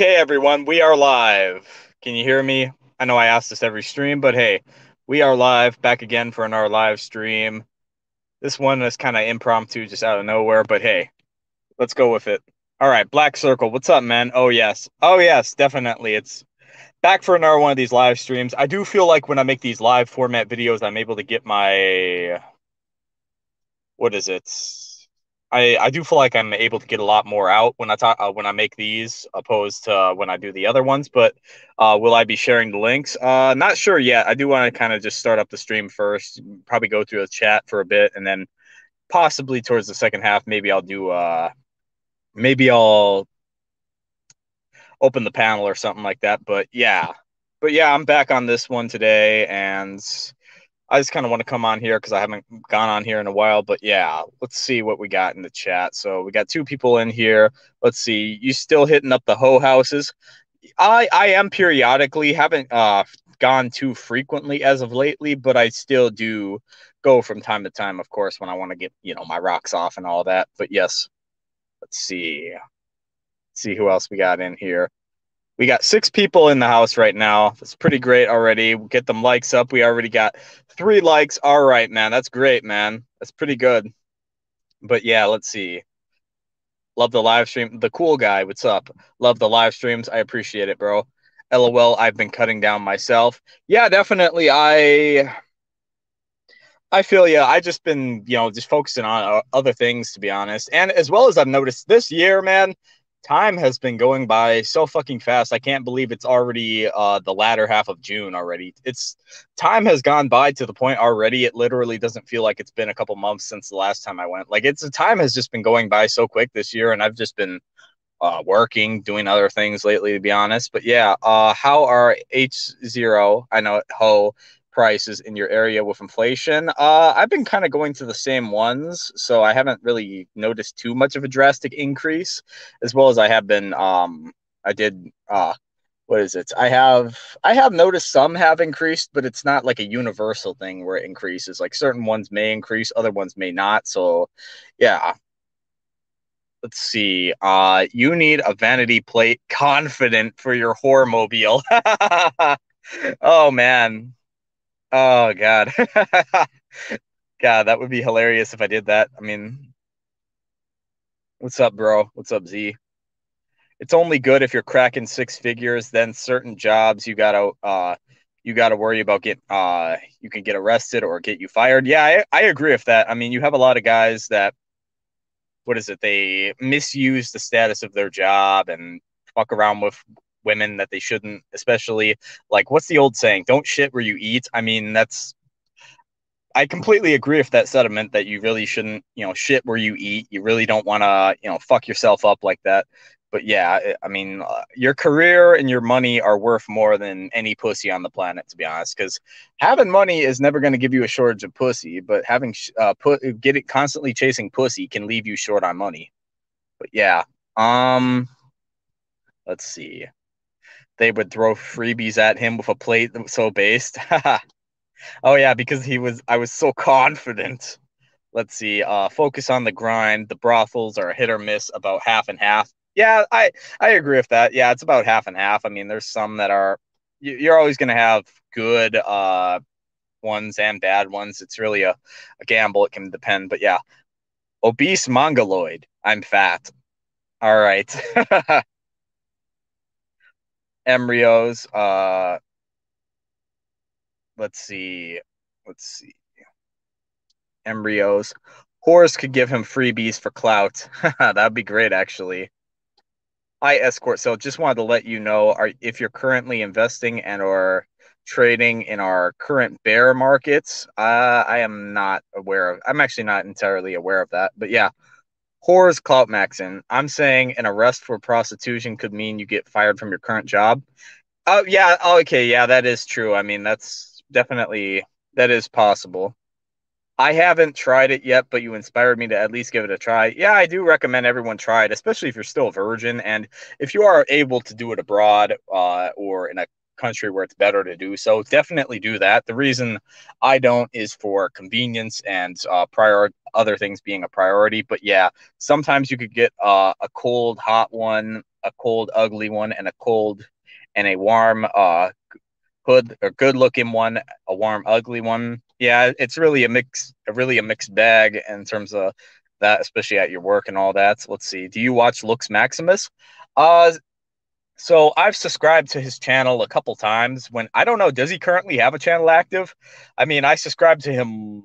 Okay, everyone, we are live. Can you hear me? I know I ask this every stream, but hey, we are live back again for another live stream. This one is kind of impromptu, just out of nowhere, but hey, let's go with it. All right, Black Circle, what's up, man? Oh, yes. Oh, yes, definitely. It's back for another one of these live streams. I do feel like when I make these live format videos, I'm able to get my. What is it? I, I do feel like I'm able to get a lot more out when I talk uh, when I make these opposed to uh, when I do the other ones. But uh, will I be sharing the links? Uh, not sure yet. I do want to kind of just start up the stream first. Probably go through the chat for a bit, and then possibly towards the second half, maybe I'll do. Uh, maybe I'll open the panel or something like that. But yeah, but yeah, I'm back on this one today, and I just kind of want to come on here because I haven't gone on here in a while. But yeah, let's see what we got in the chat. So we got two people in here. Let's see. You still hitting up the hoe houses? I I am periodically. Haven't uh gone too frequently as of lately, but I still do go from time to time. Of course, when I want to get you know my rocks off and all that. But yes, let's see. See who else we got in here. We got six people in the house right now. That's pretty great already. Get them likes up. We already got three likes. All right, man. That's great, man. That's pretty good. But yeah, let's see. Love the live stream. The cool guy, what's up? Love the live streams. I appreciate it, bro. LOL, I've been cutting down myself. Yeah, definitely. I I feel yeah. I just been, you know, just focusing on uh, other things to be honest. And as well as I've noticed this year, man, time has been going by so fucking fast. I can't believe it's already uh, the latter half of June already. It's time has gone by to the point already. It literally doesn't feel like it's been a couple months since the last time I went. Like it's the time has just been going by so quick this year, and I've just been uh, working, doing other things lately, to be honest. But yeah, uh, how are H zero? I know Ho prices in your area with inflation. Uh, I've been kind of going to the same ones, so I haven't really noticed too much of a drastic increase, as well as I have been. Um, I did. Uh, what is it? I have I have noticed some have increased, but it's not like a universal thing where it increases. Like certain ones may increase, other ones may not. So, yeah. Let's see. Uh, you need a vanity plate confident for your horror mobile. oh man, Oh God. God, that would be hilarious if I did that. I mean, what's up, bro? What's up, Z? It's only good if you're cracking six figures. Then certain jobs you gotta uh you gotta worry about getting uh you can get arrested or get you fired. Yeah, I, I agree with that. I mean, you have a lot of guys that what is it? They misuse the status of their job and fuck around with women that they shouldn't, especially like what's the old saying? Don't shit where you eat. I mean, that's I completely agree with that sentiment that you really shouldn't, you know, shit where you eat. You really don't want to, you know, fuck yourself up like that. But yeah, I mean, uh, your career and your money are worth more than any pussy on the planet, to be honest. Because having money is never going to give you a shortage of pussy, but having uh, put get it constantly chasing pussy can leave you short on money. But yeah, um, let's see they would throw freebies at him with a plate that was so based. oh yeah, because he was I was so confident. Let's see. Uh focus on the grind. The brothels are hit or miss about half and half. Yeah, I I agree with that. Yeah, it's about half and half. I mean, there's some that are you're always going to have good uh ones and bad ones. It's really a, a gamble. It can depend, but yeah. Obese mongoloid. I'm fat. All right. embryos. Uh, let's see. Let's see. Embryos. Horse could give him freebies for clout. That'd be great, actually. I escort. So just wanted to let you know, are if you're currently investing and or trading in our current bear markets, uh, I am not aware of. I'm actually not entirely aware of that, but yeah, Whores clout maxing. I'm saying an arrest for prostitution could mean you get fired from your current job. Oh yeah, okay, yeah, that is true. I mean, that's definitely that is possible. I haven't tried it yet, but you inspired me to at least give it a try. Yeah, I do recommend everyone try it, especially if you're still a virgin and if you are able to do it abroad uh, or in a country where it's better to do so, definitely do that. The reason I don't is for convenience and uh, prior other things being a priority. But yeah, sometimes you could get uh, a cold, hot one a cold, ugly one, and a cold and a warm, uh, good or good looking one, a warm, ugly one. Yeah, it's really a mix, really a mixed bag in terms of that, especially at your work and all that. Let's see. Do you watch Lux Maximus? Uh, so I've subscribed to his channel a couple times. When I don't know, does he currently have a channel active? I mean, I subscribed to him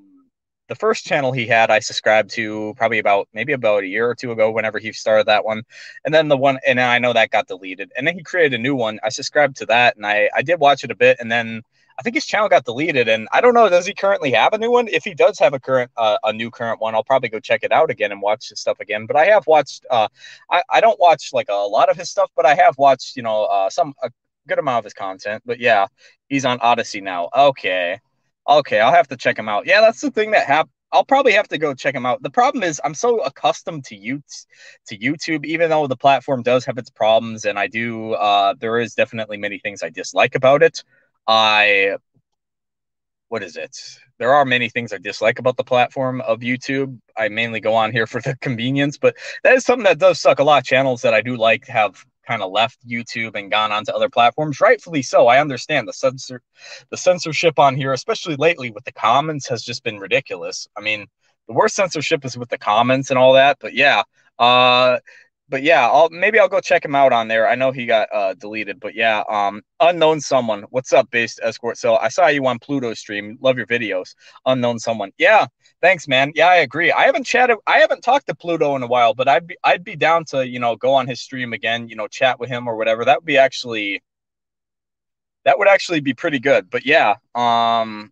the first channel he had I subscribed to probably about maybe about a year or two ago whenever he started that one. And then the one and I know that got deleted. And then he created a new one. I subscribed to that and I I did watch it a bit and then I think his channel got deleted and I don't know does he currently have a new one? If he does have a current uh, a new current one, I'll probably go check it out again and watch his stuff again. But I have watched uh I I don't watch like a lot of his stuff, but I have watched, you know, uh some a good amount of his content. But yeah, he's on Odysee now. Okay. Okay, I'll have to check him out. Yeah, that's the thing that happened. I'll probably have to go check him out. The problem is I'm so accustomed to you to YouTube, even though the platform does have its problems, and I do. Uh, there is definitely many things I dislike about it. I, what is it? There are many things I dislike about the platform of YouTube. I mainly go on here for the convenience, but that is something that does suck. A lot of channels that I do like have kind of left YouTube and gone onto other platforms. Rightfully so. I understand the censor the censorship on here, especially lately with the comments, has just been ridiculous. I mean, the worst censorship is with the comments and all that. But yeah, uh, but yeah, I'll maybe I'll go check him out on there. I know he got uh, deleted, but yeah, um, unknown someone. What's up, based escort? So I saw you on Pluto stream. Love your videos. Unknown someone. Yeah, thanks, man. Yeah, I agree. I haven't chatted. I haven't talked to Pluto in a while, but I'd be I'd be down to you know go on his stream again. You know, chat with him or whatever. That would be actually that would actually be pretty good. But yeah, um,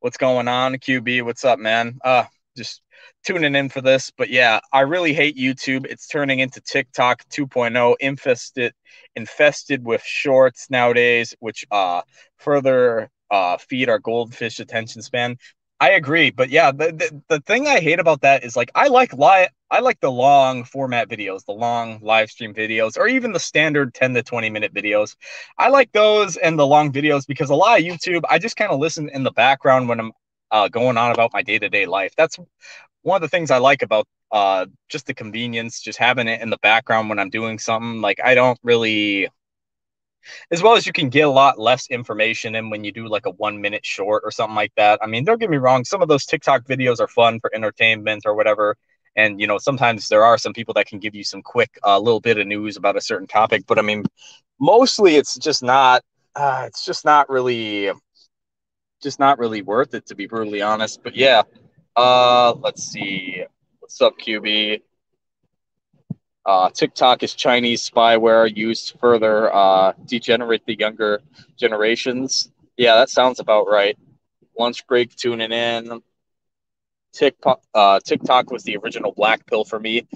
what's going on, QB? What's up, man? Uh, just tuning in for this. But yeah, I really hate YouTube. It's turning into TikTok 2.0, infested infested with shorts nowadays, which uh further uh feed our goldfish attention span. I agree, but yeah, the, the, the thing I hate about that is like I like li- I like the long format videos, the long live stream videos, or even the standard 10 to 20 minute videos. I like those and the long videos because a lot of YouTube, I just kind of listen in the background when I'm uh, going on about my day to day life. That's one of the things I like about uh, just the convenience, just having it in the background when I'm doing something. Like I don't really, as well as you can get a lot less information in when you do like a one minute short or something like that. I mean, don't get me wrong, some of those TikTok videos are fun for entertainment or whatever. And you know, sometimes there are some people that can give you some quick uh, little bit of news about a certain topic, but I mean, mostly it's just not. Uh, it's just not really, just not really worth it to be brutally honest. But yeah, uh, let's see. What's up, QB? Uh, TikTok is Chinese spyware used to further uh, degenerate the younger generations. Yeah, that sounds about right. Lunch break tuning in. TikTok, uh, TikTok was the original black pill for me.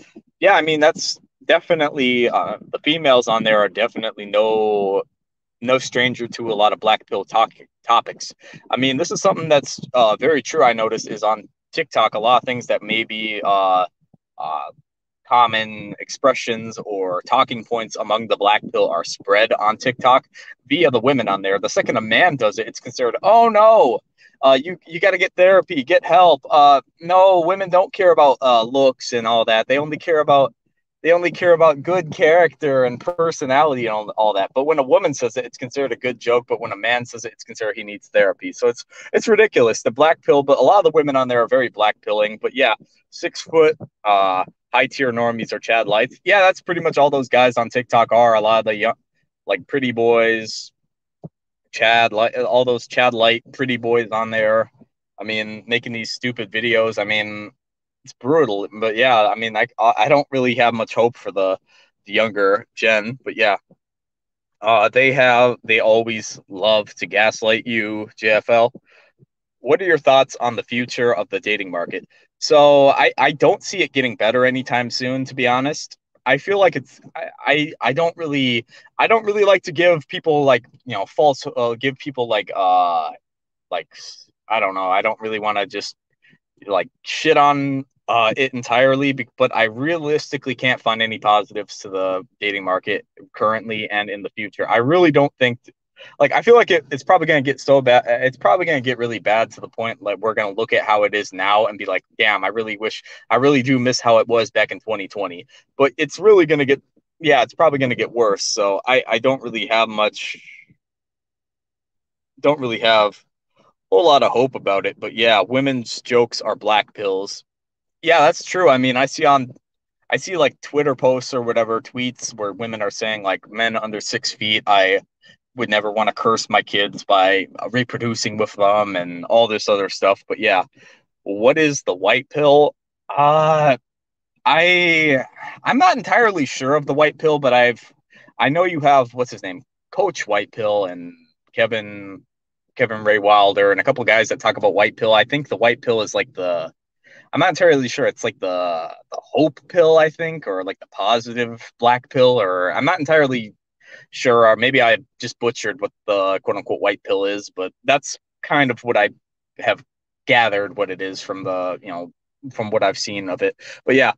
Yeah, I mean that's definitely uh, the females on there are definitely no no stranger to a lot of black pill talk topics. I mean, this is something that's uh, very true. I noticed is on TikTok, a lot of things that may be uh, uh, common expressions or talking points among the black pill are spread on TikTok via the women on there. The second a man does it, it's considered, oh no, uh, you you got to get therapy, get help. Uh, no, women don't care about uh, looks and all that. They only care about they only care about good character and personality and all, all that. But when a woman says it, it's considered a good joke. But when a man says it, it's considered he needs therapy. So it's it's ridiculous. The black pill, but a lot of the women on there are very black pilling. But yeah, six foot, uh, high tier normies are Chadlites. Yeah, that's pretty much all those guys on TikTok are. A lot of the young, like pretty boys, Chad, all those Chadlite pretty boys on there. I mean, making these stupid videos. I mean, it's brutal. But yeah, I mean, I I don't really have much hope for the, the younger gen. But yeah, uh, they have they always love to gaslight you, JFL. What are your thoughts on the future of the dating market? So I I don't see it getting better anytime soon, to be honest. I feel like it's I, I, I don't really I don't really like to give people like you know false uh, give people like uh like I don't know I don't really want to just like shit on uh, it entirely, but I realistically can't find any positives to the dating market currently and in the future. I really don't think, like, I feel like it, it's probably going to get so bad. It's probably going to get really bad to the point like we're going to look at how it is now and be like, damn, I really wish, I really do miss how it was back in 2020. But it's really going to get yeah, it's probably going to get worse. So I, I don't really have much, don't really have a whole lot of hope about it. But yeah, women's jokes are black pills. Yeah, that's true. I mean, I see on, I see like Twitter posts or whatever tweets where women are saying like men under six feet, I would never want to curse my kids by reproducing with them and all this other stuff. But yeah, what is the white pill? Uh, I I'm not entirely sure of the white pill, but I've I know you have what's his name, Coach White Pill and Kevin Kevin Ray Wilder and a couple guys that talk about white pill. I think the white pill is like the I'm not entirely sure. It's like the the hope pill, I think, or like the positive black pill, or I'm not entirely sure. Or maybe I just butchered what the quote unquote white pill is, but that's kind of what I have gathered what it is from the you know from what I've seen of it. But yeah,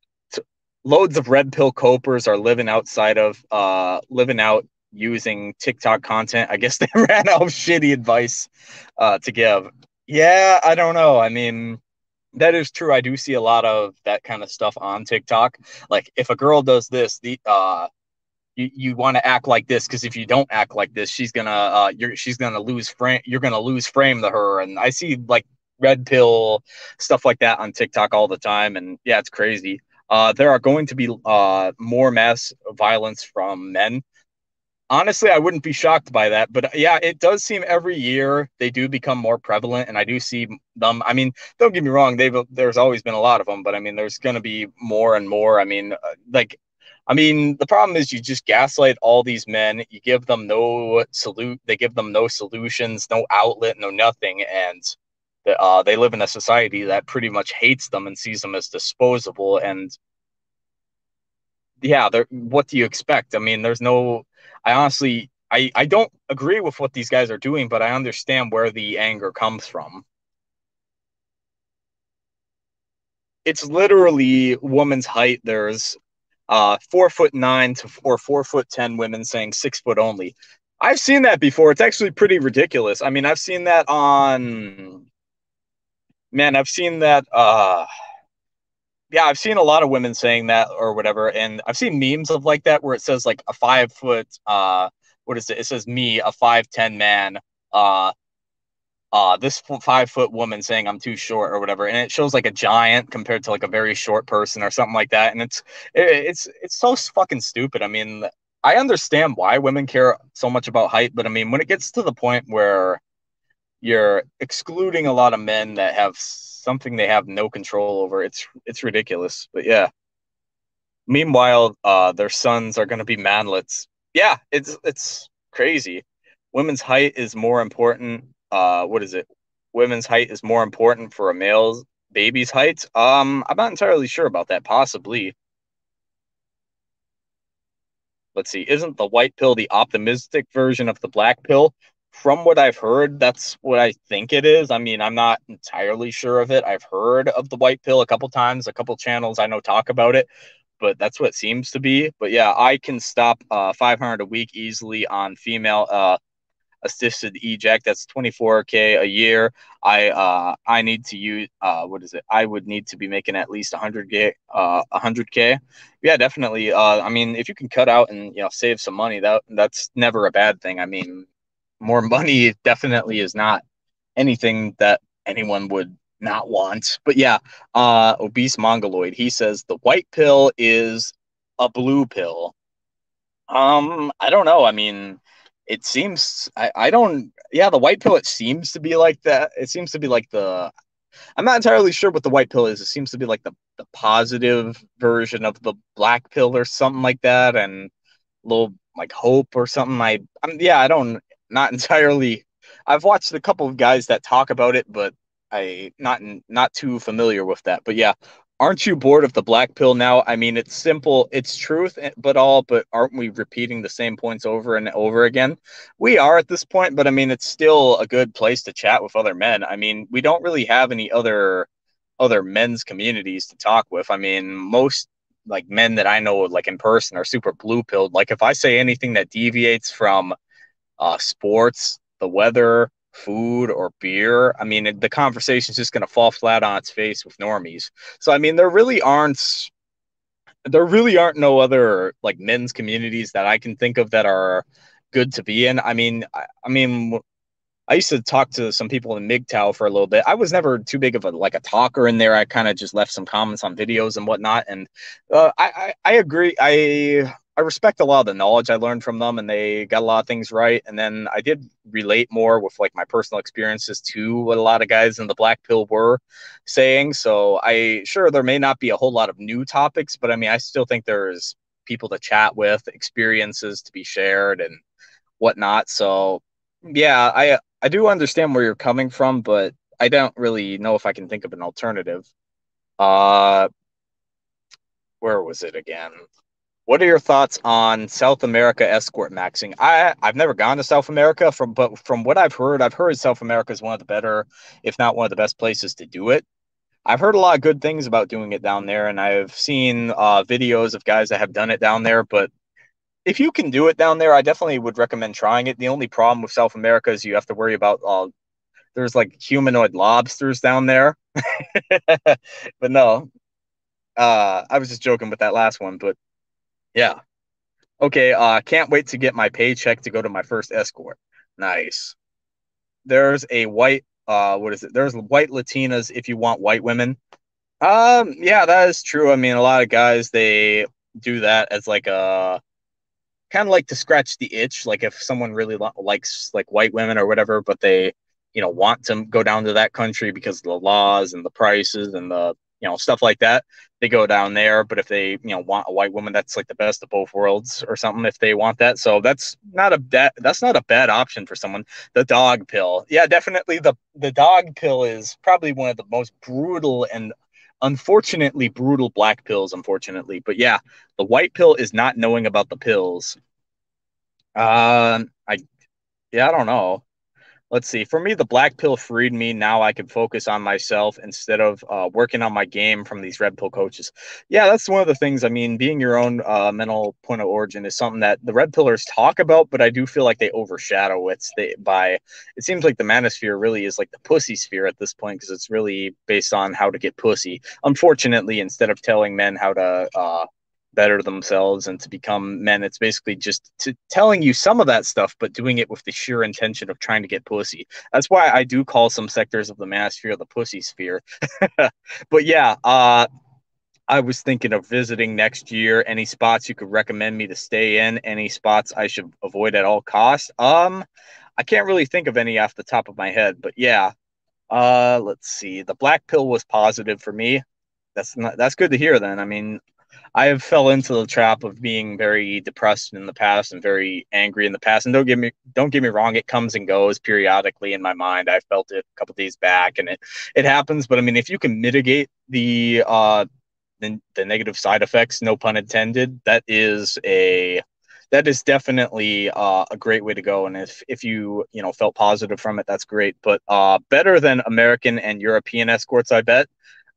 loads of red pill copers are living outside of uh living out using TikTok content. I guess they ran out of shitty advice uh to give. Yeah, I don't know. I mean, that is true. I do see a lot of that kind of stuff on TikTok. Like if a girl does this, the uh you, you want to act like this because if you don't act like this, she's gonna uh you're she's gonna lose frame you're gonna lose frame to her. And I see like red pill stuff like that on TikTok all the time. And yeah, it's crazy. Uh, there are going to be uh, more mass violence from men. Honestly, I wouldn't be shocked by that, but yeah, it does seem every year they do become more prevalent, and I do see them. I mean, don't get me wrong; they've there's always been a lot of them, but I mean, there's going to be more and more. I mean, uh, like I mean, the problem is you just gaslight all these men. You give them no salute. They give them no solutions, no outlet, no nothing, and uh, they live in a society that pretty much hates them and sees them as disposable. And yeah, what do you expect? I mean, there's no. I honestly, I I don't agree with what these guys are doing, but I understand where the anger comes from. It's literally woman's height. There's uh, four foot nine to or four foot ten women saying six foot only. I've seen that before. It's actually pretty ridiculous. I mean, I've seen that on man, I've seen that. Uh, yeah, I've seen a lot of women saying that or whatever, and I've seen memes of like that where it says like a five foot. Uh, what is it? It says me, a five ten man. Uh, uh, this five foot woman saying I'm too short or whatever, and it shows like a giant compared to like a very short person or something like that, and it's it, it's it's so fucking stupid. I mean, I understand why women care so much about height, but I mean, when it gets to the point where you're excluding a lot of men that have something they have no control over. It's it's ridiculous. But yeah. Meanwhile, uh, their sons are going to be manlets. Yeah, it's it's crazy. Women's height is more important. Uh, what is it? Women's height is more important for a male's baby's height. Um, I'm not entirely sure about that. Possibly. Let's see. Isn't the white pill the optimistic version of the black pill? From what I've heard, that's what I think it is. I mean, I'm not entirely sure of it. I've heard of the white pill a couple times, a couple channels I know talk about it, but that's what seems to be. But yeah, I can stop uh, 500 a week easily on female uh, assisted eject. That's 24k a year. I uh, I need to use uh, what is it? I would need to be making at least 100k uh 100k. Yeah, definitely. Uh, I mean, if you can cut out and you know save some money, that that's never a bad thing. I mean, more money definitely is not anything that anyone would not want. But yeah, uh, obese mongoloid. He says the white pill is a blue pill. Um, I don't know. I mean, it seems I, I don't yeah, the white pill it seems to be like that. It seems to be like the I'm not entirely sure what the white pill is. It seems to be like the, the positive version of the black pill or something like that and a little like hope or something. I I'm yeah, I don't not entirely. I've watched a couple of guys that talk about it, but I not not too familiar with that. But yeah, aren't you bored of the black pill now? I mean, it's simple, it's truth, eh, but all, but aren't we repeating the same points over and over again? We are at this point, but I mean, it's still a good place to chat with other men. I mean, we don't really have any other other men's communities to talk with. I mean, most like men that I know like in person are super blue pilled. Like if I say anything that deviates from uh, sports, the weather, food, or beer, I mean, the conversation is just going to fall flat on its face with normies. So, I mean, there really aren't there really aren't no other like men's communities that I can think of that are good to be in. I mean, I, I mean, I used to talk to some people in MGTOW for a little bit. I was never too big of a like a talker in there. I kind of just left some comments on videos and whatnot. And uh, I, I I agree. I I respect a lot of the knowledge I learned from them, and they got a lot of things right. And then I did relate more with like my personal experiences to what a lot of guys in the black pill were saying. So I sure there may not be a whole lot of new topics, but I mean I still think there's people to chat with, experiences to be shared, and whatnot. So yeah, I I do understand where you're coming from, but I don't really know if I can think of an alternative. Uh, where was it again? What are your thoughts on South America escort maxing? I I've never gone to South America from but from what I've heard, I've heard South America is one of the better, if not one of the best places to do it. I've heard a lot of good things about doing it down there, and I've seen uh, videos of guys that have done it down there. But if you can do it down there, I definitely would recommend trying it. The only problem with South America is you have to worry about uh, there's like humanoid lobsters down there. but no, uh, I was just joking with that last one. But yeah, okay. Uh, can't wait to get my paycheck to go to my first escort. Nice. There's a white. Uh, what is it? There's white Latinas if you want white women. Um, yeah, that is true. I mean, a lot of guys they do that as like a kind of like to scratch the itch. Like if someone really lo- likes like white women or whatever, but they, you know, want to go down to that country because of the laws and the prices and the, you know, stuff like that, they go down there. But if they, you know, want a white woman, that's like the best of both worlds or something. If they want that, so that's not a bad, that's not a bad option for someone. The dog pill, yeah, definitely the the dog pill is probably one of the most brutal and unfortunately brutal black pills unfortunately. But yeah the white pill is not knowing about the pills. Uh, i yeah i don't know let's see for me the black pill freed me. Now i can focus on myself instead of uh, working on my game from these red pill coaches. Yeah that's one of the things. I mean being your own uh, mental point of origin is something that the red pillars talk about but i do feel like they overshadow it. They, by it seems like the manosphere really is like the pussy sphere at this point because it's really based on how to get pussy. Unfortunately instead of telling men how to uh, better themselves and to become men. It's basically just to telling you some of that stuff, but doing it with the sheer intention of trying to get pussy. That's why I do call some sectors of the manosphere the pussy sphere. but yeah, uh, I was thinking of visiting next year. Any spots you could recommend me to stay in? Any spots I should avoid at all costs? Um, I can't really think of any off the top of my head, but yeah. Uh, let's see. The black pill was positive for me. That's not, that's good to hear. Then I mean, I have fell into the trap of being very depressed in the past and very angry in the past. And don't get me don't get me wrong, it comes and goes periodically in my mind. I felt it a couple days back, and it it happens. But I mean, if you can mitigate the uh the, the negative side effects, no pun intended, that is a that is definitely uh, a great way to go. And if if you you know felt positive from it, that's great. But uh, better than American and European escorts, I bet.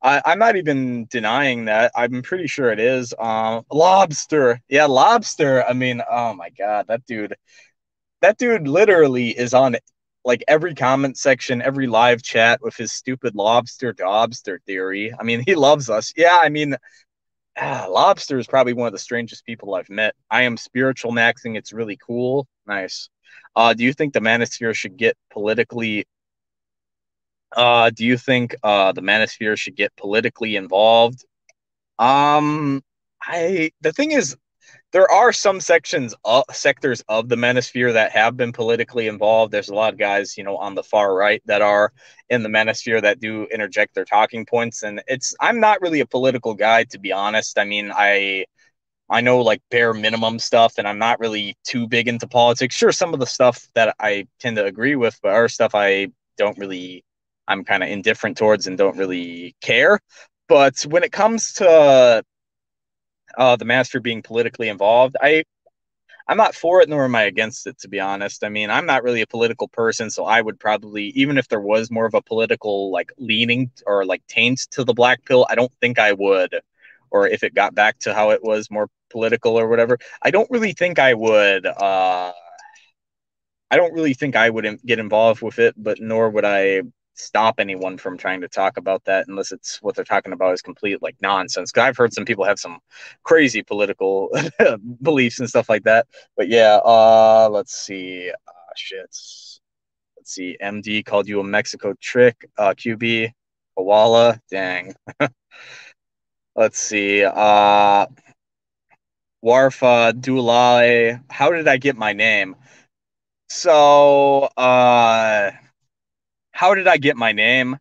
I, I'm not even denying that. I'm pretty sure it is. Um, lobster, yeah, lobster. I mean, oh my god, that dude, that dude literally is on like every comment section, every live chat with his stupid lobster dobster theory. I mean, he loves us. Yeah, I mean, ah, lobster is probably one of the strangest people I've met. I am spiritual maxing. It's really cool. Nice. Uh, do you think the manosphere should get politically uh, do you think uh, the manosphere should get politically involved? Um, I the thing is, there are some sections, uh, sectors of the manosphere that have been politically involved. There's a lot of guys, you know, on the far right that are in the manosphere that do interject their talking points, and it's. I'm not really a political guy, to be honest. I mean, I. I know like bare minimum stuff, and I'm not really too big into politics. Sure, some of the stuff that I tend to agree with, but other stuff I don't really I'm kind of indifferent towards and don't really care. But when it comes to uh, the master being politically involved, I I'm not for it nor am I against it to be honest. I mean, I'm not really a political person, so I would probably even if there was more of a political like leaning or like taint to the black pill, I don't think I would or if it got back to how it was more political or whatever. I don't really think I would uh I don't really think I would get involved with it, but nor would I stop anyone from trying to talk about that unless it's what they're talking about is complete like nonsense. Because I've heard some people have some crazy political beliefs and stuff like that. But yeah, uh, let's see. Uh, shit. Let's see. MD called you a Mexico trick. Uh, QB, Koala. Dang. let's see. Uh, Warfa Dulai. How did I get my name? So, uh, how did I get my name?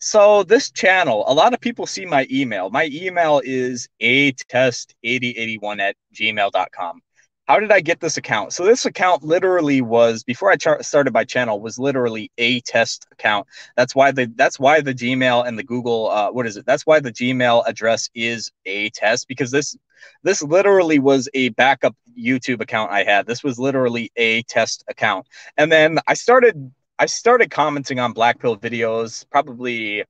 So this channel, a lot of people see my email. My email is atest8081 at gmail.com. How did I get this account? So this account literally was before I started my channel was literally a test account. That's why the that's why the Gmail and the Google uh, what is it? That's why the Gmail address is a test because this this literally was a backup YouTube account I had. This was literally a test account. And then I started I started commenting on Black Pill videos probably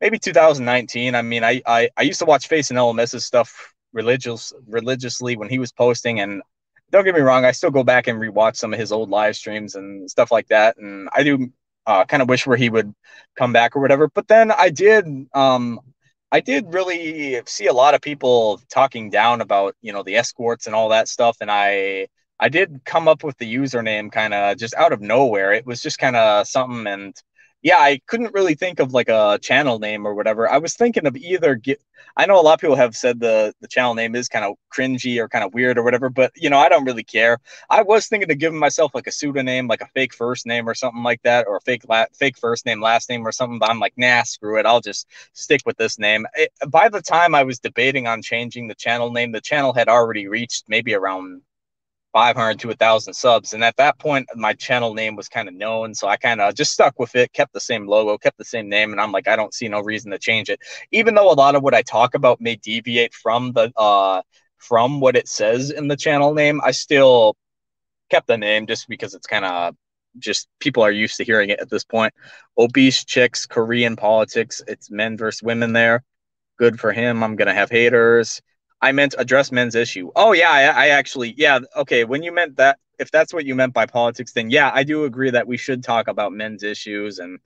maybe 2019. I mean, I I, I used to watch Face and LMS's stuff religious religiously when he was posting and don't get me wrong, I still go back and rewatch some of his old live streams and stuff like that. And I do uh, kind of wish where he would come back or whatever. But then I did um, I did really see a lot of people talking down about, you know, the escorts and all that stuff. And I, I did come up with the username kind of just out of nowhere. It was just kind of something. And yeah, I couldn't really think of like a channel name or whatever. I was thinking of either get. I know a lot of people have said the the channel name is kind of cringy or kind of weird or whatever, but you know I don't really care. I was thinking of giving myself like a pseudonym, like a fake first name or something like that, or a fake la- fake first name, last name or something. But I'm like, nah, screw it. I'll just stick with this name. It, by the time I was debating on changing the channel name, the channel had already reached maybe around 500 to a thousand subs. And at that point, my channel name was kind of known. So I kind of just stuck with it, kept the same logo, kept the same name. And I'm like, I don't see no reason to change it. Even though a lot of what I talk about may deviate from the, uh, from what it says in the channel name, I still kept the name just because it's kind of just people are used to hearing it at this point. Obese chicks, Korean politics, it's men versus women there. Good for him. I'm going to have haters. I meant address men's issue. Oh yeah, I, I, actually yeah okay. When you meant that, if that's what you meant by politics, then yeah, I do agree that we should talk about men's issues and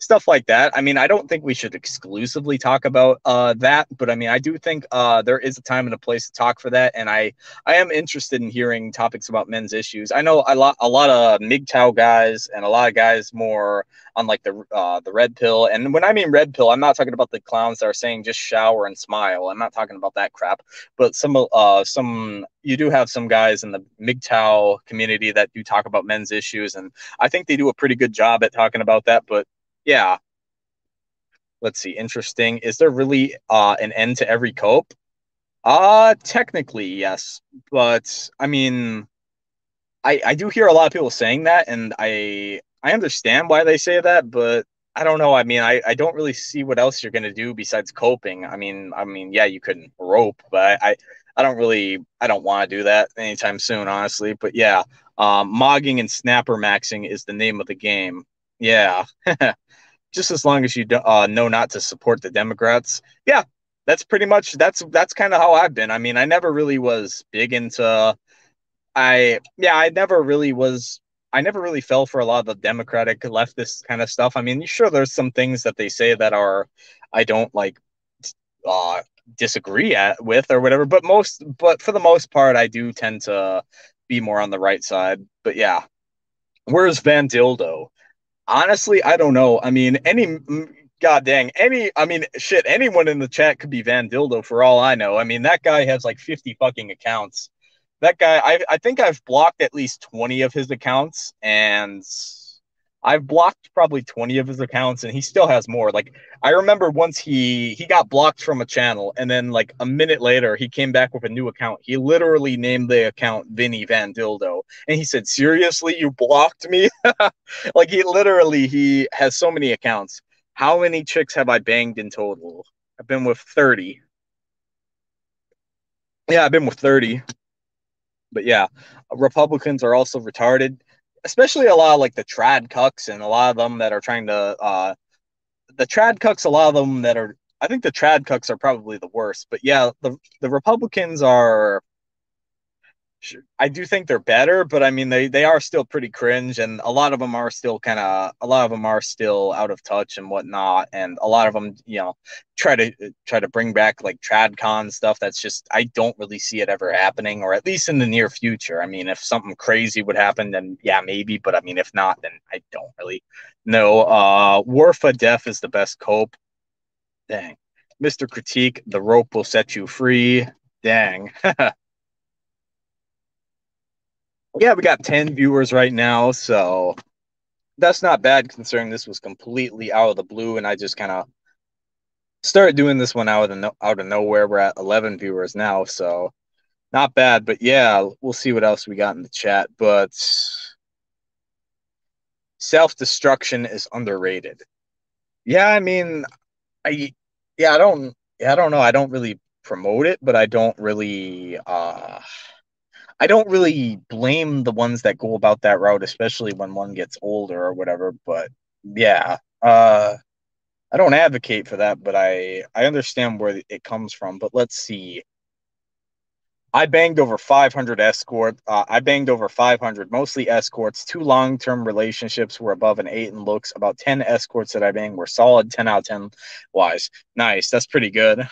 stuff like that. I mean, I don't think we should exclusively talk about uh, that, but I mean, I do think uh, there is a time and a place to talk for that, and I I am interested in hearing topics about men's issues. I know a lot a lot of MGTOW guys and a lot of guys more on like the uh, the red pill, and when I mean red pill, I'm not talking about the clowns that are saying just shower and smile. I'm not talking about that crap, but some uh some you do have some guys in the MGTOW community that do talk about men's issues, and I think they do a pretty good job at talking about that, but yeah. Let's see. Interesting. Is there really uh, an end to every cope? Uh technically yes, but I mean, I I do hear a lot of people saying that, and I I understand why they say that, but I don't know. I mean, I, I don't really see what else you're gonna do besides coping. I mean, I mean, yeah, you couldn't rope, but I I don't really I don't want to do that anytime soon, honestly. But yeah, um, mogging and snapper maxing is the name of the game. Yeah. just as long as you uh, know not to support the Democrats. Yeah, that's pretty much that's that's kind of how I've been. I mean, I never really was big into. I yeah, I never really was. I never really fell for a lot of the Democratic leftist kind of stuff. I mean, sure, there's some things that they say that are I don't like uh, disagree at with or whatever, but most but for the most part, I do tend to be more on the right side. But yeah, where's Van Dildo? Honestly, I don't know. I mean, any god dang, any I mean, shit, anyone in the chat could be Van Dildo for all I know. I mean, that guy has like 50 fucking accounts. That guy, I I think I've blocked at least 20 of his accounts and I've blocked probably 20 of his accounts and he still has more. Like I remember once he he got blocked from a channel and then like a minute later he came back with a new account. He literally named the account Vinny Van Dildo and he said, "Seriously, you blocked me?" like he literally he has so many accounts. How many chicks have I banged in total? I've been with 30. Yeah, I've been with 30. But yeah, Republicans are also retarded especially a lot of like the trad cucks and a lot of them that are trying to uh the trad cucks a lot of them that are i think the trad cucks are probably the worst but yeah the the republicans are I do think they're better, but I mean they they are still pretty cringe, and a lot of them are still kind of a lot of them are still out of touch and whatnot, and a lot of them you know try to try to bring back like TradCon stuff. That's just I don't really see it ever happening, or at least in the near future. I mean, if something crazy would happen, then yeah, maybe, but I mean, if not, then I don't really know. Uh, Warfa Death is the best cope. Dang, Mister Critique, the rope will set you free. Dang. yeah, we got 10 viewers right now, so that's not bad considering this was completely out of the blue and I just kind of started doing this one out of no- out of nowhere. We're at 11 viewers now, so not bad, but yeah, we'll see what else we got in the chat, but self-destruction is underrated. Yeah, I mean, I yeah, I don't yeah, I don't know. I don't really promote it, but I don't really uh I don't really blame the ones that go about that route, especially when one gets older or whatever. But yeah, uh, I don't advocate for that, but I I understand where it comes from. But let's see. I banged over 500 escort. Uh, I banged over 500, mostly escorts. Two long-term relationships were above an eight in looks. About 10 escorts that I banged were solid, 10 out of 10 wise. Nice. That's pretty good.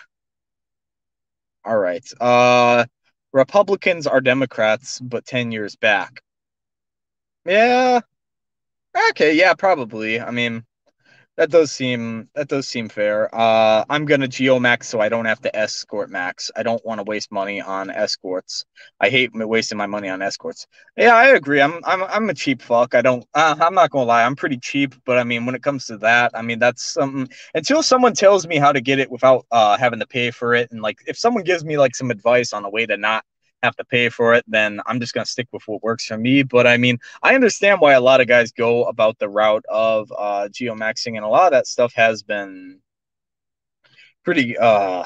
All right. Uh, Republicans are Democrats, but 10 years back. Yeah. Okay, yeah, probably. I mean, that does seem that does seem fair. Uh, I'm gonna geomax so I don't have to escort max. I don't want to waste money on escorts. I hate wasting my money on escorts. Yeah, I agree. I'm I'm I'm a cheap fuck. I don't. Uh, I'm not gonna lie. I'm pretty cheap, but I mean, when it comes to that, I mean, that's something. Until someone tells me how to get it without uh having to pay for it, and like if someone gives me like some advice on a way to not have to pay for it, then I'm just going to stick with what works for me. But I mean, I understand why a lot of guys go about the route of uh, geomaxing, and a lot of that stuff has been pretty. Uh,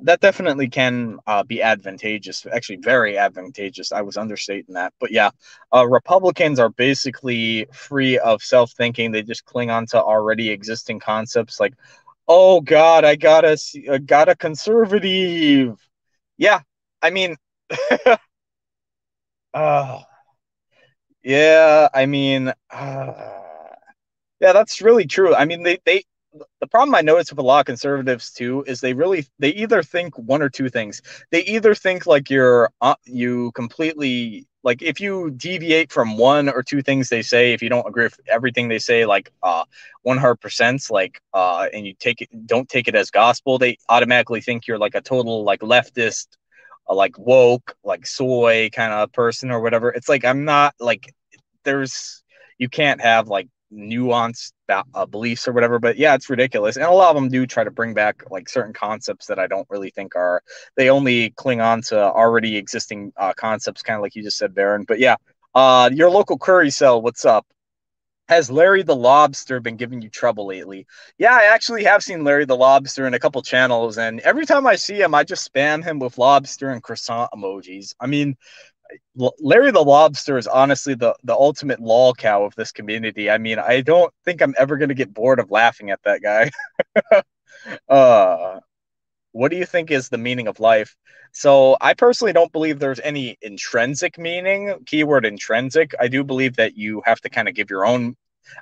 that definitely can uh, be advantageous, actually, very advantageous. I was understating that. But yeah, uh, Republicans are basically free of self thinking. They just cling on to already existing concepts like, oh, God, I got a, I got a conservative. Yeah, I mean, uh, yeah, I mean, uh, yeah, that's really true. I mean, they, they, the problem I notice with a lot of conservatives too is they really they either think one or two things. They either think like you're uh, you completely like if you deviate from one or two things they say, if you don't agree with everything they say, like uh 100%, like uh, and you take it don't take it as gospel, they automatically think you're like a total like leftist a like woke, like soy kind of person or whatever. It's like I'm not like there's you can't have like nuanced uh, beliefs or whatever. But yeah, it's ridiculous, and a lot of them do try to bring back like certain concepts that I don't really think are. They only cling on to already existing uh, concepts, kind of like you just said, Baron. But yeah, uh, your local curry cell, what's up? Has Larry the Lobster been giving you trouble lately? Yeah, I actually have seen Larry the Lobster in a couple channels, and every time I see him, I just spam him with lobster and croissant emojis. I mean, Larry the Lobster is honestly the, the ultimate lol cow of this community. I mean, I don't think I'm ever going to get bored of laughing at that guy. uh, what do you think is the meaning of life? So, I personally don't believe there's any intrinsic meaning, keyword intrinsic. I do believe that you have to kind of give your own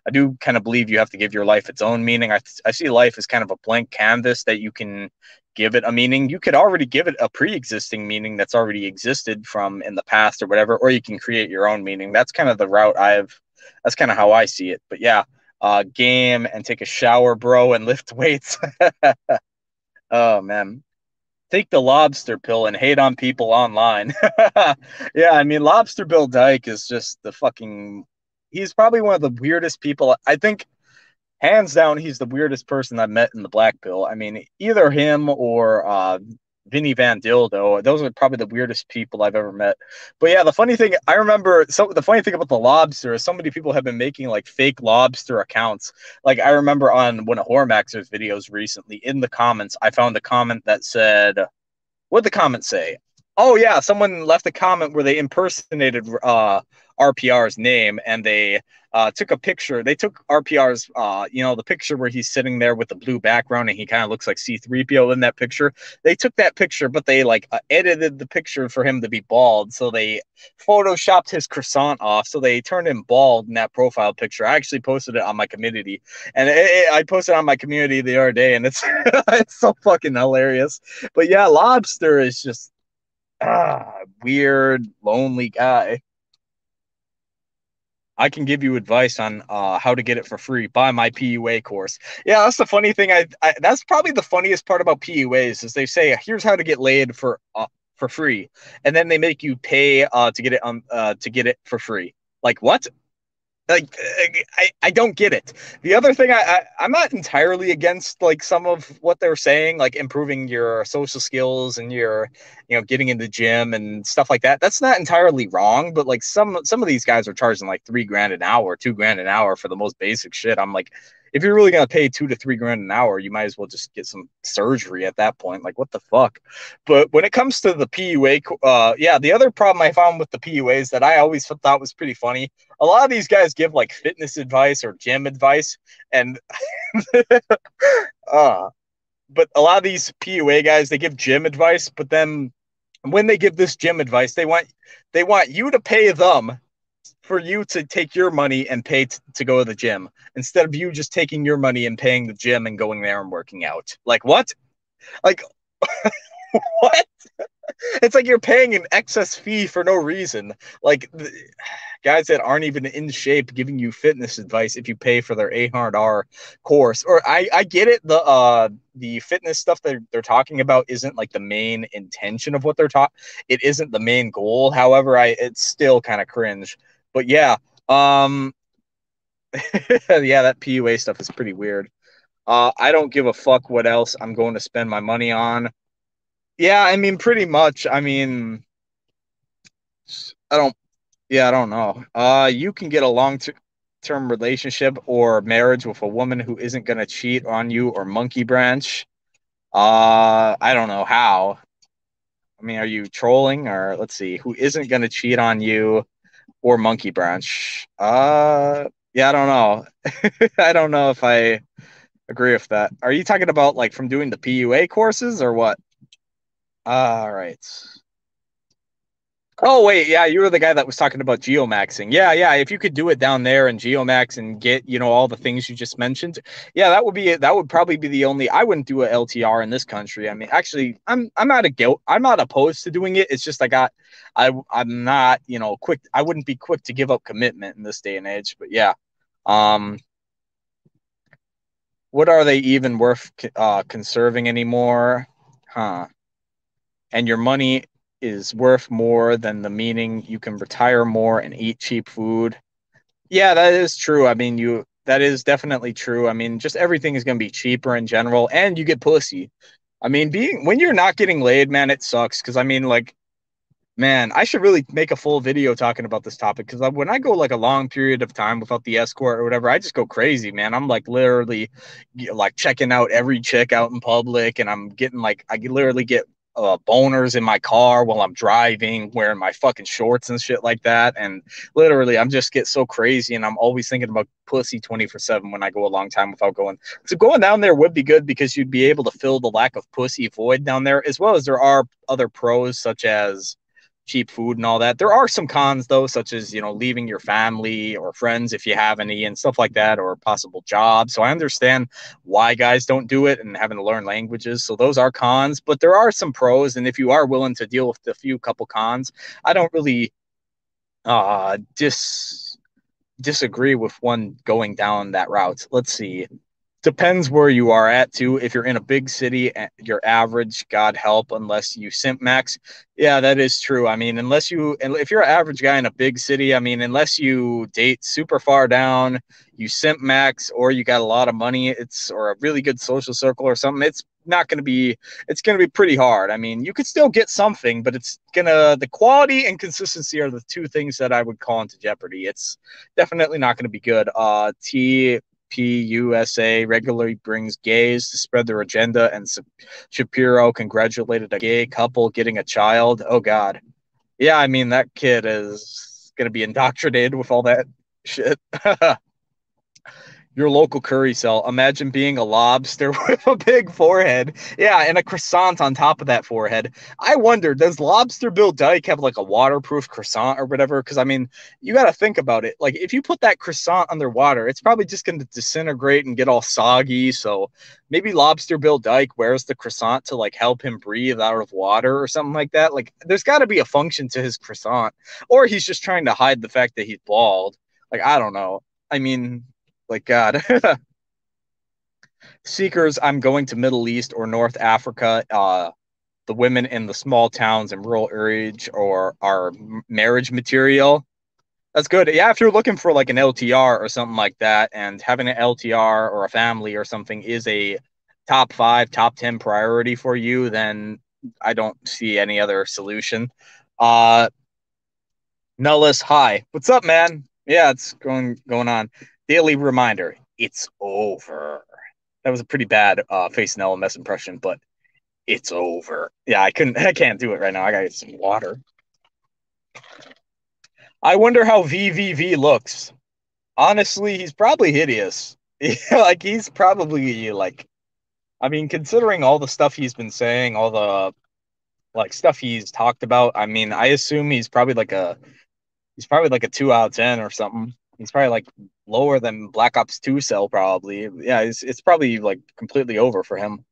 I do kind of believe you have to give your life its own meaning. I, I see life as kind of a blank canvas that you can give it a meaning. You could already give it a pre existing meaning that's already existed from in the past or whatever, or you can create your own meaning. That's kind of the route I've, that's kind of how I see it. But yeah, uh, game and take a shower, bro, and lift weights. oh, man take the lobster pill and hate on people online. yeah, I mean, Lobster Bill Dyke is just the fucking he's probably one of the weirdest people. I think, hands down, he's the weirdest person I've met in the Black Pill. I mean, either him or uh, Vinny Van Dildo. Those are probably the weirdest people I've ever met. But yeah, the funny thing, I remember. So the funny thing about the lobster is so many people have been making like fake lobster accounts. Like I remember on one of Hormaxer's videos recently, in the comments, I found a comment that said, "What the comment say? Oh yeah, someone left a comment where they impersonated uh, RPR's name and they uh, took a picture. They took RPR's, uh, you know, the picture where he's sitting there with the blue background and he kind of looks like C3PO in that picture. They took that picture, but they like uh, edited the picture for him to be bald. So they photoshopped his croissant off. So they turned him bald in that profile picture. I actually posted it on my community and it, it, I posted on my community the other day and it's, it's so fucking hilarious. But yeah, Lobster is just ah, weird, lonely guy. I can give you advice on uh, how to get it for free. Buy my PUA course. Yeah, that's the funny thing. I, I that's probably the funniest part about PUAs is they say here's how to get laid for uh, for free, and then they make you pay uh, to get it um uh, to get it for free. Like what? Like I, I don't get it. The other thing I, I i'm not entirely against like some of what they're saying like improving your social skills and your you know getting in the gym and stuff like that. That's not entirely wrong but like some some of these guys are charging like three grand an hour two grand an hour for the most basic shit. I'm like if you're really gonna pay two to three grand an hour, you might as well just get some surgery at that point. Like what the fuck? But when it comes to the PUA, uh, yeah, the other problem I found with the PUAs that I always thought was pretty funny. A lot of these guys give like fitness advice or gym advice, and uh, but a lot of these PUA guys they give gym advice, but then when they give this gym advice, they want they want you to pay them for you to take your money and pay t- to go to the gym instead of you just taking your money and paying the gym and going there and working out. Like what? Like what? It's like you're paying an excess fee for no reason. Like guys that aren't even in shape giving you fitness advice if you pay for their 800 course. Or I I get it the uh the fitness stuff that they're talking about isn't like the main intention of what they're taught. It isn't the main goal. However, I it's still kind of cringe but yeah, um, yeah, that PUA stuff is pretty weird. Uh, I don't give a fuck what else I'm going to spend my money on. Yeah, I mean, pretty much. I mean, I don't. Yeah, I don't know. Uh, you can get a long term relationship or marriage with a woman who isn't going to cheat on you or monkey branch. Uh, I don't know how. I mean, are you trolling or let's see, who isn't going to cheat on you or Monkey Branch. Uh, yeah, I don't know. I don't know if I agree with that. Are you talking about like from doing the PUA courses or what? All right. Oh wait, yeah, you were the guy that was talking about geomaxing. Yeah, yeah. If you could do it down there and geomax and get you know all the things you just mentioned, yeah, that would be it. that would probably be the only. I wouldn't do a LTR in this country. I mean, actually, I'm I'm not a guilt. I'm not opposed to doing it. It's just I got I I'm not you know quick. I wouldn't be quick to give up commitment in this day and age. But yeah, um, what are they even worth uh, conserving anymore? Huh? And your money is worth more than the meaning you can retire more and eat cheap food. Yeah, that is true. I mean, you that is definitely true. I mean, just everything is going to be cheaper in general and you get pussy. I mean, being when you're not getting laid, man, it sucks cuz I mean like man, I should really make a full video talking about this topic because when I go like a long period of time without the escort or whatever, I just go crazy, man. I'm like literally like checking out every chick out in public, and I'm getting like I literally get uh, boners in my car while I'm driving, wearing my fucking shorts and shit like that. And literally, I'm just get so crazy, and I'm always thinking about pussy 24 seven when I go a long time without going. So going down there would be good because you'd be able to fill the lack of pussy void down there, as well as there are other pros such as cheap food and all that. There are some cons though, such as you know leaving your family or friends if you have any and stuff like that, or possible jobs. So I understand why guys don't do it and having to learn languages. So those are cons, but there are some pros. And if you are willing to deal with a few couple cons, I don't really uh dis disagree with one going down that route. Let's see depends where you are at too. If you're in a big city, eh, your average, God help, unless you simp max. Yeah, that is true. I mean, unless you, if you're an average guy in a big city, I mean, unless you date super far down, you simp max, or you got a lot of money, it's or a really good social circle or something. It's not going to be. It's going to be pretty hard. I mean, you could still get something, but it's gonna. The quality and consistency are the two things that I would call into jeopardy. It's definitely not going to be good. Uh, T USA regularly brings gays to spread their agenda, and Shapiro congratulated a gay couple getting a child. Oh God, yeah, I mean that kid is gonna be indoctrinated with all that shit. your local curry cell. Imagine being a lobster with a big forehead. Yeah, and a croissant on top of that forehead. I wonder, does Lobster Bill Dyke have like a waterproof croissant or whatever? Because I mean, you got to think about it. Like, if you put that croissant underwater, it's probably just going to disintegrate and get all soggy. So maybe Lobster Bill Dyke wears the croissant to like help him breathe out of water or something like that. Like, there's got to be a function to his croissant, or he's just trying to hide the fact that he's bald. Like, I don't know. I mean, like God. Seekers, I'm going to Middle East or North Africa. Uh, the women in the small towns and rural areas or are marriage material. That's good. Yeah, if you're looking for like an LTR or something like that, and having an LTR or a family or something is a top five, top ten priority for you, then I don't see any other solution. Uh Nullis, hi. What's up, man? Yeah, it's going going on daily reminder it's over. That was a pretty bad uh, face and LMS impression, but it's over. Yeah, I couldn't, I can't do it right now. I gotta get some water. I wonder how VVV looks. Honestly, he's probably hideous. like he's probably like, I mean, considering all the stuff he's been saying, all the like stuff he's talked about. I mean, I assume he's probably like a, he's probably like a two out of ten or something. He's probably like lower than Black Ops 2 sell probably. Yeah, it's it's probably like completely over for him.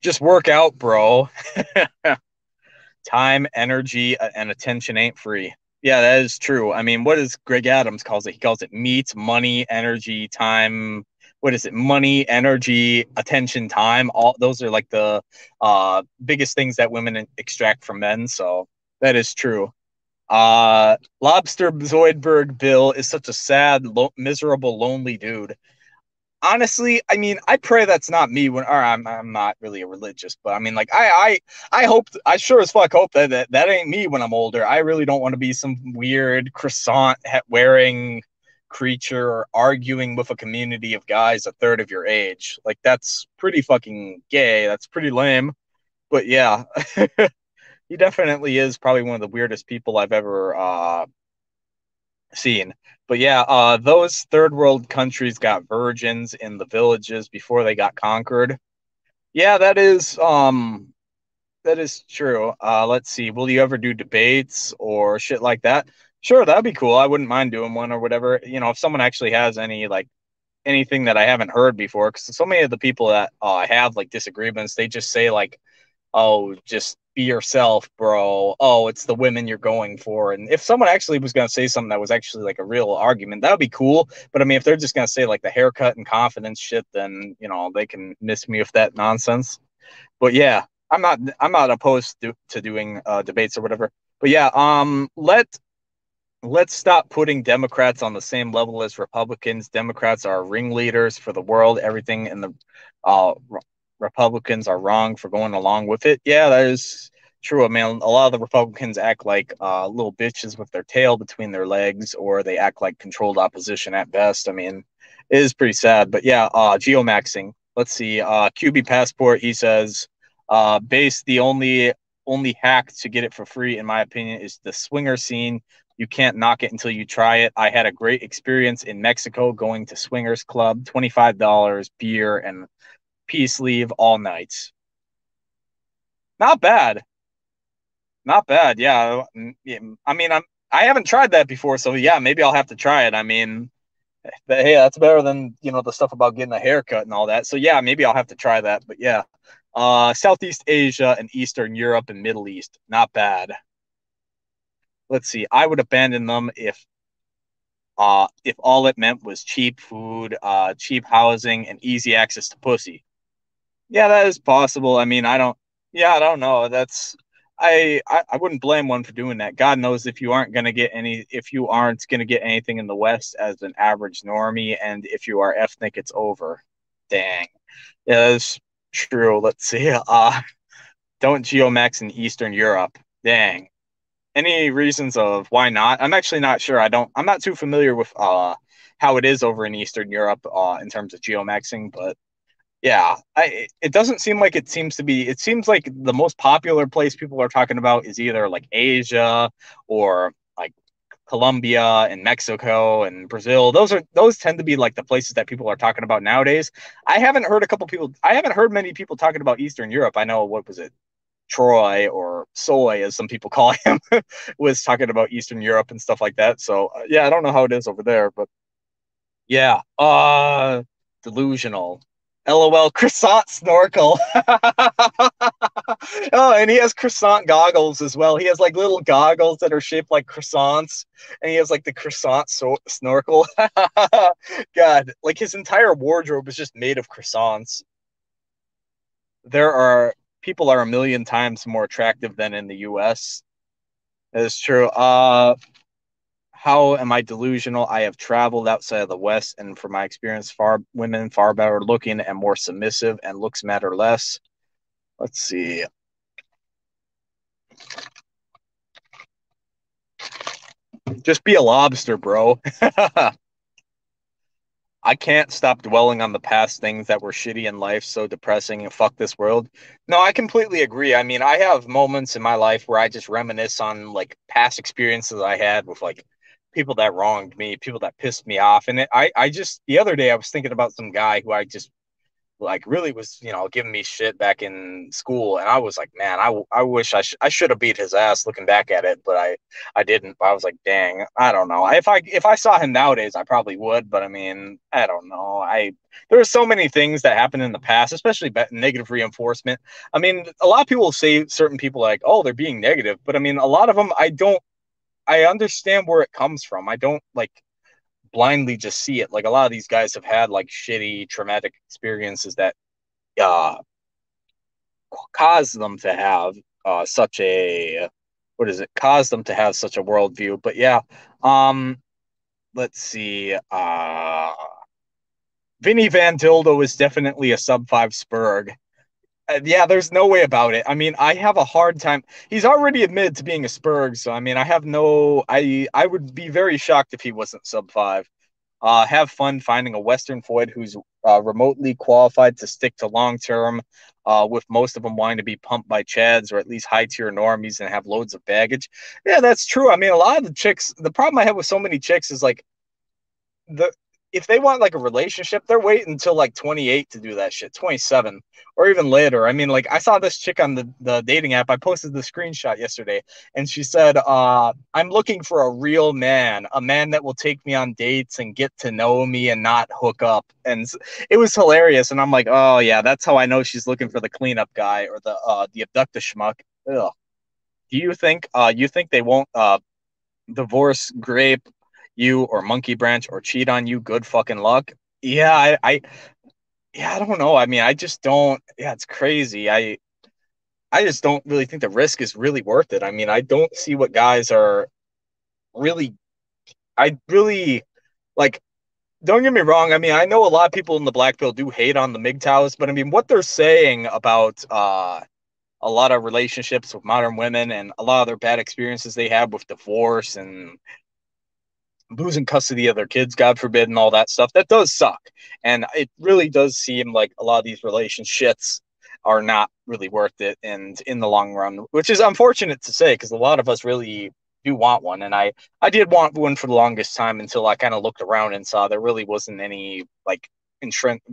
Just work out, bro. Time, energy, and attention ain't free. Yeah, that is true. I mean, what does Greg Adams calls it? He calls it meat, money, energy, time. What is it? Money, energy, attention, time. All those are like the uh, biggest things that women extract from men. So that is true. Uh, Lobster Zoidberg Bill is such a sad, lo- miserable, lonely dude. Honestly, I mean, I pray that's not me when, or I'm, I'm not really a religious, but I mean, like, I, I, I hope, I sure as fuck hope that, that that ain't me when I'm older. I really don't want to be some weird croissant wearing creature or arguing with a community of guys a third of your age. Like, that's pretty fucking gay. That's pretty lame. But yeah. he definitely is probably one of the weirdest people I've ever uh, seen. But yeah, uh, those third world countries got virgins in the villages before they got conquered. Yeah, that is um that is true. Uh, let's see. Will you ever do debates or shit like that? Sure, that'd be cool. I wouldn't mind doing one or whatever. You know, if someone actually has any like anything that I haven't heard before, because so many of the people that uh, have like disagreements, they just say like, "Oh, just be yourself, bro. Oh, it's the women you're going for. And if someone actually was going to say something that was actually like a real argument, that would be cool. But I mean, if they're just going to say like the haircut and confidence shit, then you know they can miss me with that nonsense. But yeah, I'm not I'm not opposed to, to doing uh, debates or whatever. But yeah, um, let let's stop putting Democrats on the same level as Republicans. Democrats are ringleaders for the world. Everything in the uh, Republicans are wrong for going along with it. Yeah, that is true. I mean, a lot of the Republicans act like uh, little bitches with their tail between their legs, or they act like controlled opposition at best. I mean, it is pretty sad. But yeah, uh, geomaxing. Let's see. Uh, QB passport. He says, uh, base the only only hack to get it for free, in my opinion, is the swinger scene. You can't knock it until you try it. I had a great experience in Mexico going to Swingers Club, $25 beer and peace leave all night. Not bad. Not bad. Yeah. I mean, I'm I haven't tried that before, so yeah, maybe I'll have to try it. I mean, hey, that's better than you know the stuff about getting a haircut and all that. So yeah, maybe I'll have to try that. But yeah, uh, Southeast Asia and Eastern Europe and Middle East, not bad. Let's see. I would abandon them if uh, if all it meant was cheap food, uh, cheap housing, and easy access to pussy. Yeah, that is possible. I mean, I don't. Yeah, I don't know. That's I, I, I wouldn't blame one for doing that. God knows if you aren't gonna get any, if you aren't gonna get anything in the West as an average normie, and if you are ethnic, it's over. Dang, yeah, that's true. Let's see. Uh, don't geomax in Eastern Europe. Dang. any reasons of why not? I'm actually not sure. I don't. I'm not too familiar with uh, how it is over in Eastern Europe uh, in terms of geomaxing, but yeah, I, it doesn't seem like it seems to be. It seems like the most popular place people are talking about is either like Asia or like Colombia and Mexico and Brazil. Those are those tend to be like the places that people are talking about nowadays. I haven't heard a couple people. I haven't heard many people talking about Eastern Europe. I know what was it, Troy or Soy, as some people call him, was talking about Eastern Europe and stuff like that. So uh, yeah, I don't know how it is over there, but yeah, uh, delusional. LOL, croissant snorkel. oh, and he has croissant goggles as well. He has like little goggles that are shaped like croissants, and he has like the croissant so- snorkel. God, like his entire wardrobe is just made of croissants. There are people are a million times more attractive than in the US. That is true. Uh how am I delusional? I have traveled outside of the West, and from my experience, far women far better looking and more submissive, and looks matter less. Let's see. Just be a lobster, bro. I can't stop dwelling on the past things that were shitty in life, so depressing and fuck this world. No, I completely agree. I mean, I have moments in my life where I just reminisce on like past experiences I had with like people that wronged me, people that pissed me off. And it, I, I just the other day I was thinking about some guy who I just like really was you know giving me shit back in school. And i was like man i, I wish i, sh- I should have beat his ass looking back at it but i i didn't. I was like dang i don't know. If i if i saw him nowadays i probably would but i mean i don't know. I there are so many things that happened in the past especially negative reinforcement. I mean a lot of people say certain people like oh they're being negative but i mean a lot of them i don't i understand where it comes from i don't like blindly just see it. Like a lot of these guys have had like shitty traumatic experiences that uh cause them to have uh such a what is it cause them to have such a worldview but yeah um let's see uh Vinny Van Dildo is definitely a sub five Spurg. Uh, yeah, there's no way about it. I mean, I have a hard time. He's already admitted to being a Spurg, so I mean, I have no. I I would be very shocked if he wasn't sub five. Uh, have fun finding a Western Floyd who's uh, remotely qualified to stick to long term, uh, with most of them wanting to be pumped by Chads or at least high tier normies and have loads of baggage. Yeah, that's true. I mean, a lot of the chicks, the problem I have with so many chicks is like the if they want like a relationship, they're waiting until like 28 to do that shit, 27 or even later. I mean, like I saw this chick on the, the dating app. I posted the screenshot yesterday and she said, uh, I'm looking for a real man, a man that will take me on dates and get to know me and not hook up. And it was hilarious. And I'm like, oh yeah, that's how I know she's looking for the cleanup guy or the uh the abductor schmuck. Ugh. Do you think uh you think they won't uh divorce grape you or monkey branch or cheat on you, good fucking luck. Yeah, I, I yeah, I don't know. I mean, I just don't yeah, it's crazy. I I just don't really think the risk is really worth it. I mean, I don't see what guys are really I really like don't get me wrong. I mean, I know a lot of people in the black pill do hate on the MGTOWs, but I mean, what they're saying about uh, a lot of relationships with modern women and a lot of their bad experiences they have with divorce and losing custody of their kids, God forbid, and all that stuff. That does suck. And it really does seem like a lot of these relationships are not really worth it and in the long run, which is unfortunate to say because a lot of us really do want one. And I, I did want one for the longest time until I kind of looked around and saw there really wasn't any like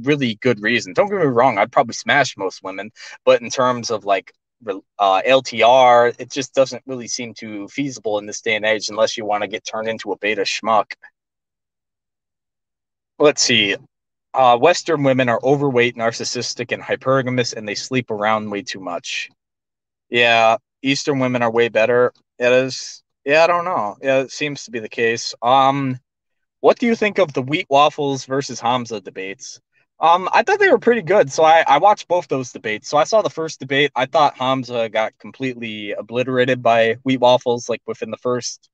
really good reason. Don't get me wrong, I'd probably smash most women, but in terms of like uh, LTR, it just doesn't really seem too feasible in this day and age unless you want to get turned into a beta schmuck. Let's see. Uh, Western women are overweight, narcissistic, and hypergamous, and they sleep around way too much. Yeah, Eastern women are way better. It is. Yeah, I don't know. Yeah, it seems to be the case. Um, what do you think of the wheat waffles versus Hamza debates? Um, I thought they were pretty good. So I, I watched both those debates. So I saw the first debate. I thought Hamza got completely obliterated by Wheat Waffles, like within the first.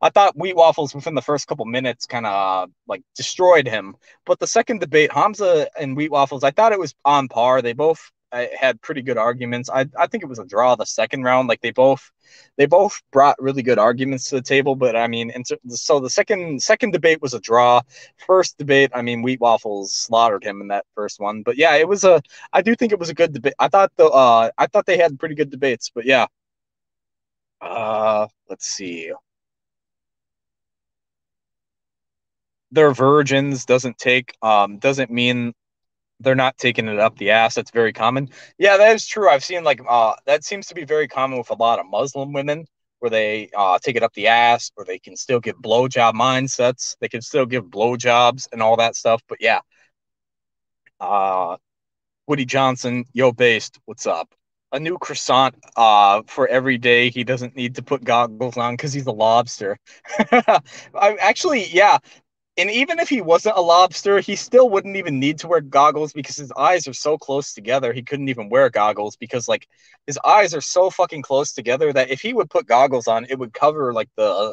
I thought Wheat Waffles within the first couple minutes kind of like destroyed him. But the second debate, Hamza and Wheat Waffles, I thought it was on par. They both had pretty good arguments. I I think it was a draw the second round. Like they both they both brought really good arguments to the table. But I mean, and so the second second debate was a draw. First debate, I mean, Wheat Waffles slaughtered him in that first one. But yeah, it was a. I do think it was a good debate. I thought the uh I thought they had pretty good debates. But yeah. Uh, let's see. They're virgins doesn't take um doesn't mean they're not taking it up the ass. That's very common. Yeah, that is true. I've seen like uh, that seems to be very common with a lot of Muslim women where they uh, take it up the ass or they can still give blowjob mindsets. They can still give blowjobs and all that stuff. But yeah. Uh, Woody Johnson, yo based, what's up? A new croissant uh, for every day. He doesn't need to put goggles on because he's a lobster. I'm actually, yeah, and even if he wasn't a lobster, he still wouldn't even need to wear goggles because his eyes are so close together. He couldn't even wear goggles because like his eyes are so fucking close together that if he would put goggles on, it would cover like the uh,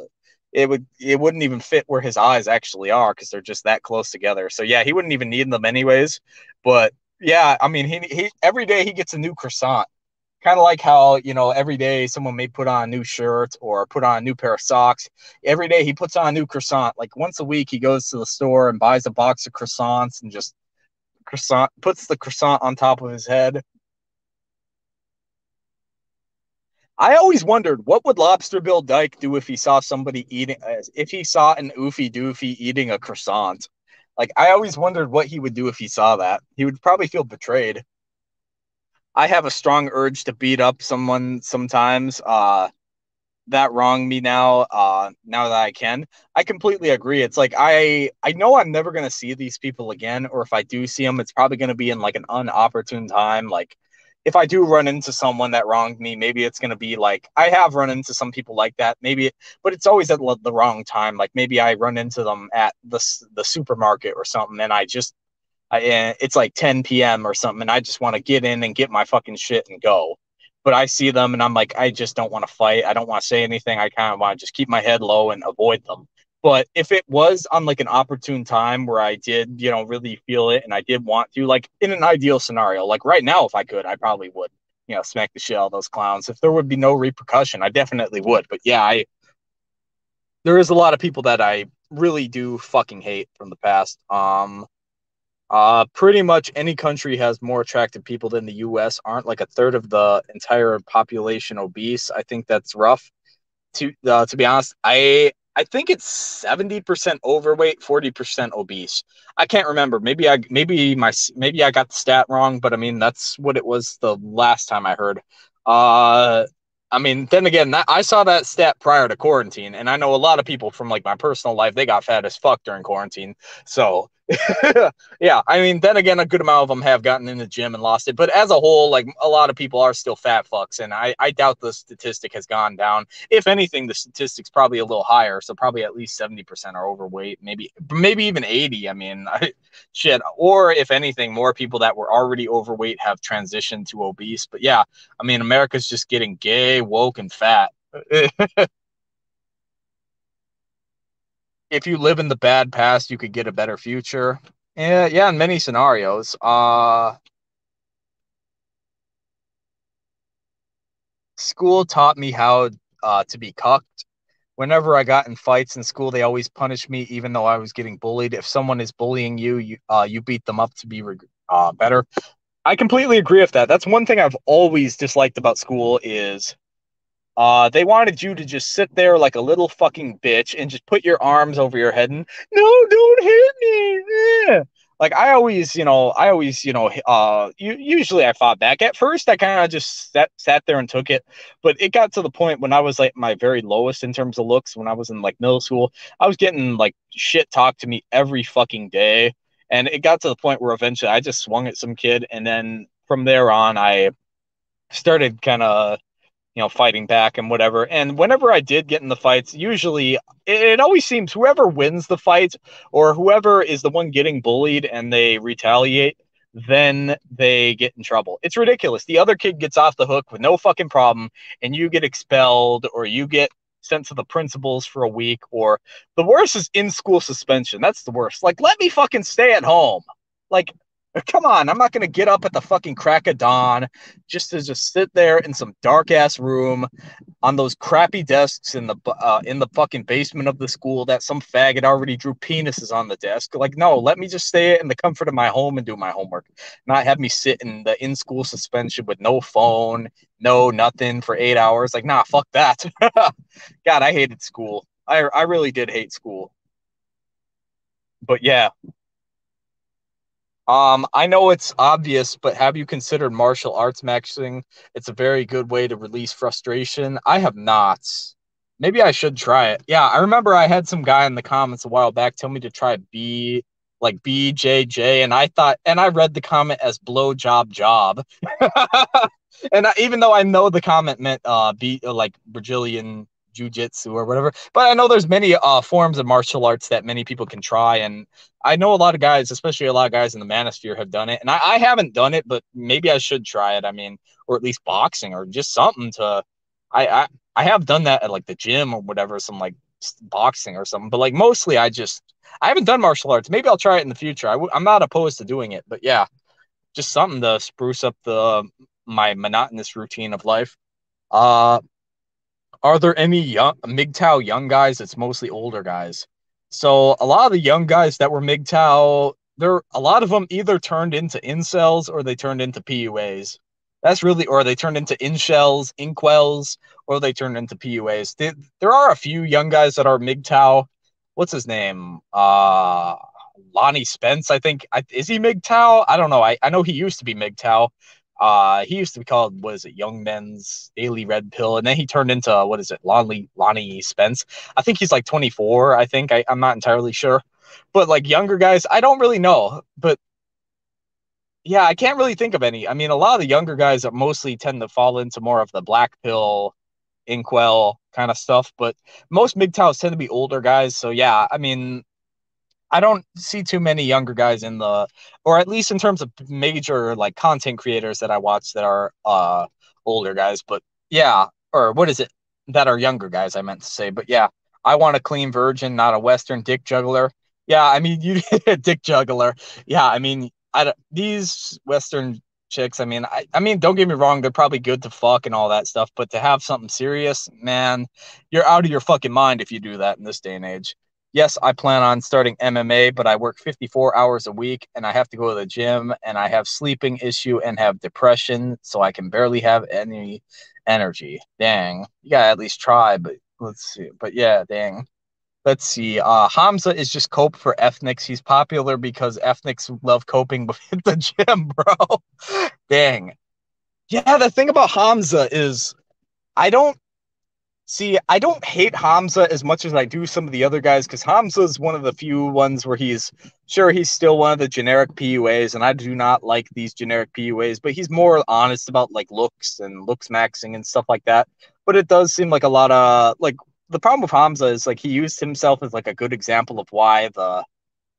it would it wouldn't even fit where his eyes actually are because they're just that close together. So yeah, he wouldn't even need them anyways. But yeah, I mean, he he every day he gets a new croissant kind of like how you know every day someone may put on a new shirt or put on a new pair of socks every day he puts on a new croissant like once a week he goes to the store and buys a box of croissants and just croissant puts the croissant on top of his head I always wondered what would Lobster Bill Dyke do if he saw somebody eating, uh, if he saw an oofy doofy eating a croissant. Like I always wondered what he would do if he saw that. He would probably feel betrayed. I have a strong urge to beat up someone sometimes. Uh, that wronged me now. Uh, now that I can, I completely agree. It's like I I know I'm never gonna see these people again, or if I do see them, it's probably gonna be in like an unopportune time. Like if I do run into someone that wronged me, maybe it's gonna be like I have run into some people like that. Maybe, but it's always at the wrong time. Like maybe I run into them at the the supermarket or something, and I just I, it's like 10 p.m. or something, and I just want to get in and get my fucking shit and go. But I see them, and I'm like, I just don't want to fight. I don't want to say anything. I kind of want to just keep my head low and avoid them. But if it was on like an opportune time where I did, you know, really feel it and I did want to, like in an ideal scenario, like right now, if I could, I probably would, you know, smack the shit out of those clowns. If there would be no repercussion, I definitely would. But yeah, I there is a lot of people that I really do fucking hate from the past. Um, uh, pretty much any country has more attractive people than the U.S. Aren't like a third of the entire population obese. I think that's rough. To uh, to be honest, I I think it's seventy percent overweight, forty percent obese. I can't remember. Maybe I maybe my maybe I got the stat wrong, but I mean that's what it was the last time I heard. Uh, I mean, then again, that, I saw that stat prior to quarantine, and I know a lot of people from like my personal life they got fat as fuck during quarantine. So yeah, I mean, then again, a good amount of them have gotten in the gym and lost it. But as a whole, like a lot of people are still fat fucks, and I, I doubt the statistic has gone down. If anything, the statistic's probably a little higher. So probably at least seventy percent are overweight, maybe maybe even eighty. I mean, shit. Or if anything, more people that were already overweight have transitioned to obese. But yeah, I mean, America's just getting gay, woke, and fat. if you live in the bad past, you could get a better future. Yeah, yeah, in many scenarios. Uh school taught me how uh, to be cucked. Whenever I got in fights in school, they always punished me, even though I was getting bullied. If someone is bullying you, you uh, you beat them up to be uh, better. I completely agree with that. That's one thing I've always disliked about school is uh, they wanted you to just sit there like a little fucking bitch and just put your arms over your head and no, don't hit me. Yeah. Like I always, you know, I always, you know, uh, usually I fought back. At first, I kind of just sat sat there and took it, but it got to the point when I was like my very lowest in terms of looks. When I was in like middle school, I was getting like shit talked to me every fucking day, and it got to the point where eventually I just swung at some kid, and then from there on, I started kind of you know, fighting back and whatever. And whenever I did get in the fights, usually it, it, always seems whoever wins the fight or whoever is the one getting bullied and they retaliate, then they get in trouble. It's ridiculous. The other kid gets off the hook with no fucking problem, and you get expelled or you get sent to the principals for a week, or the worst is in school suspension. That's the worst. Like, let me fucking stay at home. Like, Come on, I'm not gonna get up at the fucking crack of dawn just to just sit there in some dark ass room on those crappy desks in the uh, in the fucking basement of the school that some faggot already drew penises on the desk. Like, no, let me just stay in the comfort of my home and do my homework, not have me sit in the in school suspension with no phone, no nothing for eight hours. Like, nah, fuck that. God, I hated school. I I really did hate school. But yeah, um, I know it's obvious, but have you considered martial arts maxing? It's a very good way to release frustration. I have not. Maybe I should try it. Yeah, I remember I had some guy in the comments a while back tell me to try B like BJJ, and I thought, and I read the comment as blow job job. and I, even though I know the comment meant uh be like Brazilian jujitsu or whatever. But I know there's many uh, forms of martial arts that many people can try, and I know a lot of guys, especially a lot of guys in the manosphere, have done it. And I, I haven't done it, but maybe I should try it. I mean, or at least boxing or just something to. I I, I have done that at like the gym or whatever, some like boxing or something. But like mostly, I just I haven't done martial arts. Maybe I'll try it in the future. I'm not opposed to doing it, but yeah, just something to spruce up the my monotonous routine of life. Uh, are there any young MGTOW young guys? It's mostly older guys. So a lot of the young guys that were MGTOW, there a lot of them either turned into incels or they turned into PUAs. That's really, or they turned into incels, inkwells, or they turned into PUAs. They, there are a few young guys that are MGTOW. What's his name? Uh, Lonnie Spence, I think. I, is he MGTOW? I don't know. I, I know he used to be MGTOW. Uh, he used to be called what is it, Young Men's Daily Red Pill, and then he turned into what is it, Lonnie Lonnie Spence. I think he's like 24. I think I, I'm not entirely sure, but like younger guys, I don't really know. But yeah, I can't really think of any. I mean, a lot of the younger guys mostly tend to fall into more of the black pill, inkwell kind of stuff. But most MGTOWs tend to be older guys. So yeah, I mean, I don't see too many younger guys in the, or at least in terms of major like content creators that I watch that are uh older guys. But yeah, or what is it that are younger guys? I meant to say. But yeah, I want a clean virgin, not a Western dick juggler. Yeah, I mean you dick juggler. Yeah, I mean I these Western chicks. I mean, I, I mean, don't get me wrong, they're probably good to fuck and all that stuff, but to have something serious, man, you're out of your fucking mind if you do that in this day and age yes, I plan on starting MMA, but I work 54 hours a week and I have to go to the gym and I have sleeping issue and have depression, so I can barely have any energy. Dang. You gotta at least try, but let's see. But yeah, dang. Let's see. Uh, Hamza is just cope for ethnics. He's popular because ethnics love coping with the gym, bro. Dang. Yeah, the thing about Hamza is I don't See, I don't hate Hamza as much as I do some of the other guys because Hamza is one of the few ones where he's sure he's still one of the generic PUAs, and I do not like these generic PUAs, but he's more honest about like looks and looks maxing and stuff like that. But it does seem like a lot of like the problem with Hamza is like he used himself as like a good example of why the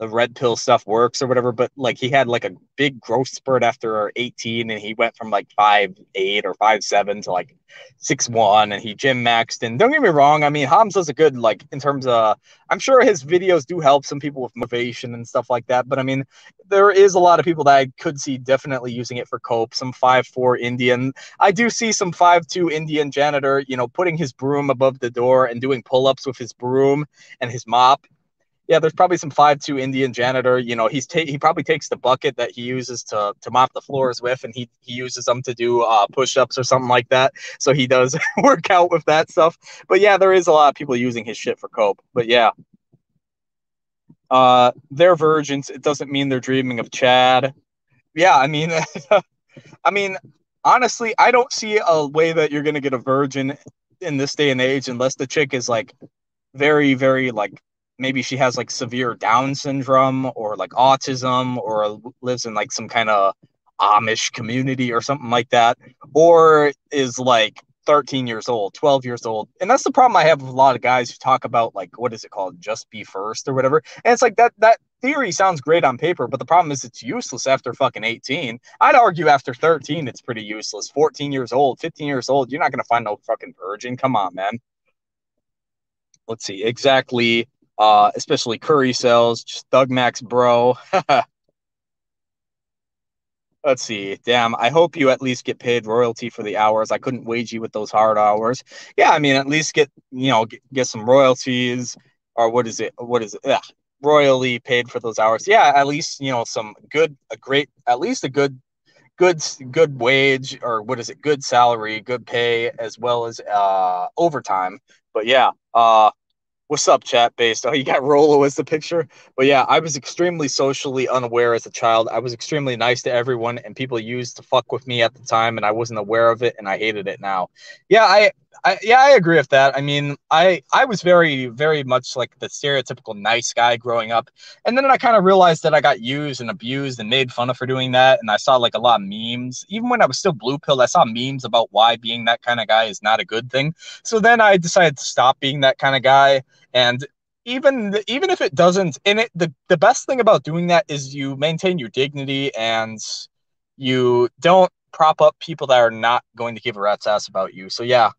the red pill stuff works or whatever, but like he had like a big growth spurt after 18 and he went from like five eight or five seven to like six one and he gym maxed and don't get me wrong, I mean Hamza's a good like in terms of I'm sure his videos do help some people with motivation and stuff like that, but I mean there is a lot of people that I could see definitely using it for cope, some five four Indian. I do see some five two Indian janitor, you know, putting his broom above the door and doing pull-ups with his broom and his mop yeah, there's probably some five two Indian janitor. You know, he's he probably takes the bucket that he uses to to mop the floors with, and he he uses them to do uh, push ups or something like that. So he does work out with that stuff. But yeah, there is a lot of people using his shit for cope. But yeah, uh, they're virgins. It doesn't mean they're dreaming of Chad. Yeah, I mean, I mean, honestly, I don't see a way that you're gonna get a virgin in this day and age unless the chick is like very, very like maybe she has like severe Down syndrome or like autism or lives in like some kind of Amish community or something like that, or is like 13 years old, 12 years old. And that's the problem I have with a lot of guys who talk about like what is it called, just be first or whatever. And it's like that that theory sounds great on paper, but the problem is it's useless after fucking 18. I'd argue after 13 it's pretty useless. 14 years old, 15 years old, you're not gonna find no fucking virgin. Come on, man. Let's see exactly uh, especially Curry cells, just Thug Max Bro. let's see. Damn, I hope you at least get paid royalty for the hours. I couldn't wage you with those hard hours. Yeah, I mean, at least get you know get, get some royalties or what is it? What is it? Yeah, royally paid for those hours. Yeah, at least you know some good, a great, at least a good, good, good wage or what is it? Good salary, good pay, as well as uh overtime. But yeah, uh, What's up, chat based? Oh, you got Rolo as the picture. But yeah, I was extremely socially unaware as a child. I was extremely nice to everyone, and people used to fuck with me at the time, and I wasn't aware of it, and I hated it now. Yeah, I, I yeah, I agree with that. I mean, I I was very very much like the stereotypical nice guy growing up, and then I kind of realized that I got used and abused and made fun of for doing that, and I saw like a lot of memes. Even when I was still blue pill, I saw memes about why being that kind of guy is not a good thing. So then I decided to stop being that kind of guy and even even if it doesn't, and it the, the best thing about doing that is you maintain your dignity and you don't prop up people that are not going to give a rat's ass about you. So yeah.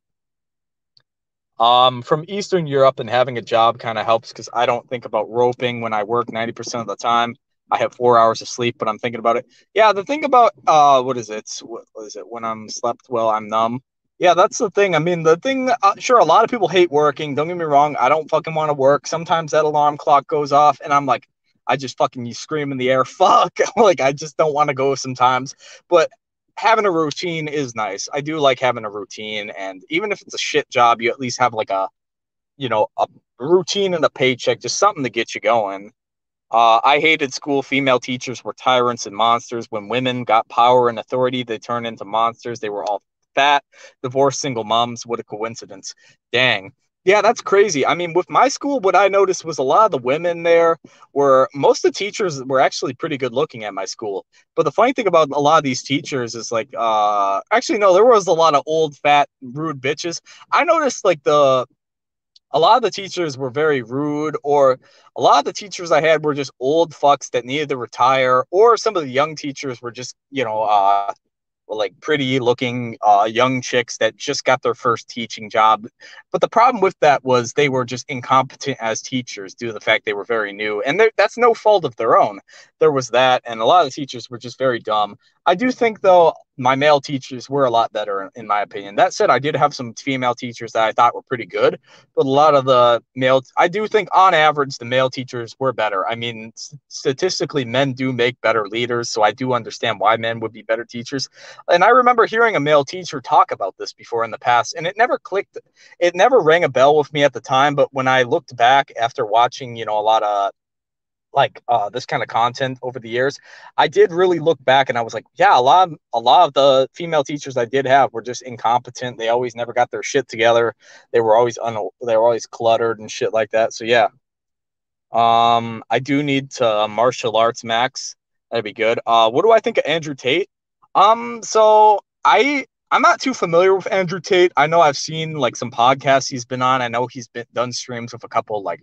Um, from Eastern Europe and having a job kind of helps because I don't think about roping when I work 90% of the time. I have four hours of sleep, but I'm thinking about it. Yeah, the thing about uh, what is it? What, what is it? When I'm slept well, I'm numb. Yeah, that's the thing. I mean, the thing, uh, sure, a lot of people hate working. Don't get me wrong. I don't fucking want to work. Sometimes that alarm clock goes off and I'm like, I just fucking you scream in the air, fuck. like, I just don't want to go sometimes. But having a routine is nice. I do like having a routine. And even if it's a shit job, you at least have like a, you know, a routine and a paycheck, just something to get you going. Uh, I hated school. Female teachers were tyrants and monsters. When women got power and authority, they turned into monsters. They were all fat, divorced single moms. What a coincidence. Dang. Yeah, that's crazy. I mean, with my school, what I noticed was a lot of the women there were most of the teachers were actually pretty good looking at my school. But the funny thing about a lot of these teachers is like, uh, actually, no, there was a lot of old, fat, rude bitches. I noticed like the a lot of the teachers were very rude, or a lot of the teachers I had were just old fucks that needed to retire, or some of the young teachers were just, you know, uh, like pretty looking uh, young chicks that just got their first teaching job. But the problem with that was they were just incompetent as teachers due to the fact they were very new. And that's no fault of their own. There was that. And a lot of the teachers were just very dumb. I do think, though, my male teachers were a lot better in my opinion. That said, I did have some female teachers that I thought were pretty good, but a lot of the male, I do think on average the male teachers were better. I mean, statistically, men do make better leaders, so I do understand why men would be better teachers. And I remember hearing a male teacher talk about this before in the past, and it never clicked. It never rang a bell with me at the time, but when I looked back after watching, you know, a lot of like uh, this kind of content over the years, I did really look back and I was like, yeah, a lot of, a lot of the female teachers I did have were just incompetent. They always never got their shit together. They were always un- they were always cluttered and shit like that. So yeah, um, I do need to uh, martial arts max. That'd be good. Uh, what do I think of Andrew Tate? Um, so I I'm not too familiar with Andrew Tate. I know I've seen like some podcasts he's been on. I know he's been done streams with a couple like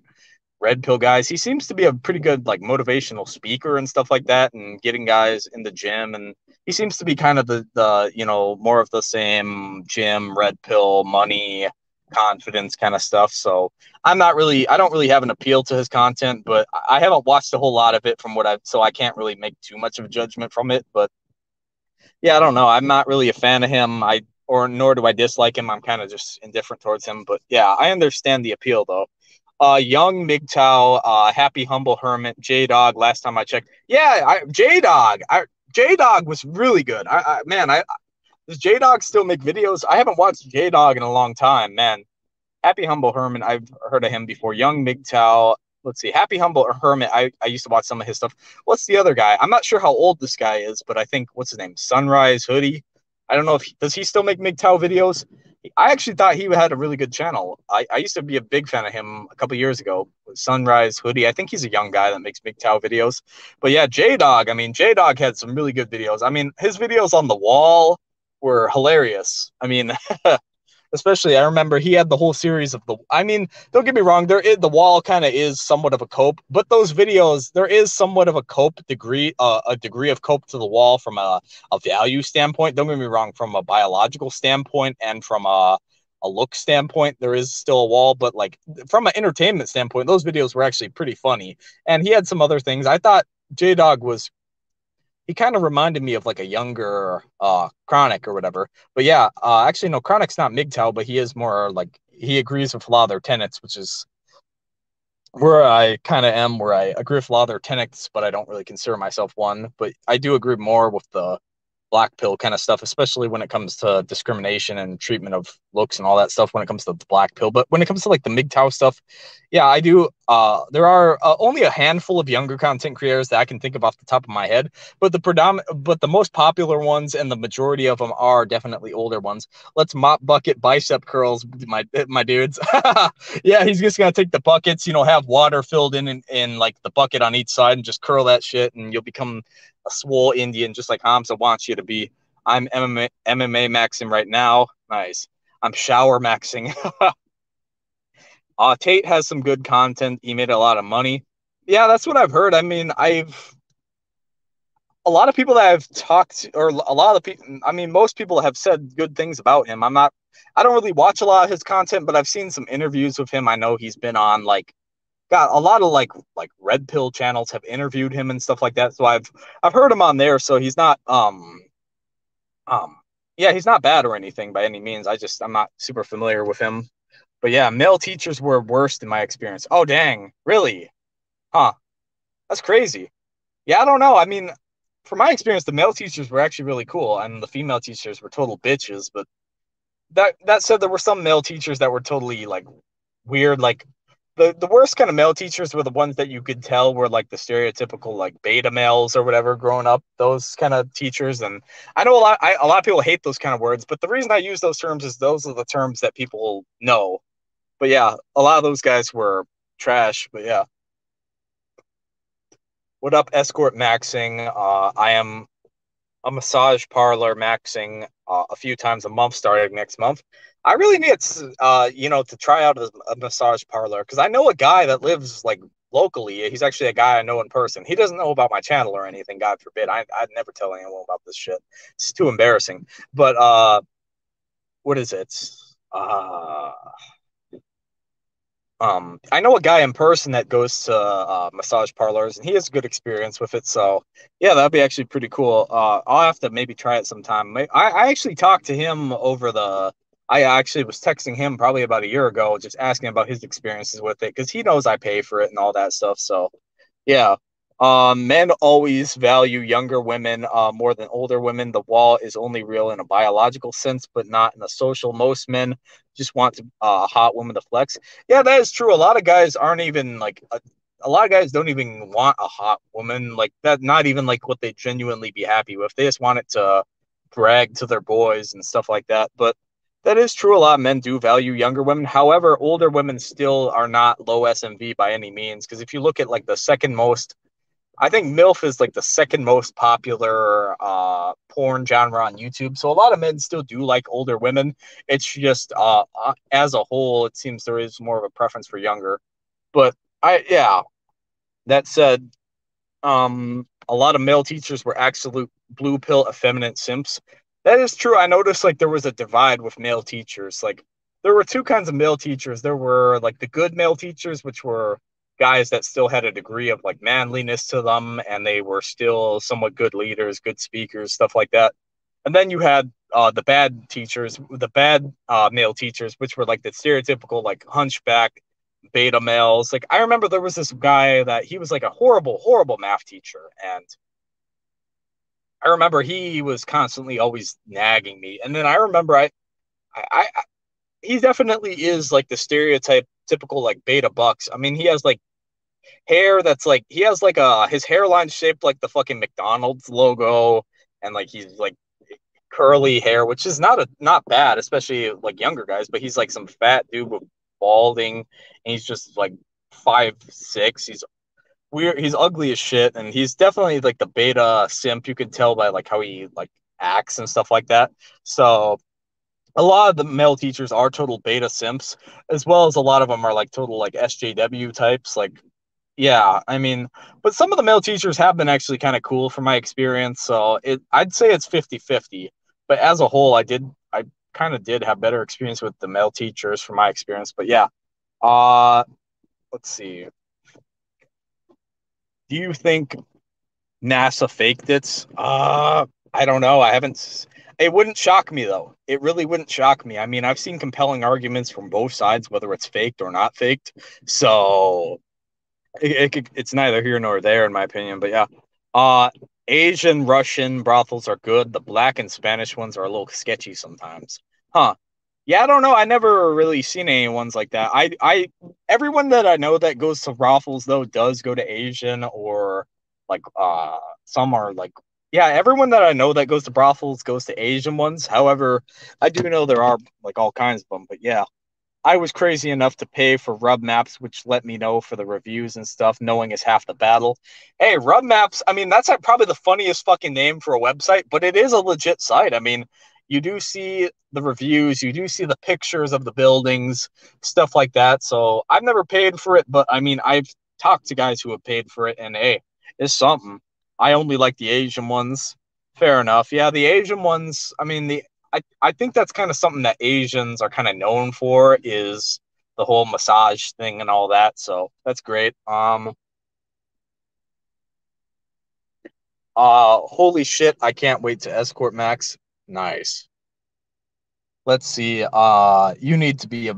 red pill guys. He seems to be a pretty good like motivational speaker and stuff like that, and getting guys in the gym. And he seems to be kind of the the you know more of the same gym, red pill, money, confidence kind of stuff. So I'm not really I don't really have an appeal to his content, but I haven't watched a whole lot of it from what I've so I can't really make too much of a judgment from it. But yeah, I don't know. I'm not really a fan of him. I or nor do I dislike him. I'm kind of just indifferent towards him. But yeah, I understand the appeal though uh, young MGTOW, uh, Happy Humble Hermit, J Dog. Last time I checked, yeah, J Dog, J Dog was really good. I, I man, I does J Dog still make videos? I haven't watched J Dog in a long time, man. Happy Humble Hermit, I've heard of him before. Young MGTOW, let's see, Happy Humble Hermit. I, I used to watch some of his stuff. What's the other guy? I'm not sure how old this guy is, but I think what's his name? Sunrise Hoodie. I don't know if he, does he still make MGTOW videos. I actually thought he had a really good channel. I, I used to be a big fan of him a couple years ago. Sunrise Hoodie. I think he's a young guy that makes MGTOW videos. But yeah, J Dog. I mean, J Dog had some really good videos. I mean, his videos on the wall were hilarious. I mean, especially I remember he had the whole series of the. I mean, don't get me wrong, there is the wall kind of is somewhat of a cope, but those videos there is somewhat of a cope degree, uh, a degree of cope to the wall from a, a value standpoint. Don't get me wrong, from a biological standpoint and from a a look standpoint, there is still a wall, but like from an entertainment standpoint, those videos were actually pretty funny. And he had some other things. I thought J Dog was he kind of reminded me of like a younger uh Chronic or whatever. But yeah, uh actually no, Chronic's not MGTOW, but he is more like he agrees with a lot of their tenets, which is where I kind of am, where I agree with a lot of their tenets, but I don't really consider myself one. But I do agree more with the black pill kind of stuff, especially when it comes to discrimination and treatment of looks and all that stuff when it comes to the black pill. But when it comes to like the MGTOW stuff, yeah, I do. Uh, there are uh, only a handful of younger content creators that I can think of off the top of my head, but the predominant, but the most popular ones and the majority of them are definitely older ones. Let's mop bucket bicep curls, my my dudes. yeah, he's just gonna take the buckets, you know, have water filled in, in in like the bucket on each side and just curl that shit, and you'll become a swole Indian, just like Hamza wants you to be. I'm MMA, MMA maxing right now. Nice. I'm shower maxing. uh, Tate has some good content. He made a lot of money. Yeah, that's what I've heard. I mean, I've a lot of people that I've talked or a lot of people, I mean, most people have said good things about him. I'm not, I don't really watch a lot of his content, but I've seen some interviews with him. I know he's been on like got a lot of like like red pill channels have interviewed him and stuff like that. So I've I've heard him on there. So he's not um um yeah he's not bad or anything by any means. I just I'm not super familiar with him. But yeah, male teachers were worst in my experience. Oh dang, really? Huh? That's crazy. Yeah, I don't know. I mean, from my experience, the male teachers were actually really cool, and the female teachers were total bitches. But that that said, there were some male teachers that were totally like weird, like the the worst kind of male teachers were the ones that you could tell were like the stereotypical like beta males or whatever growing up those kind of teachers and i know a lot I, a lot of people hate those kind of words but the reason i use those terms is those are the terms that people know but yeah a lot of those guys were trash but yeah what up escort maxing uh, i am a massage parlor maxing uh, a few times a month starting next month I really need to, uh, you know, to try out a, a massage parlor because I know a guy that lives like locally. He's actually a guy I know in person. He doesn't know about my channel or anything. God forbid. I, I'd never tell anyone about this shit. It's too embarrassing. But uh, what is it? Uh, um, I know a guy in person that goes to uh, massage parlors, and he has a good experience with it. So, yeah, that'd be actually pretty cool. Uh, I'll have to maybe try it sometime. I, I actually talked to him over the I actually was texting him probably about a year ago, just asking about his experiences with it because he knows I pay for it and all that stuff. So, yeah. Um, men always value younger women uh, more than older women. The wall is only real in a biological sense, but not in a social. Most men just want uh, a hot woman to flex. Yeah, that is true. A lot of guys aren't even like a, a lot of guys don't even want a hot woman like that. Not even like what they genuinely be happy with. They just want it to brag to their boys and stuff like that. But that is true. A lot of men do value younger women. However, older women still are not low SMV by any means. Because if you look at like the second most, I think MILF is like the second most popular uh, porn genre on YouTube. So a lot of men still do like older women. It's just uh, uh, as a whole, it seems there is more of a preference for younger. But I, yeah, that said, um, a lot of male teachers were absolute blue pill effeminate simps that is true. I noticed like there was a divide with male teachers. Like there were two kinds of male teachers. There were like the good male teachers, which were guys that still had a degree of like manliness to them and they were still somewhat good leaders, good speakers, stuff like that. And then you had uh, the bad teachers, the bad uh, male teachers, which were like the stereotypical like hunchback beta males. Like I remember there was this guy that he was like a horrible, horrible math teacher, and I remember he was constantly always nagging me, and then I remember I, I, I he definitely is like the stereotype typical like beta bucks. I mean, he has like hair that's like he has like a his hairline shaped like the fucking McDonald's logo, and like he's like curly hair, which is not a not bad, especially like younger guys. But he's like some fat dude with balding, and he's just like five six. He's weird. He's ugly as shit, and he's definitely like the beta simp. You can tell by like how he like acts and stuff like that. So a lot of the male teachers are total beta simps, as well as a lot of them are like total like SJW types. Like, yeah, I mean, but some of the male teachers have been actually kind of cool from my experience. So it, I'd say it's 50 50. But as a whole, I did, I kind of did have better experience with the male teachers from my experience. But yeah, uh, let's see do you think NASA faked it. Uh, I don't know. I haven't. It wouldn't shock me though. It really wouldn't shock me. I mean, I've seen compelling arguments from both sides, whether it's faked or not faked. So it, it, it's neither here nor there, in my opinion. But yeah, uh, Asian Russian brothels are good. The black and Spanish ones are a little sketchy sometimes. Huh. Yeah, I don't know. I never really seen any ones like that. I, I, everyone that I know that goes to brothels though does go to Asian or like, uh, some are like, yeah, everyone that I know that goes to brothels goes to Asian ones. However, I do know there are like all kinds of them. But yeah, I was crazy enough to pay for Rub Maps, which let me know for the reviews and stuff, knowing is half the battle. Hey, Rub Maps, I mean, that's probably the funniest fucking name for a website, but it is a legit site. I mean, you do see the reviews, you do see the pictures of the buildings, stuff like that. So I've never paid for it, but I mean, I've talked to guys who have paid for it, and hey, it's something. I only like the Asian ones. Fair enough. Yeah, the Asian ones, I mean, the I, I think that's kind of something that Asians are kind of known for is the whole massage thing and all that. So that's great. Um, uh, holy shit! I can't wait to escort Max. Nice. Let's see. Uh, you need to be a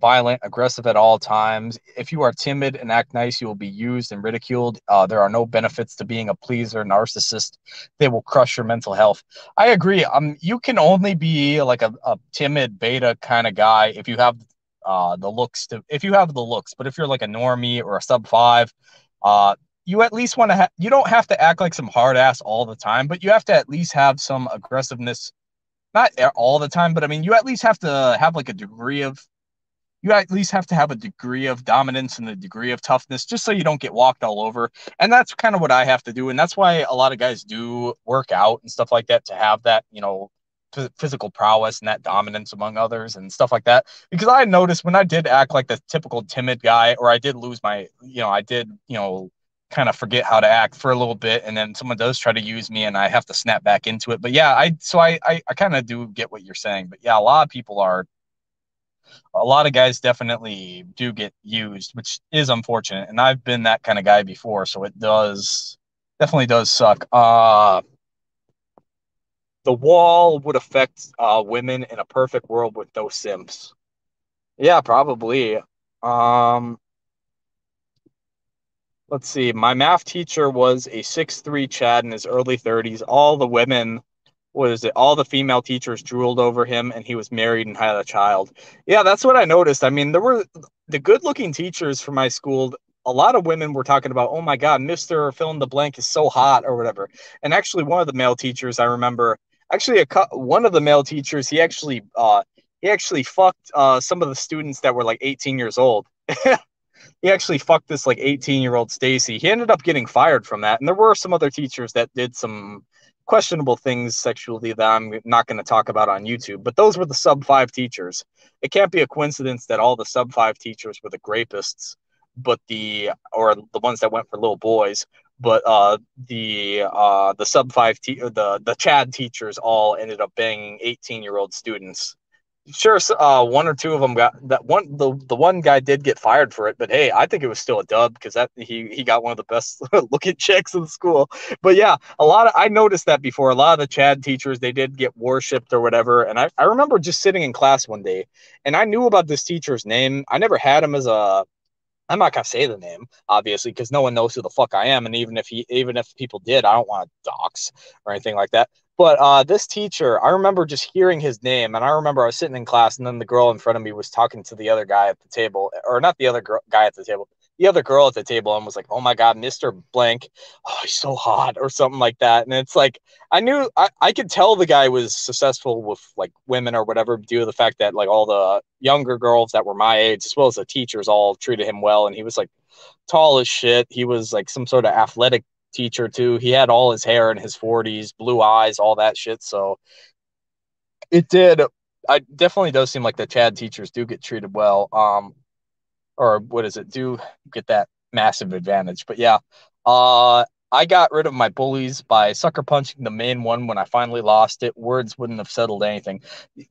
violent, aggressive at all times. If you are timid and act nice, you will be used and ridiculed. Uh, there are no benefits to being a pleaser, narcissist. They will crush your mental health. I agree. Um, you can only be like a, a timid beta kind of guy if you have uh the looks to if you have the looks. But if you're like a normie or a sub five, uh, you at least want to you don't have to act like some hard ass all the time, but you have to at least have some aggressiveness. Not all the time, but I mean, you at least have to have like a degree of you at least have to have a degree of dominance and a degree of toughness just so you don't get walked all over. And that's kind of what I have to do. And that's why a lot of guys do work out and stuff like that to have that, you know, physical prowess and that dominance among others and stuff like that. Because I noticed when I did act like the typical timid guy, or I did lose my, you know, I did, you know, kind of forget how to act for a little bit and then someone does try to use me and I have to snap back into it. But yeah, I so I I, I kind of do get what you're saying. But yeah, a lot of people are a lot of guys definitely do get used, which is unfortunate. And I've been that kind of guy before, so it does definitely does suck. Uh the wall would affect uh, women in a perfect world with no simps. Yeah, probably. Um, let's see. My math teacher was a six-three Chad in his early 30s. All the women was it all the female teachers drooled over him and he was married and had a child. Yeah that's what i noticed. I mean there were the good looking teachers from my school a lot of women were talking about oh my god mr fill in the blank is so hot or whatever. And actually one of the male teachers i remember actually a one of the male teachers he actually uh he actually fucked uh some of the students that were like 18 years old. He actually fucked this like 18 year old stacy. He ended up getting fired from that. And there were some other teachers that did some questionable things sexually that I'm not going to talk about on YouTube, but those were the sub five teachers. It can't be a coincidence that all the sub five teachers were the grapists, but the or the ones that went for little boys, but uh, the uh, the sub five te- the the Chad teachers all ended up being 18 year old students sure uh, one or two of them got that one the, the one guy did get fired for it but hey i think it was still a dub because that he he got one of the best looking chicks in the school but yeah a lot of i noticed that before a lot of the chad teachers they did get worshipped or whatever and i, I remember just sitting in class one day and i knew about this teacher's name i never had him as a I'm not gonna say the name, obviously, because no one knows who the fuck I am, and even if he, even if people did, I don't want to dox or anything like that. But uh, this teacher, I remember just hearing his name, and I remember I was sitting in class, and then the girl in front of me was talking to the other guy at the table, or not the other girl, guy at the table, the other girl at the table, and was like, "Oh my god, Mister Blank, oh he's so hot," or something like that. And it's like I knew I, I could tell the guy was successful with like women or whatever due to the fact that like all the younger girls that were my age, as well as the teachers, all treated him well, and he was like tall as shit. He was like some sort of athletic teacher too. He had all his hair in his 40s, blue eyes, all that shit. So it did. I definitely does seem like the Chad teachers do get treated well. Um, or what is it? Do get that massive advantage. But yeah, uh, I got rid of my bullies by sucker punching the main one when I finally lost it. Words wouldn't have settled anything.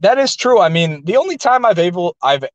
That is true. I mean, the only time I've able I've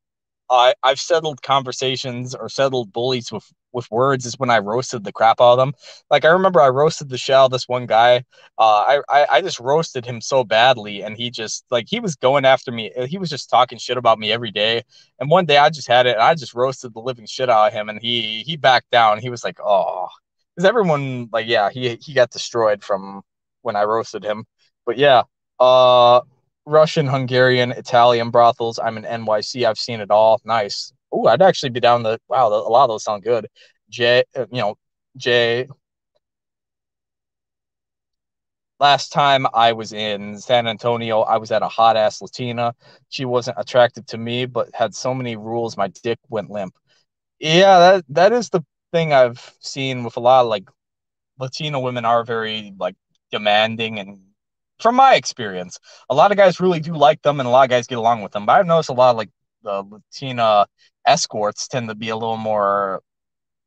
I, I've settled conversations or settled bullies with with words is when I roasted the crap out of them. Like I remember I roasted the shell, this one guy. Uh, I, I I just roasted him so badly, and he just like he was going after me. He was just talking shit about me every day. And one day I just had it, and I just roasted the living shit out of him, and he he backed down. He was like, oh, because everyone like yeah, he he got destroyed from when I roasted him. But yeah, uh, Russian, Hungarian, Italian brothels. I'm in NYC. I've seen it all. Nice. Oh, I'd actually be down the wow. A lot of those sound good. Jay, uh, you know, Jay. Last time I was in San Antonio, I was at a hot ass Latina. She wasn't attractive to me, but had so many rules, my dick went limp. Yeah, that that is the thing I've seen with a lot of like Latino women are very like demanding and from my experience, a lot of guys really do like them and a lot of guys get along with them. But I've noticed a lot of like the Latina escorts tend to be a little more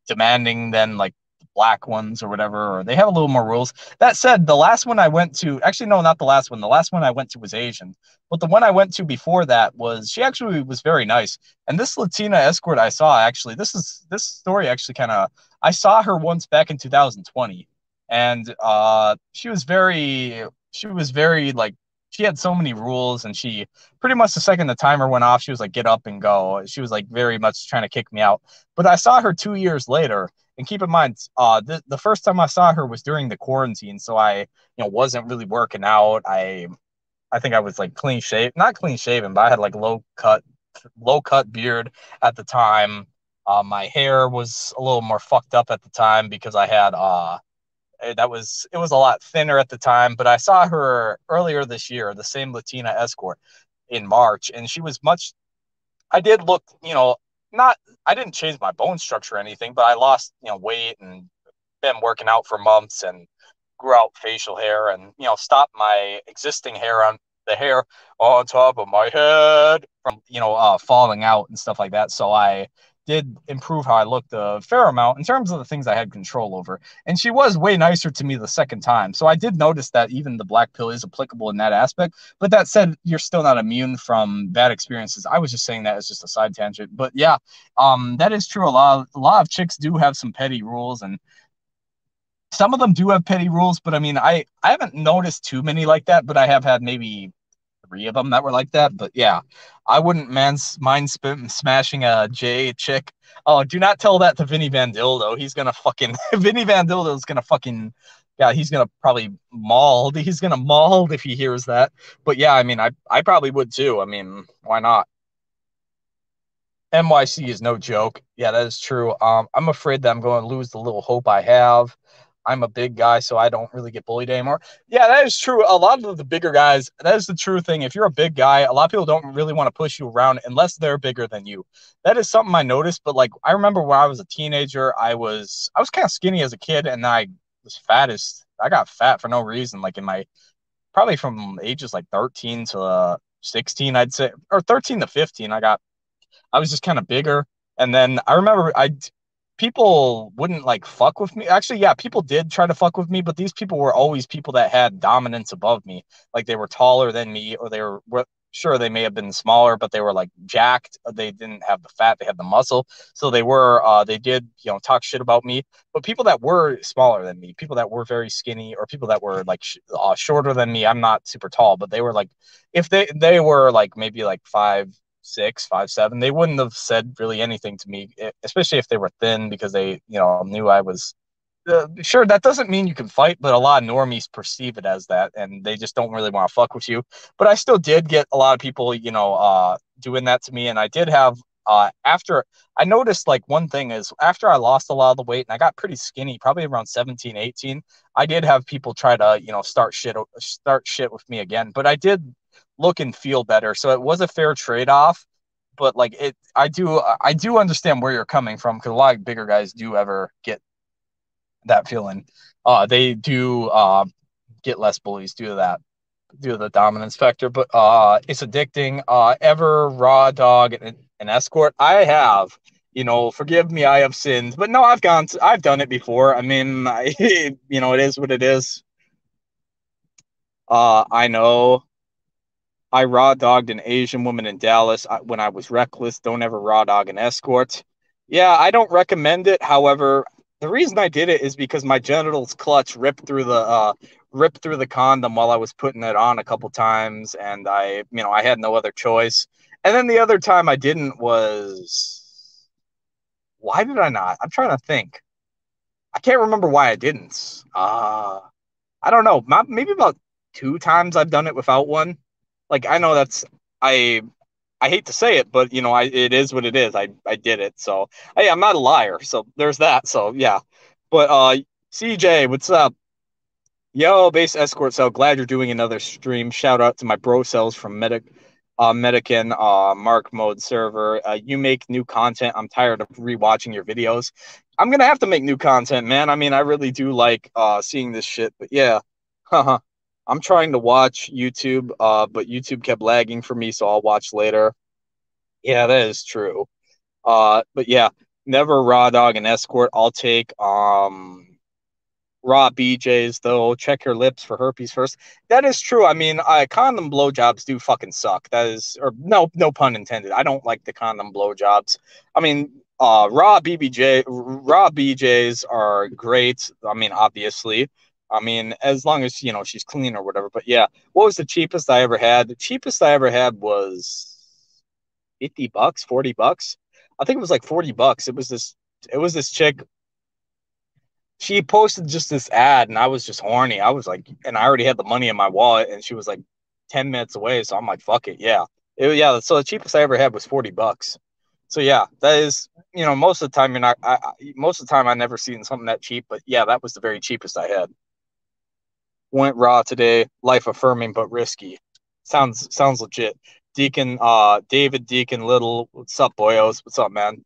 demanding than like black ones or whatever, or they have a little more rules. That said, the last one I went to, actually, no, not the last one. The last one I went to was Asian, but the one I went to before that was she actually was very nice. And this Latina escort I saw actually, this is this story actually kind of I saw her once back in 2020, and uh, she was very she was very like she had so many rules and she pretty much the second the timer went off she was like get up and go. She was like very much trying to kick me out. But i saw her two years later and keep in mind uh the, the first time i saw her was during the quarantine so i you know wasn't really working out. I i think i was like clean shaven not clean shaven but i had like low cut low cut beard at the time. Uh, my hair was a little more fucked up at the time because i had uh that was it was a lot thinner at the time but i saw her earlier this year the same latina escort in march and she was much i did look you know not i didn't change my bone structure or anything but i lost you know weight and been working out for months and grew out facial hair and you know stopped my existing hair on the hair on top of my head from you know uh, falling out and stuff like that. So i did improve how I looked a fair amount in terms of the things I had control over. And she was way nicer to me the second time. So I did notice that even the black pill is applicable in that aspect. But that said, you're still not immune from bad experiences. I was just saying that as just a side tangent. But yeah, um, that is true. A lot of, a lot of chicks do have some petty rules and some of them do have petty rules, but I mean, I, I haven't noticed too many like that, but I have had maybe three of them that were like that. But yeah, I wouldn't man mind spin, smashing a J chick. Oh, do not tell that to Vinny Van Dildo. He's gonna fucking Vinny Van Dildo is gonna fucking yeah, he's gonna probably mauled. He's gonna mauled if he hears that. But yeah, I mean, I I probably would too. I mean, why not? NYC is no joke. Yeah, that is true. Um, I'm afraid that I'm going to lose the little hope I have. I'm a big guy, so I don't really get bullied anymore. Yeah, that is true. A lot of the bigger guys, that is the true thing. If you're a big guy, a lot of people don't really want to push you around unless they're bigger than you. That is something I noticed. But like, I remember when I was a teenager, I was I was kind of skinny as a kid, and I was fattest. I got fat for no reason. Like in my probably from ages like 13 to uh, 16, I'd say, or 13 to 15, I got I was just kind of bigger. And then I remember I people wouldn't like fuck with me. Actually, yeah, people did try to fuck with me, but these people were always people that had dominance above me. Like they were taller than me, or they were, sure they may have been smaller, but they were like jacked. They didn't have the fat; they had the muscle. So they were, uh, they did, you know, talk shit about me. But people that were smaller than me, people that were very skinny, or people that were like sh- uh, shorter than me. I'm not super tall, but they were like, if they they were like maybe like five six, five, seven, they wouldn't have said really anything to me, especially if they were thin because they, you know, knew I was. Uh, sure, that doesn't mean you can fight, but a lot of normies perceive it as that, and they just don't really want to fuck with you. But I still did get a lot of people, you know, uh, doing that to me, and I did have uh, after I noticed like one thing is after I lost a lot of the weight and I got pretty skinny, probably around 17, 18, I did have people try to, you know, start shit start shit with me again. But I did look and feel better. So it was a fair trade off. But like it, I do, I do understand where you're coming from because a lot of bigger guys do ever get that feeling. Uh, they do uh, get less bullies due to that, due to the dominance factor. But uh, it's addicting. Uh, ever raw dog and an escort? I have. You know, forgive me, I have sinned, but no, I've gone, to, I've done it before. I mean, I, you know, it is what it is. Uh, I know I raw dogged an Asian woman in Dallas when I was reckless. Don't ever raw dog an escort. Yeah, I don't recommend it. However, the reason I did it is because my genitals clutch ripped through the uh ripped through the condom while I was putting it on a couple times and I, you know, I had no other choice. And then the other time I didn't was why did I not? I'm trying to think. I can't remember why I didn't. Uh I don't know. Maybe about two times I've done it without one. Like I know that's I I hate to say it, but you know, I it is what it is. I I did it. So hey, I'm not a liar. So there's that. So yeah. But uh CJ, what's up? Yo, base escort cell. Glad you're doing another stream. Shout out to my bro cells from Medic uh Medican uh Mark Mode server. Uh, you make new content. I'm tired of rewatching your videos. I'm gonna have to make new content, man. I mean, I really do like uh seeing this shit, but yeah. I'm trying to watch YouTube, uh, but YouTube kept lagging for me, so I'll watch later. Yeah, that is true. Uh, but yeah, never raw dog and escort. I'll take um raw BJs though. Check your lips for herpes first. That is true. I mean, I condom blowjobs do fucking suck. That is, or no, no pun intended. I don't like the condom blowjobs. I mean, uh, raw BBJ, raw BJs are great. I mean, obviously. I mean, as long as you know she's clean or whatever. But yeah, what was the cheapest I ever had? The cheapest I ever had was fifty bucks, forty bucks. I think it was like forty bucks. It was this. It was this chick. She posted just this ad, and I was just horny. I was like, and I already had the money in my wallet, and she was like ten minutes away. So I'm like, fuck it, yeah, it, yeah. So the cheapest I ever had was forty bucks. So yeah, that is you know most of the time you're not. I, most of the time I never seen something that cheap, but yeah, that was the very cheapest I had went raw today, life affirming but risky. Sounds sounds legit. Deacon, uh, David Deacon Little, what's up, boyos? What's up, man?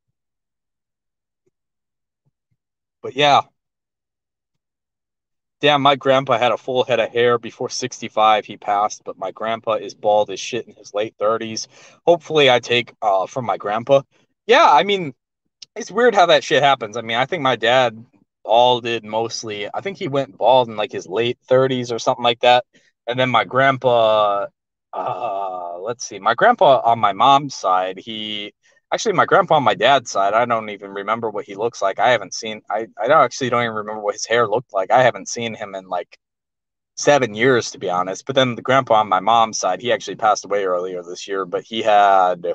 But yeah, damn, my grandpa had a full head of hair before 65. He passed, but my grandpa is bald as shit in his late 30s. Hopefully, I take uh from my grandpa. Yeah, I mean, it's weird how that shit happens. I mean, I think my dad balded mostly. I think he went bald in like his late 30s or something like that. And then my grandpa, uh, let's see, my grandpa on my mom's side, he actually my grandpa on my dad's side, I don't even remember what he looks like. I haven't seen I I don't actually don't even remember what his hair looked like. I haven't seen him in like seven years to be honest. But then the grandpa on my mom's side, he actually passed away earlier this year, but he had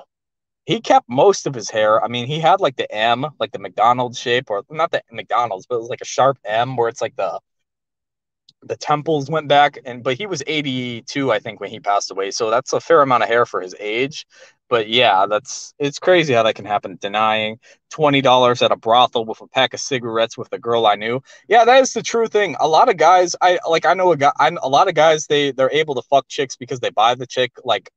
he kept most of his hair. I mean, he had like the M, like the McDonald's shape, or not the McDonald's, but it was like a sharp M where it's like the the temples went back and but he was 82 i think when he passed away so that's a fair amount of hair for his age. But yeah that's it's crazy how that can happen denying $20 at a brothel with a pack of cigarettes with a girl i knew. Yeah that is the true thing. A lot of guys i like i know a guy I'm, a lot of guys they they're able to fuck chicks because they buy the chick like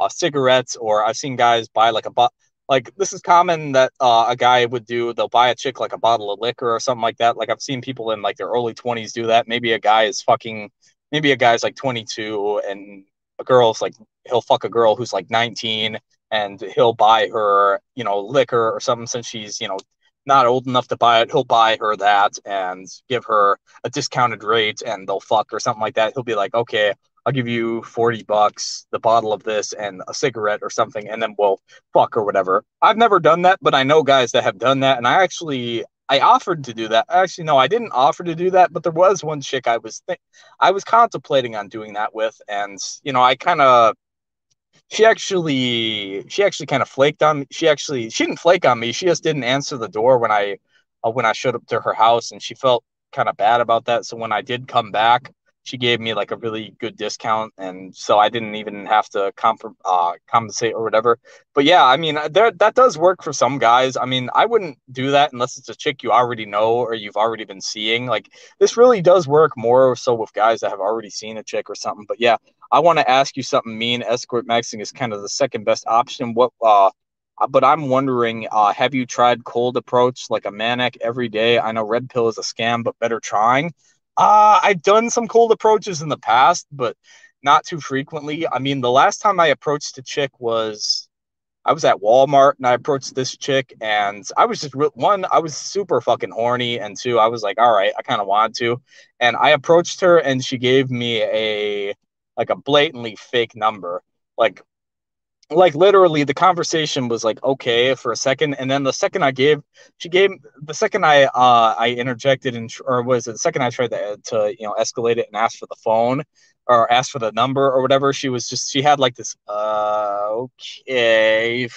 uh, cigarettes, or I've seen guys buy like a bot. Like this is common that uh, a guy would do. They'll buy a chick like a bottle of liquor or something like that. Like I've seen people in like their early twenties do that. Maybe a guy is fucking. Maybe a guy's like twenty two and a girl's like he'll fuck a girl who's like nineteen and he'll buy her you know liquor or something since she's you know not old enough to buy it, he'll buy her that and give her a discounted rate and they'll fuck or something like that. He'll be like, okay, I'll give you 40 bucks, the bottle of this, and a cigarette or something, and then we'll fuck or whatever. I've never done that, but I know guys that have done that. And I actually, I offered to do that. Actually, no, I didn't offer to do that, but there was one chick I was, th- I was contemplating on doing that with. And, you know, I kind of, she actually, she actually kind of flaked on me. She actually, she didn't flake on me. She just didn't answer the door when I, uh, when I showed up to her house and she felt kind of bad about that. So when I did come back, she gave me like a really good discount and so i didn't even have to comp- uh, compensate or whatever. But yeah i mean there that does work for some guys. I mean i wouldn't do that unless it's a chick you already know or you've already been seeing. Like this really does work more so with guys that have already seen a chick or something. But yeah i want to ask you something. Mean escort maxing is kind of the second best option. What uh but I'm wondering, uh, have you tried cold approach like a manic every day? I know red pill is a scam, but better trying. Uh, I've done some cold approaches in the past, but not too frequently. I mean, the last time I approached a chick was I was at Walmart and I approached this chick and I was just one, I was super fucking horny. And two, I was like, all right, I kind of want to. And I approached her and she gave me a like a blatantly fake number. Like like literally the conversation was like okay for a second and then the second i gave she gave the second i uh i interjected and or was it the second i tried to, to you know escalate it and ask for the phone or ask for the number or whatever she was just she had like this uh okay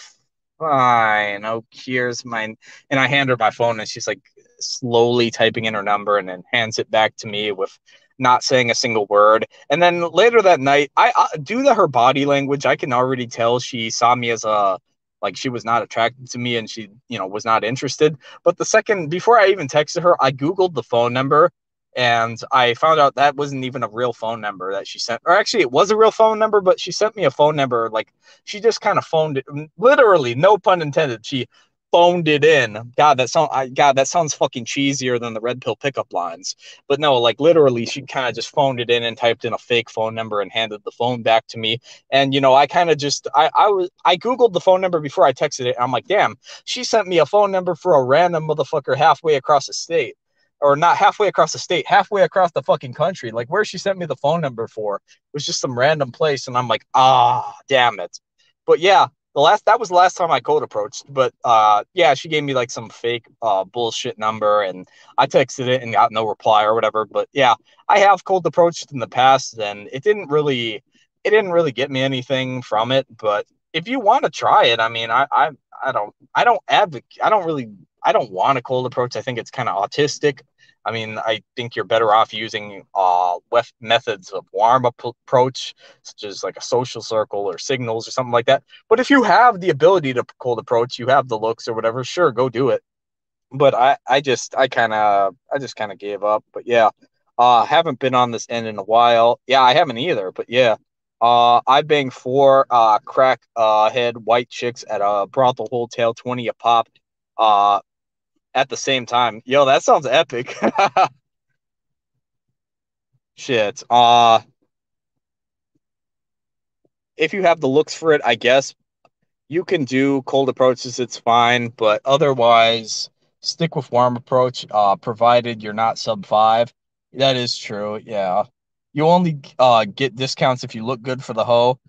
fine oh here's mine and i hand her my phone and she's like slowly typing in her number and then hands it back to me with not saying a single word. And then later that night, I, I due to her body language, I can already tell she saw me as a like she was not attracted to me and she you know was not interested. But the second before I even texted her, I googled the phone number and I found out that wasn't even a real phone number that she sent. Or actually, it was a real phone number, but she sent me a phone number like she just kind of phoned it. Literally, no pun intended. She phoned it in. God, that sound I God, that sounds fucking cheesier than the red pill pickup lines. But no, like literally she kind of just phoned it in and typed in a fake phone number and handed the phone back to me. And you know, I kind of just I I was I googled the phone number before I texted it. I'm like, "Damn, she sent me a phone number for a random motherfucker halfway across the state." Or not halfway across the state, halfway across the fucking country. Like where she sent me the phone number for was just some random place, and I'm like, ah, damn it. But yeah, the last that was the last time I cold approached, but uh, yeah, she gave me like some fake uh, bullshit number, and I texted it and got no reply or whatever. But yeah, I have cold approached in the past, and it didn't really, it didn't really get me anything from it. But if you want to try it, I mean, I, I, I don't, I don't advocate, I don't really, I don't want a cold approach. I think it's kind of autistic. I mean, I think you're better off using uh, methods of warm up approach, such as like a social circle or signals or something like that. But if you have the ability to cold approach, you have the looks or whatever, sure, go do it. But I, I just, I kind of, I just kind of gave up. But yeah, uh, haven't been on this end in a while. Yeah, I haven't either. But yeah, uh, I banged four uh, crack uh, head white chicks at a brothel hotel, 20 a pop. Uh, at the same time. Yo, that sounds epic. Shit. Uh if you have the looks for it, I guess you can do cold approaches, it's fine, but otherwise stick with warm approach, uh, provided you're not sub five. That is true, yeah. You only uh get discounts if you look good for the hoe.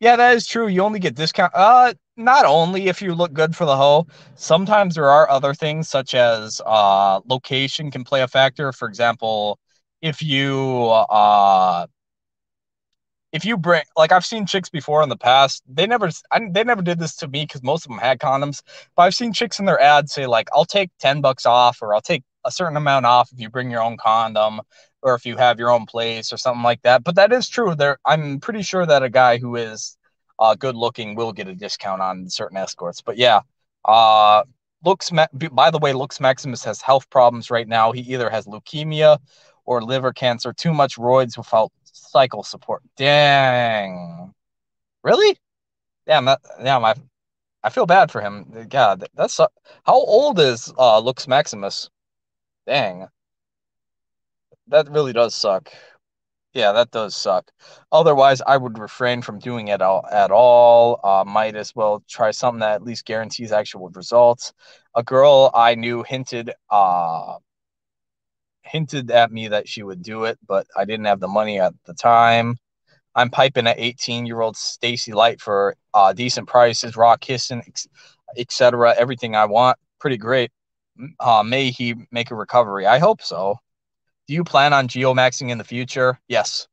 Yeah, that is true. You only get discount. Uh, not only if you look good for the hoe. Sometimes there are other things such as uh location can play a factor. For example, if you uh if you bring like I've seen chicks before in the past, they never I, they never did this to me because most of them had condoms. But I've seen chicks in their ads say like, "I'll take ten bucks off," or "I'll take a certain amount off if you bring your own condom." or if you have your own place or something like that. But that is true. There, I'm pretty sure that a guy who is uh, good looking will get a discount on certain escorts. But yeah, uh, looks. By the way, looks Maximus has health problems right now. He either has leukemia or liver cancer. Too much roids without cycle support. Dang. Really? Damn. That. Damn. I. I feel bad for him. God, that's how old is uh, looks Maximus? Dang that really does suck. Yeah, that does suck. Otherwise, I would refrain from doing it all, at all. Uh, might as well try something that at least guarantees actual results. A girl I knew hinted uh, hinted at me that she would do it, but I didn't have the money at the time. I'm piping at 18 year old Stacylite for uh, decent prices, raw kissing, etc. Everything I want, pretty great. Uh, may he make a recovery? I hope so. Do you plan on geomaxing in the future? Yes.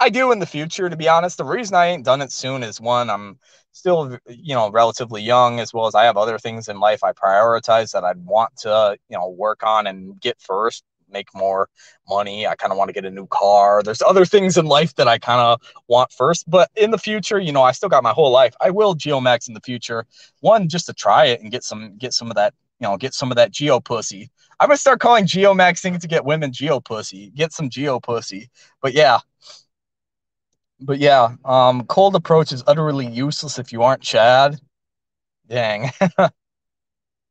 I do in the future, to be honest. The reason I ain't done it soon is one, I'm still, you know, relatively young, as well as I have other things in life I prioritize that I'd want to, you know, work on and get first, make more money. I kind of want to get a new car. There's other things in life that I kind of want first, but in the future, you know, I still got my whole life. I will geomax in the future. One, just to try it and get some, get some of that, you know, get some of that geo pussy I'm gonna start calling geomaxing to get women geo pussy. Get some geo pussy. But yeah. But yeah, um, cold approach is utterly useless if you aren't Chad. Dang.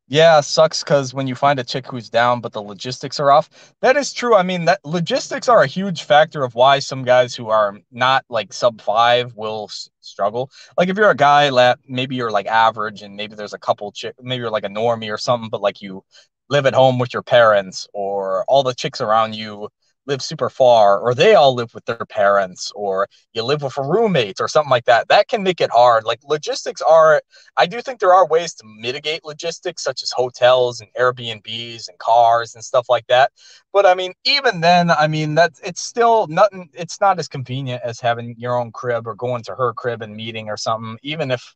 yeah, sucks because when you find a chick who's down, but the logistics are off. That is true. I mean, that logistics are a huge factor of why some guys who are not like sub five will struggle. Like if you're a guy that maybe you're like average and maybe there's a couple chick, maybe you're like a normie or something, but like you live at home with your parents or all the chicks around you live super far or they all live with their parents or you live with a roommate or something like that that can make it hard. Like logistics are i do think there are ways to mitigate logistics such as hotels and airbnbs and cars and stuff like that. But i mean even then i mean that's it's still nothing it's not as convenient as having your own crib or going to her crib and meeting or something even if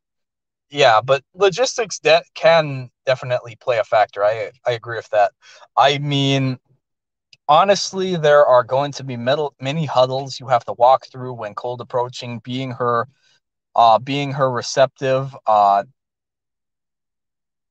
yeah but logistics that can definitely play a factor. I i agree with that. I mean honestly, there are going to be many huddles you have to walk through when cold approaching, being her, uh, being her receptive. Uh,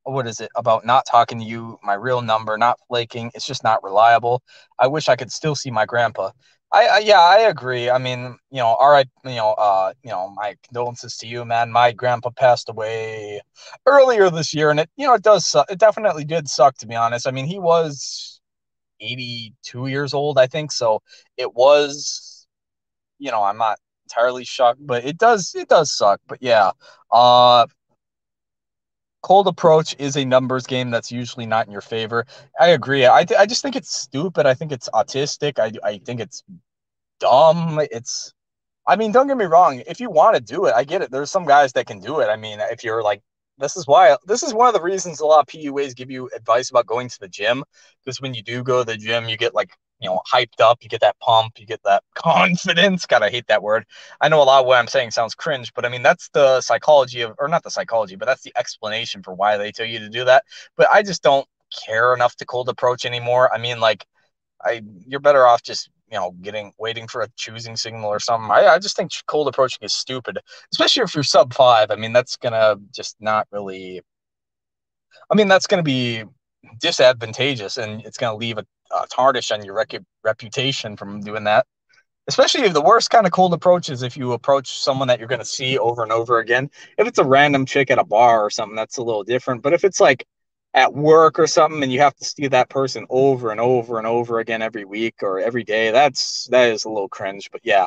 what is it about not talking to you? My real number, not flaking. It's just not reliable. I wish I could still see my grandpa. I, I yeah, I agree. I mean, you know, all right, you know, uh, you know, my condolences to you, man. My grandpa passed away earlier this year, and it, you know, it does, it definitely did suck to be honest. I mean, he was 82 years old, I think. So it was, you know, I'm not entirely shocked, but it does it does suck. But yeah, uh, cold approach is a numbers game that's usually not in your favor. I agree. I th- I just think it's stupid. I think it's autistic. I I think it's dumb. It's I mean, don't get me wrong. If you want to do it, I get it. There's some guys that can do it. I mean, if you're like this is why this is one of the reasons a lot of PUAs give you advice about going to the gym because when you do go to the gym, you get like you know hyped up, you get that pump, you get that confidence. God, I hate that word. I know a lot of what I'm saying sounds cringe, but I mean that's the psychology of, or not the psychology, but that's the explanation for why they tell you to do that. But I just don't care enough to cold approach anymore. I mean, like, I you're better off just you know, getting waiting for a choosing signal or something. I, I just think cold approaching is stupid, especially if you're sub five. I mean, that's gonna just not really. I mean, that's gonna be disadvantageous, and it's gonna leave a, a tarnish on your rec- reputation from doing that. Especially if the worst kind of cold approach is if you approach someone that you're gonna see over and over again. If it's a random chick at a bar or something, that's a little different. But if it's like at work or something and you have to see that person over and over and over again every week or every day that's that is a little cringe but yeah.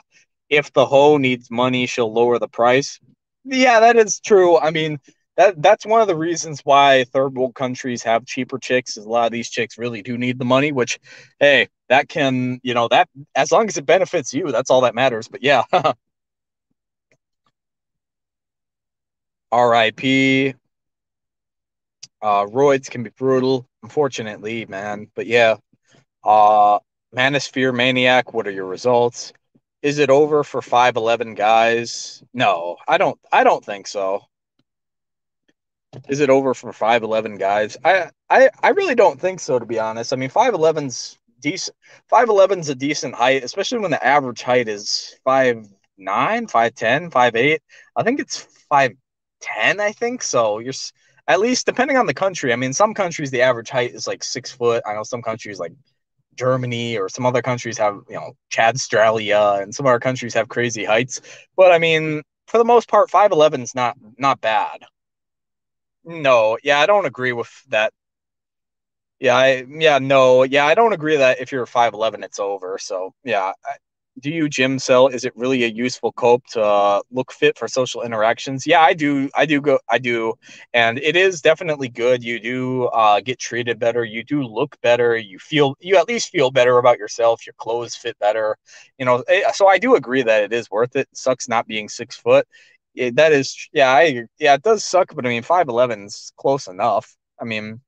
If the hoe needs money she'll lower the price. Yeah that is true. I mean that that's one of the reasons why third world countries have cheaper chicks is a lot of these chicks really do need the money which hey that can you know that as long as it benefits you that's all that matters but yeah. RIP uh, roids can be brutal, unfortunately, man. But yeah, uh, Manosphere Maniac. What are your results? Is it over for five eleven guys? No, I don't. I don't think so. Is it over for five eleven guys? I, I I really don't think so. To be honest, I mean five eleven's decent. Five eleven's a decent height, especially when the average height is five nine, five ten, five eight. I think it's five ten. I think so. You're at least depending on the country. I mean, some countries the average height is like six foot. I know some countries like Germany or some other countries have you know Chad Australia and some other countries have crazy heights. But I mean, for the most part, five eleven is not not bad. No, yeah, I don't agree with that. Yeah, I yeah no yeah I don't agree that if you're five eleven it's over. So yeah, I, do you gym sell? Is it really a useful cope to uh, look fit for social interactions? Yeah, I do. I do go. I do, and it is definitely good. You do uh, get treated better. You do look better. You feel. You at least feel better about yourself. Your clothes fit better. You know. Eh, so I do agree that it is worth it. it sucks not being six foot. It, that is. Yeah. I. Yeah. It does suck, but I mean, five eleven is close enough. I mean.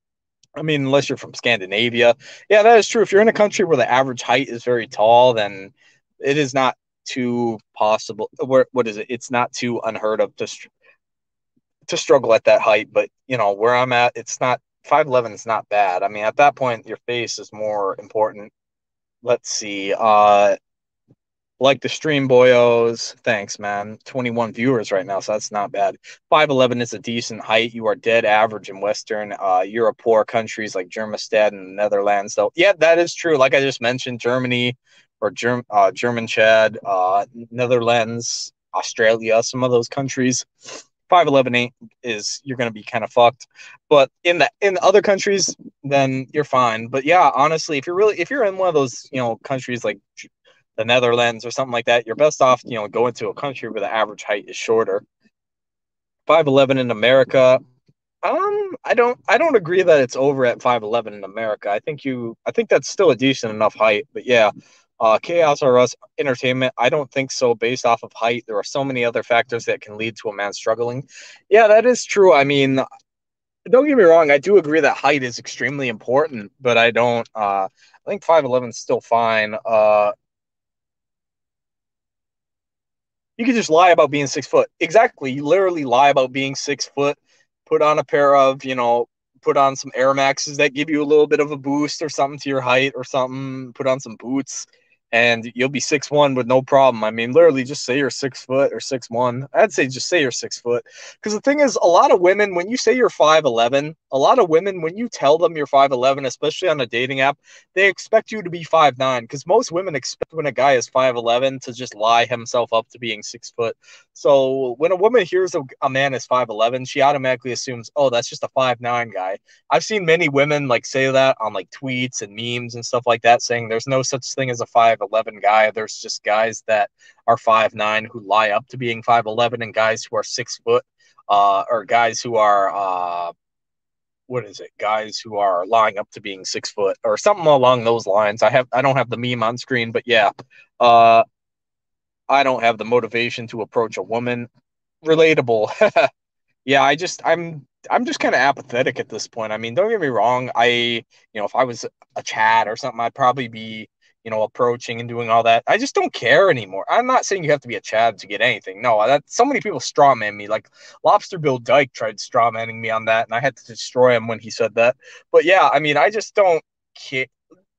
I mean, unless you're from Scandinavia. Yeah, that is true. If you're in a country where the average height is very tall, then it is not too possible. Where what is it? It's not too unheard of to to struggle at that height. But you know where I'm at, it's not five eleven is not bad. I mean, at that point, your face is more important. Let's see. Uh, like the stream boyos. Thanks, man. 21 viewers right now, so that's not bad. 5'11 is a decent height. You are dead average in Western uh, Europe, poor countries like Germanstad and the Netherlands, though. Yeah, that is true. Like I just mentioned, Germany, or Germ, uh, German Chad, uh, Netherlands, Australia, some of those countries. 5'11 is you're going to be kind of fucked. But in the in the other countries, then you're fine. But yeah, honestly, if you're really if you're in one of those you know countries like the Netherlands or something like that, you're best off you know going to a country where the average height is shorter. 5'11 in America, um, I don't I don't agree that it's over at 5'11 in America. I think you I think that's still a decent enough height, but yeah, Uh, Chaos or Us Entertainment, I don't think so based off of height. There are so many other factors that can lead to a man struggling. Yeah, that is true. I mean, don't get me wrong, I do agree that height is extremely important, but I don't uh I think 5'11 is still fine. Uh you could just lie about being six foot. Exactly. You literally lie about being six foot, put on a pair of, you know, put on some Air Maxes that give you a little bit of a boost or something to your height or something, put on some boots and you'll be six one with no problem. I mean, literally, just say you're six foot or six one. I'd say just say you're six foot, because the thing is, a lot of women, when you say you're five eleven, a lot of women, when you tell them you're five eleven, especially on a dating app, they expect you to be five nine. Because most women expect when a guy is five eleven to just lie himself up to being six foot. So when a woman hears a, a man is five eleven, she automatically assumes, oh, that's just a five nine guy. I've seen many women like say that on like tweets and memes and stuff like that, saying there's no such thing as a 5'11 guy. There's just guys that are 5'9 who lie up to being 5'11 and guys who are six foot, uh, or guys who are, uh, what is it? Guys who are lying up to being six foot or something along those lines. I have, I don't have the meme on screen, but yeah, uh, I don't have the motivation to approach a woman. Relatable. yeah, I just, I'm, I'm just kind of apathetic at this point. I mean, don't get me wrong. I, you know, if I was a chat or something, I'd probably be you know, approaching and doing all that. I just don't care anymore. I'm not saying you have to be a Chad to get anything. No, that so many people strawman me. Like Lobster Bill Dyke tried strawmanning me on that, and I had to destroy him when he said that. But yeah, I mean, I just don't care.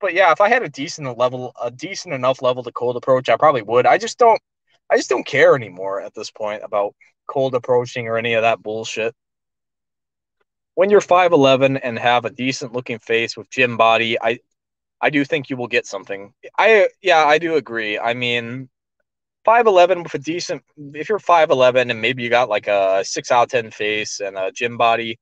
But yeah, if I had a decent level, a decent enough level to cold approach, I probably would. I just don't. I just don't care anymore at this point about cold approaching or any of that bullshit. When you're 5'11 and have a decent looking face with gym body, I I do think you will get something. I yeah, I do agree. I mean, five eleven with a decent. If you're five eleven and maybe you got like a six out of ten face and a gym body,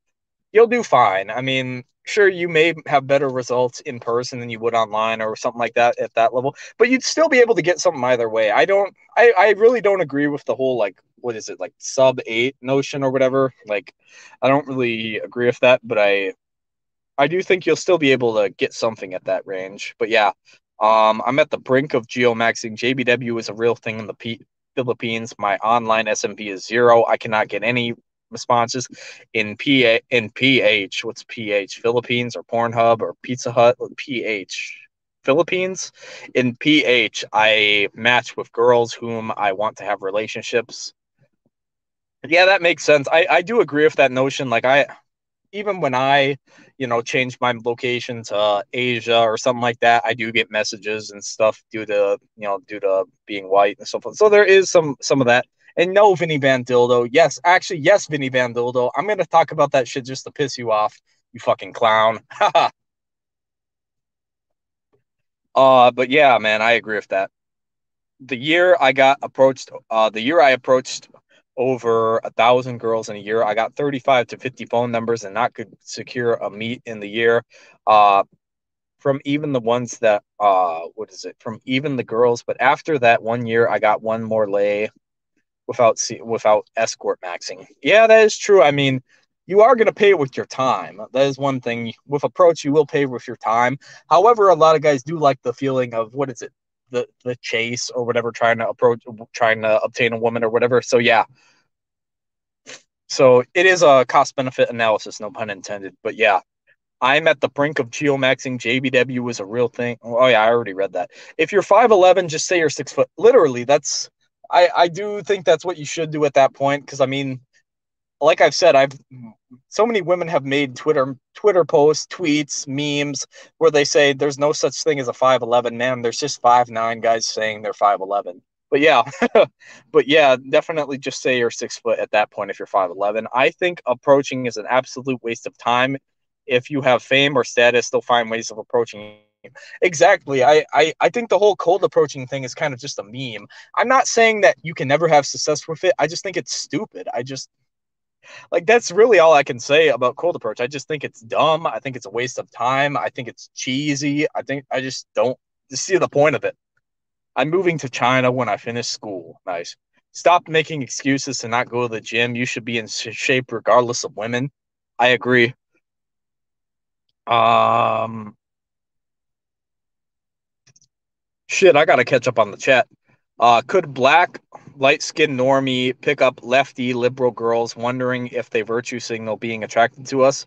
you'll do fine. I mean, sure you may have better results in person than you would online or something like that at that level, but you'd still be able to get something either way. I don't. I I really don't agree with the whole like what is it like sub eight notion or whatever. Like, I don't really agree with that, but I I do think you'll still be able to get something at that range. But yeah, um, I'm at the brink of geomaxing. JBW is a real thing in the P- Philippines. My online SMV is zero. I cannot get any responses in PA in PH. What's PH? Philippines or Pornhub or Pizza Hut? PH. Philippines. In PH, I match with girls whom I want to have relationships. Yeah, that makes sense. I, I do agree with that notion. Like I even when I, you know, change my location to Asia or something like that, I do get messages and stuff due to, you know, due to being white and so forth. So there is some some of that. And no, Vinny Van Dildo. Yes, actually, yes, Vinny Van Dildo. I'm gonna talk about that shit just to piss you off, you fucking clown. uh, but yeah, man, I agree with that. The year I got approached, uh, the year I approached over a thousand girls in a year. I got 35 to 50 phone numbers and not could secure a meet in the year. Uh, from even the ones that uh what is it? From even the girls. But after that one year i got one more lay without without escort maxing. Yeah that is true. I mean you are going to pay with your time. That is one thing. With approach you will pay with your time. However a lot of guys do like the feeling of what is it the the chase or whatever, trying to approach, trying to obtain a woman or whatever. So yeah. So it is a cost benefit analysis, no pun intended. But yeah, I'm at the brink of geomaxing. JBW is a real thing. Oh yeah, I already read that. If you're five eleven, just say you're six foot. Literally, that's I I do think that's what you should do at that point because I mean like I've said, I've so many women have made Twitter Twitter posts, tweets, memes where they say there's no such thing as a 5'11 man. There's just five nine guys saying they're 5'11. But yeah, but yeah, definitely just say you're six foot at that point if you're 5'11. I think approaching is an absolute waste of time. If you have fame or status, they'll find ways of approaching Exactly. I, I I think the whole cold approaching thing is kind of just a meme. I'm not saying that you can never have success with it. I just think it's stupid. I just like that's really all I can say about cold approach. I just think it's dumb. I think it's a waste of time. I think it's cheesy. I think I just don't see the point of it. I'm moving to China when I finish school. Nice. Stop making excuses to not go to the gym. You should be in shape regardless of women. I agree. Um Shit, I gotta catch up on the chat. Uh, could black light skinned normie pick up lefty liberal girls wondering if they virtue signal being attracted to us?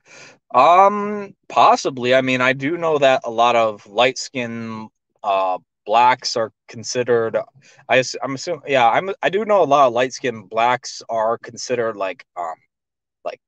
Um, possibly. I mean, I do know that a lot of light skinned uh blacks are considered I I'm assuming yeah, I'm I do know a lot of light skinned blacks are considered like um like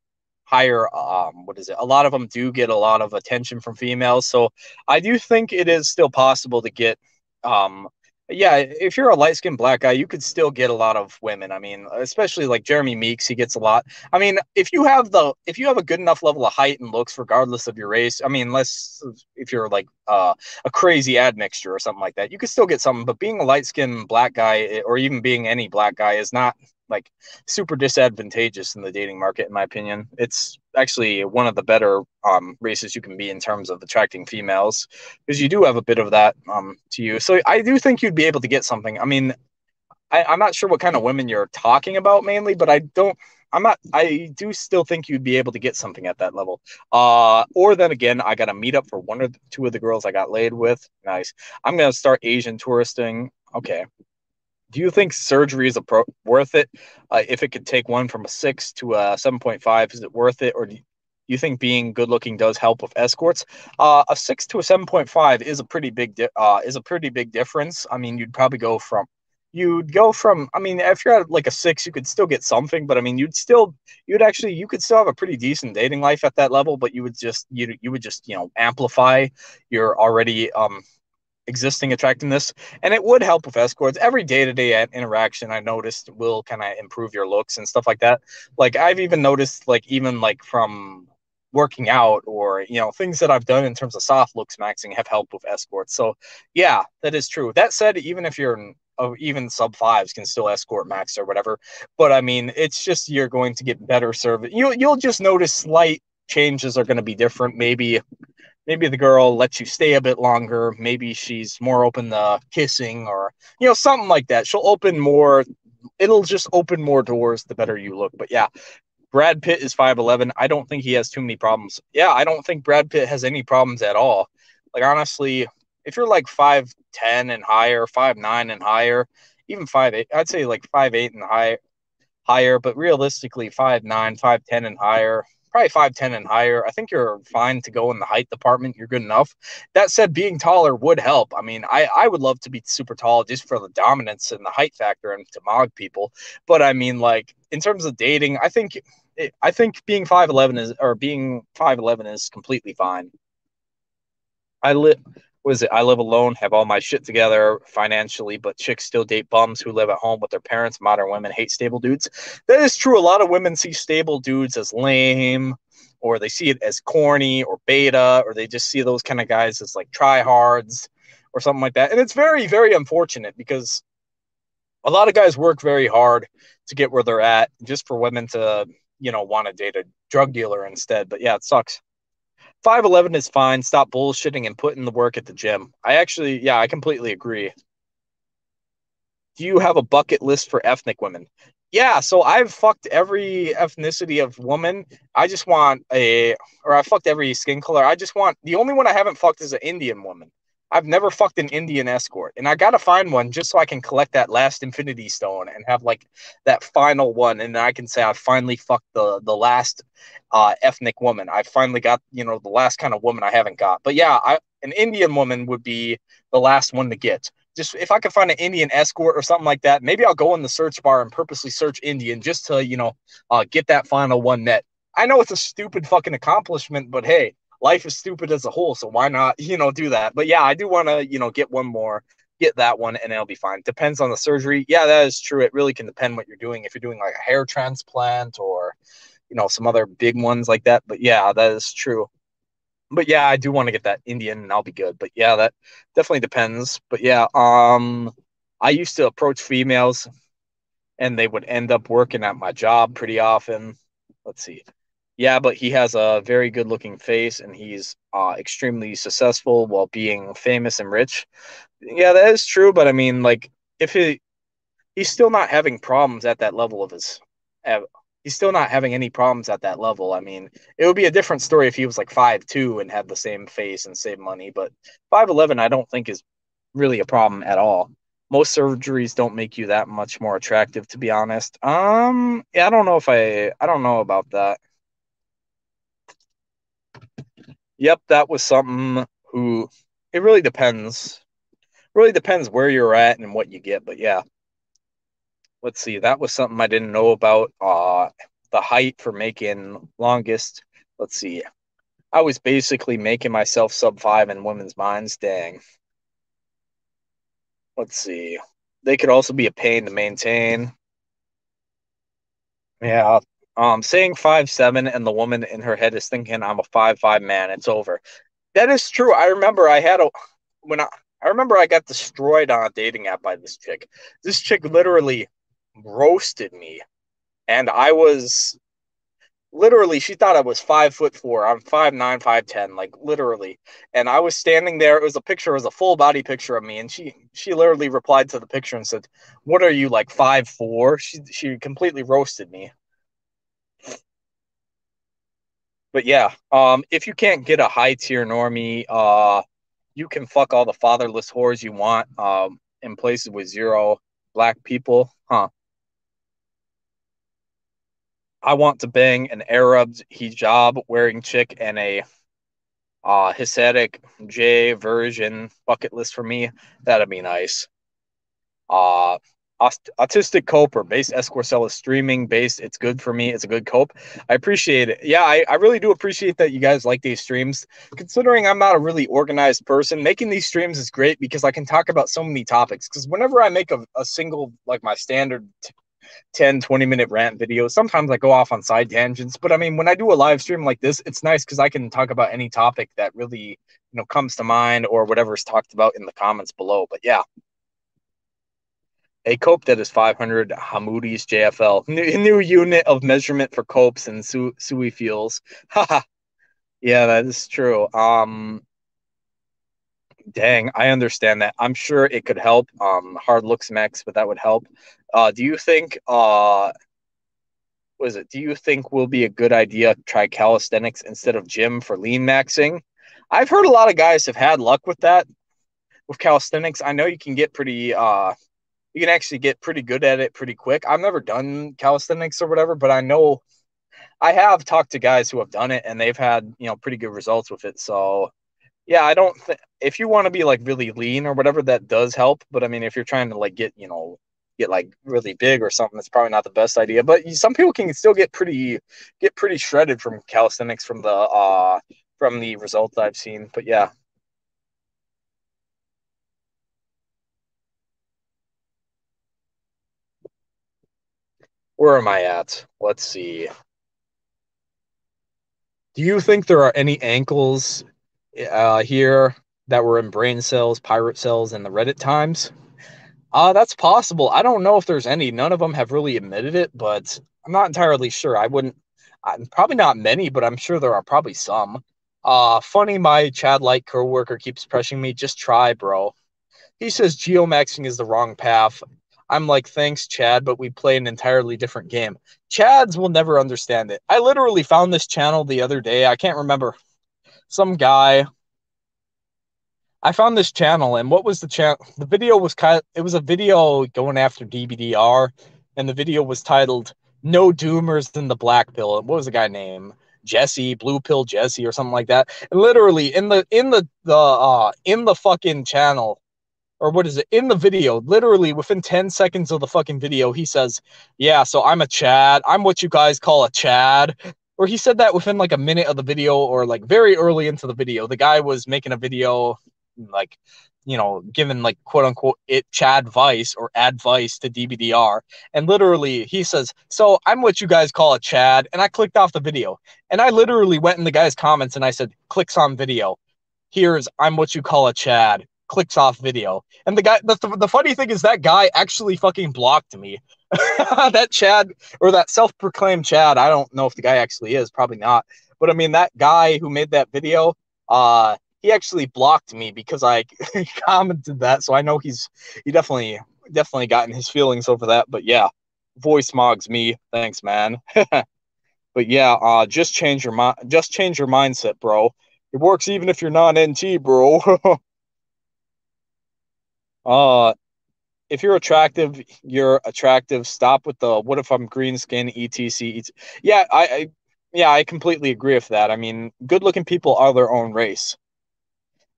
higher um what is it? A lot of them do get a lot of attention from females. So I do think it is still possible to get um yeah, if you're a light skinned black guy, you could still get a lot of women. I mean, especially like Jeremy Meeks, he gets a lot. I mean, if you have the if you have a good enough level of height and looks, regardless of your race, I mean, unless if you're like uh, a crazy admixture or something like that, you could still get something. But being a light skinned black guy, eh, or even being any black guy, is not like super disadvantageous in the dating market, in my opinion. It's actually one of the better um, races you can be in terms of attracting females because you do have a bit of that um, to you. So I do think you'd be able to get something. I mean, I, I'm not sure what kind of women you're talking about mainly, but I don't. I'm not. I do still think you'd be able to get something at that level. Uh, or then again, I got to meet up for one or two of the girls I got laid with. Nice. I'm gonna start Asian touristing. Okay, do you think surgery is pro- worth it? Uh, if it could take one from a six to a seven point five, is it worth it, or do you think being good looking does help with escorts? Uh, a six to a seven point five is a pretty big uh, is a pretty big difference. I mean, you'd probably go from you'd go from I mean, if you're at like a six, you could still get something, but I mean, you'd still you'd actually you could still have a pretty decent dating life at that level, but you would just you you would just you know amplify your already um existing attractiveness and it would help with escorts. Every day-to-day interaction i noticed will kind of improve your looks and stuff like that. Like i've even noticed like even like from working out or you know things that i've done in terms of soft looks maxing have helped with escorts. So yeah that is true. That said even if you're uh, even sub fives can still escort max or whatever but i mean it's just you're going to get better service. You, you'll just notice slight changes are going to be different maybe maybe the girl lets you stay a bit longer. Maybe she's more open to kissing or, you know, something like that. She'll open more. It'll just open more doors the better you look. But yeah, Brad Pitt is 5'11. I don't think he has too many problems. Yeah, I don't think Brad Pitt has any problems at all. Like, honestly, if you're like 5'10 and higher, 5'9 and higher, even 5'8, I'd say like 5'8 and high, higher, but realistically, 5'9, 5'10 and higher, probably 5'10 and higher. I think you're fine to go in the height department. You're good enough. That said, being taller would help. I mean, I, I would love to be super tall just for the dominance and the height factor and to mog people. But I mean, like, in terms of dating, I think. I think being 5'11 is or being 5'11 is completely fine. I live was it? I live alone, have all my shit together financially, but chicks still date bums who live at home with their parents. Modern women hate stable dudes. That is true. A lot of women see stable dudes as lame, or they see it as corny or beta, or they just see those kind of guys as like tryhards or something like that. And it's very, very unfortunate because a lot of guys work very hard to get where they're at just for women to, you know, want to date a drug dealer instead. But yeah, it sucks. 5'11 is fine. Stop bullshitting and put in the work at the gym. I actually, yeah, I completely agree. Do you have a bucket list for ethnic women? Yeah, so I've fucked every ethnicity of woman. I just want a, or I fucked every skin color. I just want, the only one I haven't fucked is an Indian woman. I've never fucked an Indian escort, and I gotta find one just so I can collect that last Infinity Stone and have like that final one, and I can say I finally fucked the the last uh, ethnic woman. I finally got you know the last kind of woman I haven't got. But yeah, I, an Indian woman would be the last one to get. Just if I could find an Indian escort or something like that, maybe I'll go in the search bar and purposely search Indian just to you know uh, get that final one net. I know it's a stupid fucking accomplishment, but hey, life is stupid as a whole, so why not, you know, do that? But yeah, I do want to, you know, get one more, get that one, and it'll be fine. Depends on the surgery. Yeah, that is true. It really can depend what you're doing. If you're doing like a hair transplant or, you know, some other big ones like that. But yeah, that is true. But yeah, I do want to get that Indian, and I'll be good. But yeah, that definitely depends. But yeah, um, I used to approach females, and they would end up working at my job pretty often. Let's see yeah, but he has a very good looking face and he's uh, extremely successful while being famous and rich. Yeah, that is true, but I mean, like, if he he's still not having problems at that level of his, he's still not having any problems at that level. I mean, it would be a different story if he was like five two and had the same face and same money, but five eleven, I don't think is really a problem at all. Most surgeries don't make you that much more attractive, to be honest. Um, yeah, I don't know if I, I don't know about that. Yep, that was something who, it really depends. Really depends where you're at and what you get, but yeah. Let's see, that was something I didn't know about. Uh, the height for making longest. Let's see. I was basically making myself sub five in women's minds. Dang. Let's see. They could also be a pain to maintain. Yeah. Um, saying five seven and the woman in her head is thinking I'm a five five man. It's over. That is true. I remember I had a when I I remember I got destroyed on a dating app by this chick. This chick literally roasted me, and I was literally she thought I was five foot four. I'm five nine, five ten, like literally. And I was standing there. It was a picture, it was a full body picture of me, and she she literally replied to the picture and said, "What are you like five four? She she completely roasted me. But yeah, um, if you can't get a high tier normie, uh, you can fuck all the fatherless whores you want, um, in places with zero black people, huh? I want to bang an Arab hijab wearing chick and a uh Hasidic J version bucket list for me. That'd be nice. Uh autistic cope or base Escorcel streaming based. It's good for me. It's a good cope. I appreciate it. Yeah, I, I really do appreciate that you guys like these streams. Considering I'm not a really organized person, making these streams is great because I can talk about so many topics. Because whenever I make a, a single, like my standard 10 20 minute rant videos sometimes i go off on side tangents but i mean when i do a live stream like this it's nice because i can talk about any topic that really you know comes to mind or whatever's talked about in the comments below but yeah a cope that is 500 Hamoudi's JFL, new, new unit of measurement for copes and su- sui fuels. yeah, that is true. Um, dang, I understand that. I'm sure it could help. Um, hard looks max, but that would help. Uh, do you think uh was it? Do you think will be a good idea to try calisthenics instead of gym for lean maxing? I've heard a lot of guys have had luck with that with calisthenics. I know you can get pretty uh you can actually get pretty good at it pretty quick. I've never done calisthenics or whatever, but I know I have talked to guys who have done it and they've had, you know, pretty good results with it. So yeah, I don't think if you want to be like really lean or whatever, that does help. But I mean, if you're trying to like get, you know, get like really big or something, that's probably not the best idea. But some people can still get pretty get pretty shredded from calisthenics from the uh from the results I've seen. But yeah. Where am I at? Let's see. Do you think there are any ankles uh, here that were in Braincels, pirate cells, and the Reddit times? Uh, that's possible. I don't know if there's any. None of them have really admitted it, but I'm not entirely sure. I wouldn't, I'm probably not many, but I'm sure there are probably some. Uh, funny, my Chadlite co-worker keeps pressuring me. Just try, bro. He says geomaxing is the wrong path. I'm like, thanks, Chad, but we play an entirely different game. Chads will never understand it. I literally found this channel the other day. I can't remember. Some guy I found this channel, and what was the channel? The video was kind. Of, it was a video going after DBDR, and the video was titled "No Doomers in the Black Pill." What was the guy name? Jesse, Blue Pill Jesse, or something like that. And literally in the in the the uh in the fucking channel, or what is it? In the video, literally within ten seconds of the fucking video, he says, "Yeah, so I'm a Chad. I'm what you guys call a Chad." Or he said that within like a minute of the video, or like very early into the video. The guy was making a video like you know, giving like quote unquote it Chad Vice or advice to DBDR. And literally he says, So I'm what you guys call a Chad. And I clicked off the video. And I literally went in the guy's comments and I said, clicks on video. Here's I'm what you call a Chad. Clicks off video. And the guy the, the funny thing is that guy actually fucking blocked me. that Chad or that self-proclaimed Chad, I don't know if the guy actually is, probably not. But I mean that guy who made that video, uh he actually blocked me because I commented that. So I know he's he definitely definitely gotten his feelings over that. But yeah, voice mogs me. Thanks, man. but yeah, uh, just change your mind. Just change your mindset, bro. It works even if you're not NT, bro. Uh if you're attractive, you're attractive. Stop with the what if I'm green skin, etc. Yeah, I, I yeah, I completely agree with that. I mean, good looking people are their own race.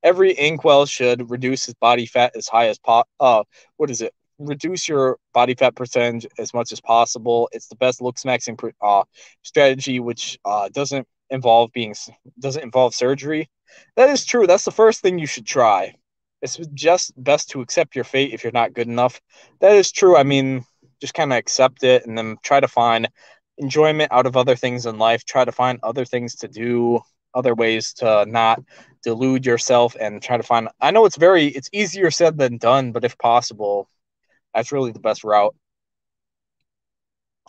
Every inkwell should reduce his body fat as high as po uh what is it? Reduce your body fat percentage as much as possible. It's the best looks maxing uh, strategy, which uh, doesn't involve being doesn't involve surgery. That is true. That's the first thing you should try it's just best to accept your fate if you're not good enough. That is true. I mean, just kind of accept it and then try to find enjoyment out of other things in life. Try to find other things to do, other ways to not delude yourself and try to find I know it's very it's easier said than done, but if possible, that's really the best route.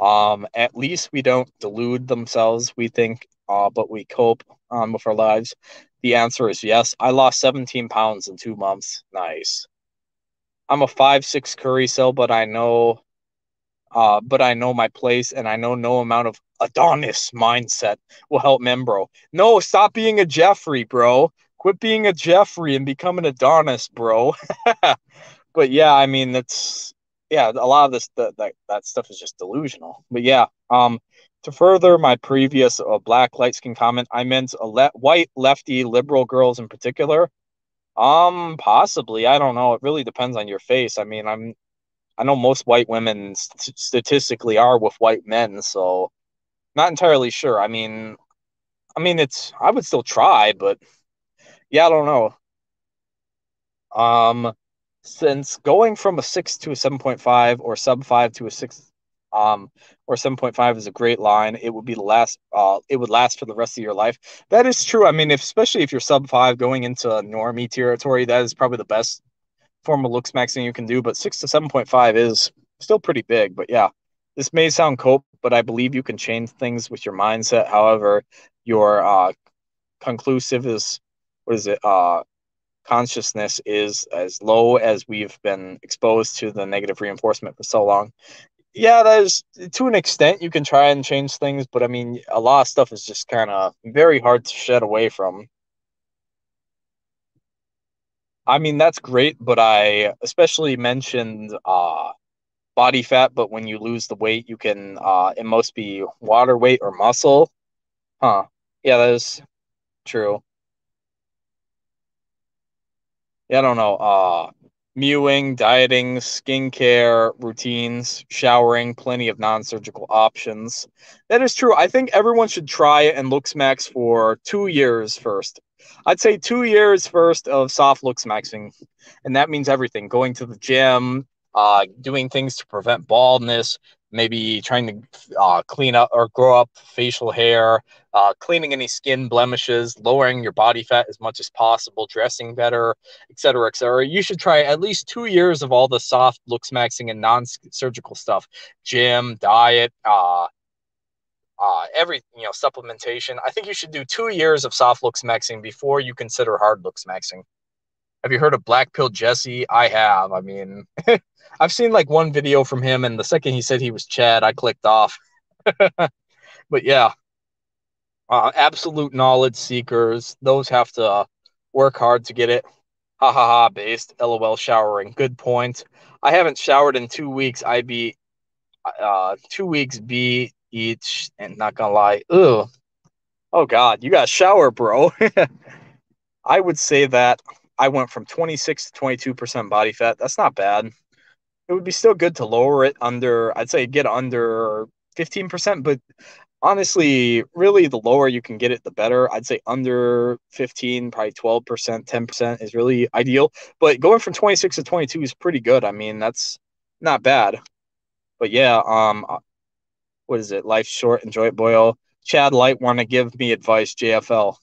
Um, at least we don't delude themselves. We think, uh, but we cope um, with our lives. The answer is yes. I lost 17 pounds in two months. Nice. I'm a five six currycel, but I know uh, but I know my place and I know no amount of Adonis mindset will help men, bro. No, stop being a Jeffrey, bro. Quit being a Jeffrey and become an Adonis, bro. but yeah, I mean that's yeah, a lot of this that that stuff is just delusional. But yeah, um to further my previous uh, black light skin comment, I meant le- white lefty liberal girls in particular. Um, possibly. I don't know. It really depends on your face. I mean, I'm, I know most white women st- statistically are with white men, so not entirely sure. I mean, I mean, it's. I would still try, but yeah, I don't know. Um, since going from a six to a seven point five or sub five to a six um, or 7.5 is a great line. It would be the last, uh, it would last for the rest of your life. That is true. I mean, if, especially if you're sub five going into normie territory, that is probably the best form of looks maxing you can do. But six to 7.5 is still pretty big. But yeah, this may sound cope, but I believe you can change things with your mindset. However, your uh, conclusive is, what is it? Uh, consciousness is as low as we've been exposed to the negative reinforcement for so long yeah, there's to an extent you can try and change things, but I mean, a lot of stuff is just kind of very hard to shed away from. I mean, that's great, but I especially mentioned uh, body fat, but when you lose the weight, you can, uh, it must be water weight or muscle. Huh. Yeah, that is true. Yeah, I don't know. Uh, mewing, dieting, skincare routines, showering, plenty of non surgical options. That is true. I think everyone should try and looks max for two years first. I'd say two years first of soft looks maxing. And that means everything going to the gym, uh, doing things to prevent baldness, maybe trying to uh, clean up or grow up facial hair, uh, cleaning any skin blemishes, lowering your body fat as much as possible, dressing better, etc., etc. You should try at least two years of all the soft looks maxing and non-surgical stuff, gym, diet, uh, uh, every you know supplementation. I think you should do two years of soft looks maxing before you consider hard looks maxing. Have you heard of Black Pill Jesse? I have. I mean, I've seen like one video from him, and the second he said he was Chad, I clicked off. but yeah, uh, absolute knowledge seekers, those have to work hard to get it. Ha ha ha, based. LOL showering. Good point. I haven't showered in two weeks. I be uh two weeks be each and not gonna lie. Ugh. Oh god, you got shower, bro. I would say that I went from 26 to 22% body fat. That's not bad. It would be still good to lower it under i'd say get under 15% but honestly really the lower you can get it the better. I'd say under 15 probably 12% 10% is really ideal. But going from 26 to 22 is pretty good. I mean that's not bad. But yeah um uh, what is it? Life short enjoy it boyle chadlite want to give me advice jfl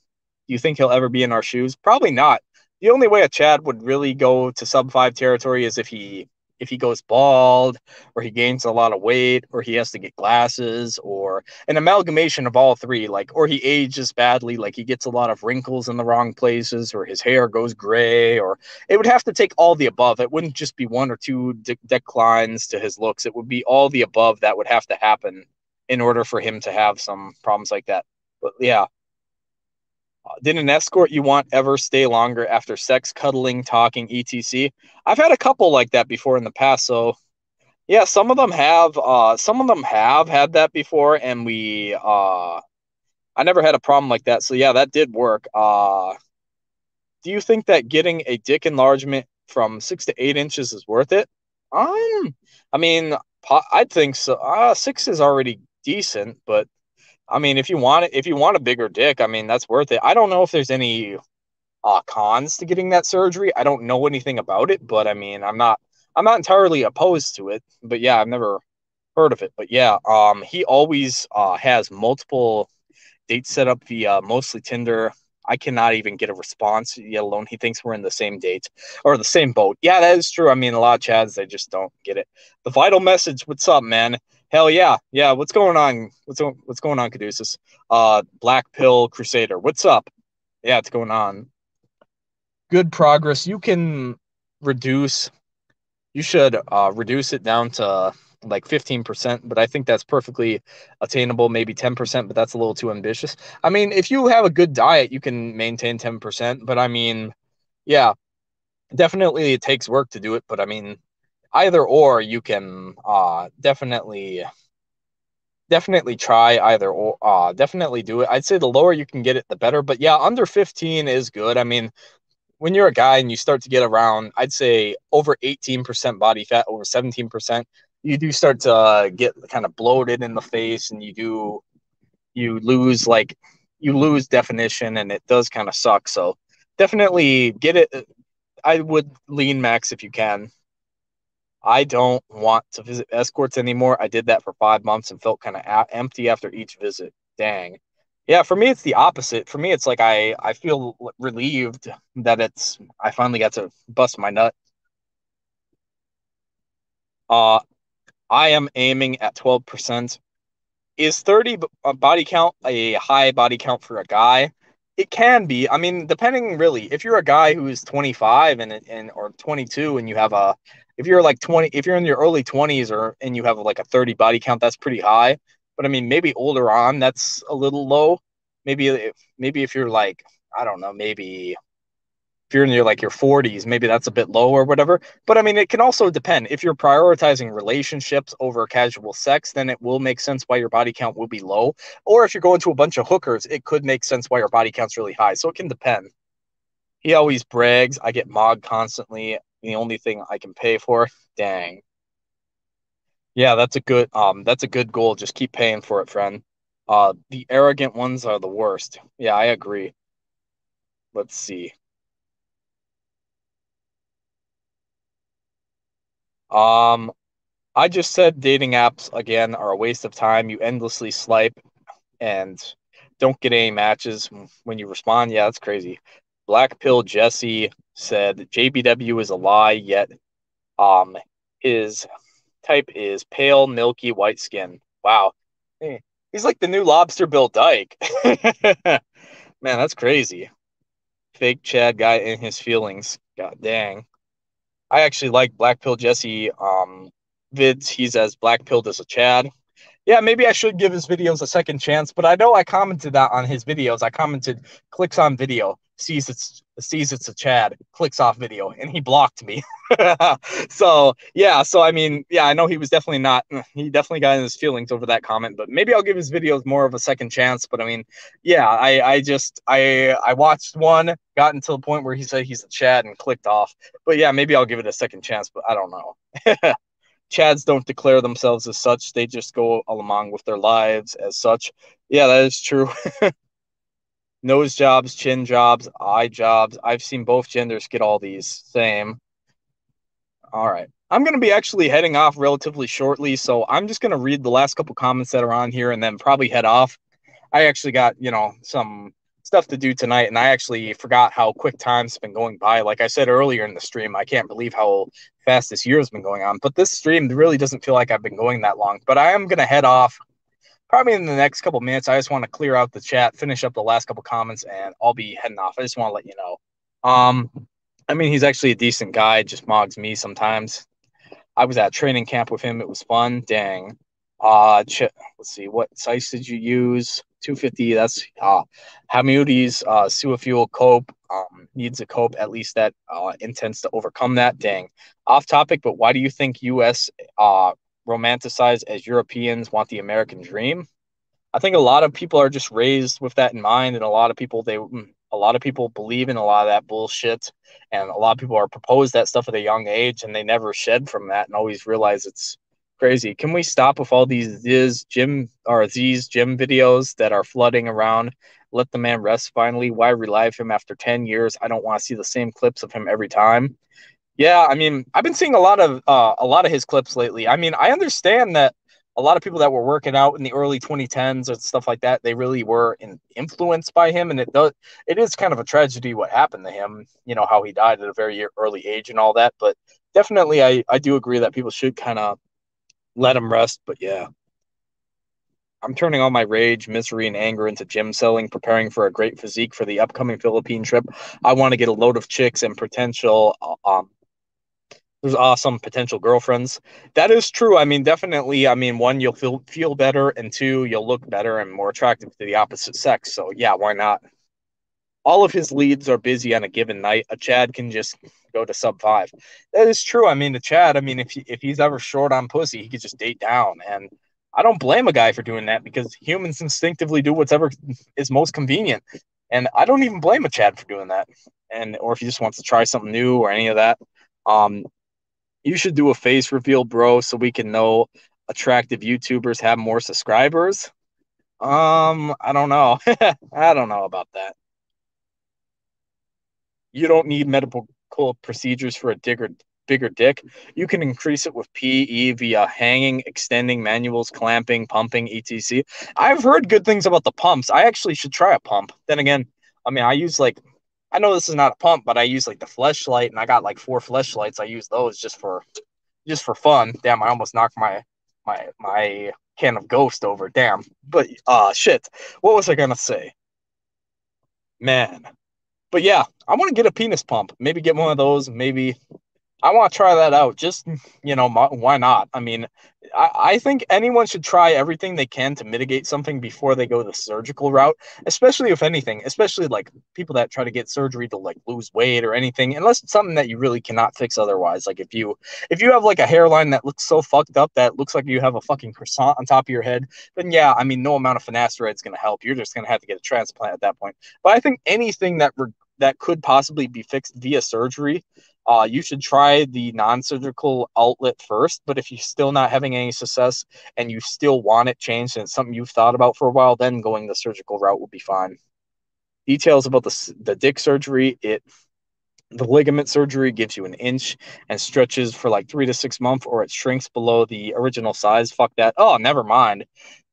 do you think he'll ever be in our shoes? Probably not the only way a chad would really go to sub five territory is if he if he goes bald or he gains a lot of weight or he has to get glasses or an amalgamation of all three like or he ages badly like he gets a lot of wrinkles in the wrong places or his hair goes gray or it would have to take all the above. It wouldn't just be one or two de- declines to his looks. It would be all the above that would have to happen in order for him to have some problems like that. But yeah Did an escort you want ever stay longer after sex, cuddling, talking, etc? I've had a couple like that before in the past, so yeah, some of them have. Uh, some of them have had that before, and we. Uh, I never had a problem like that, so yeah, that did work. Uh, do you think that getting a dick enlargement from six to eight inches is worth it? Um, I mean, I think so. Uh, six is already decent, but I mean, if you want it, if you want a bigger dick, I mean, that's worth it. I don't know if there's any uh, cons to getting that surgery. I don't know anything about it, but I mean, I'm not, I'm not entirely opposed to it. But yeah, I've never heard of it. But yeah, um, he always uh, has multiple dates set up via mostly Tinder. I cannot even get a response, yet alone he thinks we're in the same date or the same boat. Yeah, that is true. I mean, a lot of Chads they just don't get it. The vital message, what's up, man? Hell yeah, yeah. What's going on? What's what's going on, Caduceus? Uh, Black Pill Crusader. What's up? Yeah, it's going on. Good progress. You can reduce. You should uh, reduce it down to like 15%, but I think that's perfectly attainable, maybe 10%, but that's a little too ambitious. I mean, if you have a good diet, you can maintain 10%, but I mean, yeah, definitely it takes work to do it, but I mean, either or you can uh definitely definitely try either or uh definitely do it. I'd say the lower you can get it the better but yeah under 15 is good. I mean when you're a guy and you start to get around i'd say over 18% body fat over 17% you do start to uh, get kind of bloated in the face and you do you lose like you lose definition and it does kind of suck. So definitely get it i would lean max if you can I don't want to visit escorts anymore. I did that for five months and felt kind of empty after each visit. Dang. Yeah, for me it's the opposite. For me it's like I I feel relieved that it's I finally got to bust my nut. Uh I am aiming at 12%. Is 30 body count a high body count for a guy? It can be. I mean, depending really. If you're a guy who's 25 and and or 22 and you have a if you're like 20 if you're in your early 20s or and you have like a 30 body count that's pretty high but i mean maybe older on that's a little low maybe if maybe if you're like i don't know maybe if you're in your like your 40s maybe that's a bit low or whatever but i mean it can also depend if you're prioritizing relationships over casual sex then it will make sense why your body count will be low or if you're going to a bunch of hookers it could make sense why your body count's really high so it can depend he always brags i get mogged constantly the only thing I can pay for. Dang. Yeah, that's a good um that's a good goal. Just keep paying for it, friend. Uh the arrogant ones are the worst. Yeah, I agree. Let's see. Um I just said dating apps again are a waste of time. You endlessly swipe and don't get any matches when you respond. Yeah, that's crazy. Black Pill Jesse said JBW is a lie, yet um his type is pale, milky white skin. Wow. He's like the new lobster Bill Dyke. Man, that's crazy. Fake Chad guy in his feelings. God dang. I actually like Black Pill Jesse um vids. He's as black pilled as a Chad yeah, maybe I should give his videos a second chance. But I know I commented that on his videos. I commented, clicks on video, sees it's sees it's a Chad, clicks off video, and he blocked me. so yeah, so I mean, yeah, I know he was definitely not. He definitely got in his feelings over that comment. But maybe I'll give his videos more of a second chance. But I mean, yeah, I I just I I watched one, got until the point where he said he's a Chad and clicked off. But yeah, maybe I'll give it a second chance. But I don't know. Chads don't declare themselves as such. They just go along with their lives as such. Yeah, that is true. Nose jobs, chin jobs, eye jobs. I've seen both genders get all these. Same. All right. I'm going to be actually heading off relatively shortly. So I'm just going to read the last couple comments that are on here and then probably head off. I actually got, you know, some stuff to do tonight and I actually forgot how quick time's been going by. Like I said earlier in the stream, I can't believe how fast this year has been going on. But this stream really doesn't feel like I've been going that long. But I am gonna head off probably in the next couple minutes. I just want to clear out the chat, finish up the last couple comments, and I'll be heading off. I just want to let you know. Um, I mean, he's actually a decent guy. Just mogs me sometimes. I was at training camp with him. It was fun. Dang. Uh, let's see, what size did you use? 250. That's uh, Hamudi's uh, Suafuel cope um, needs a cope at least that uh, intends to overcome that. Dang, off topic, but why do you think U.S. Uh, romanticized as Europeans want the American dream? I think a lot of people are just raised with that in mind, and a lot of people they mm, a lot of people believe in a lot of that bullshit, and a lot of people are proposed that stuff at a young age, and they never shed from that and always realize it's crazy. Can we stop with all these these gym or these gym videos that are flooding around? Let the man rest finally. Why relive him after 10 years? I don't want to see the same clips of him every time. Yeah, I mean, I've been seeing a lot of uh, a lot of his clips lately. I mean, I understand that a lot of people that were working out in the early 2010s and stuff like that, they really were in, influenced by him, and it does it is kind of a tragedy what happened to him. You know how he died at a very early age and all that, but definitely I I do agree that people should kind of let him rest. But yeah, I'm turning all my rage, misery, and anger into gym selling, preparing for a great physique for the upcoming Philippine trip. I want to get a load of chicks and potential uh, um there's awesome potential girlfriends. That is true. I mean, definitely. I mean, one, you'll feel feel better, and two, you'll look better and more attractive to the opposite sex. So yeah, why not? All of his leads are busy on a given night. A Chad can just go to sub five. That is true. I mean, the Chad. I mean, if he, if he's ever short on pussy, he could just date down, and I don't blame a guy for doing that because humans instinctively do whatever is most convenient, and I don't even blame a Chad for doing that. And or if he just wants to try something new or any of that. Um, you should do a face reveal, bro, so we can know attractive YouTubers have more subscribers. Um, I don't know. I don't know about that. You don't need medical procedures for a digger, bigger dick. You can increase it with PE via hanging, extending, manuals, clamping, pumping, etc. I've heard good things about the pumps. I actually should try a pump. Then again, I mean, I use like I know this is not a pump, but I use like the fleshlight, and I got like four fleshlights. I use those just for just for fun. Damn, I almost knocked my my my can of ghost over. Damn. But uh shit. What was I gonna say? Man. But yeah, I want to get a penis pump. Maybe get one of those. Maybe I want to try that out. Just you know, why not? I mean, I, I think anyone should try everything they can to mitigate something before they go the surgical route, especially if anything, especially like people that try to get surgery to like lose weight or anything, unless it's something that you really cannot fix otherwise. Like if you if you have like a hairline that looks so fucked up that looks like you have a fucking croissant on top of your head, then yeah, I mean, no amount of finasteride is going to help. You're just going to have to get a transplant at that point. But I think anything that that could possibly be fixed via surgery uh, you should try the non-surgical outlet first. But if you're still not having any success and you still want it changed and it's something you've thought about for a while, then going the surgical route will be fine. Details about the the dick surgery: it the ligament surgery gives you an inch and stretches for like three to six months, or it shrinks below the original size. Fuck that. Oh, never mind.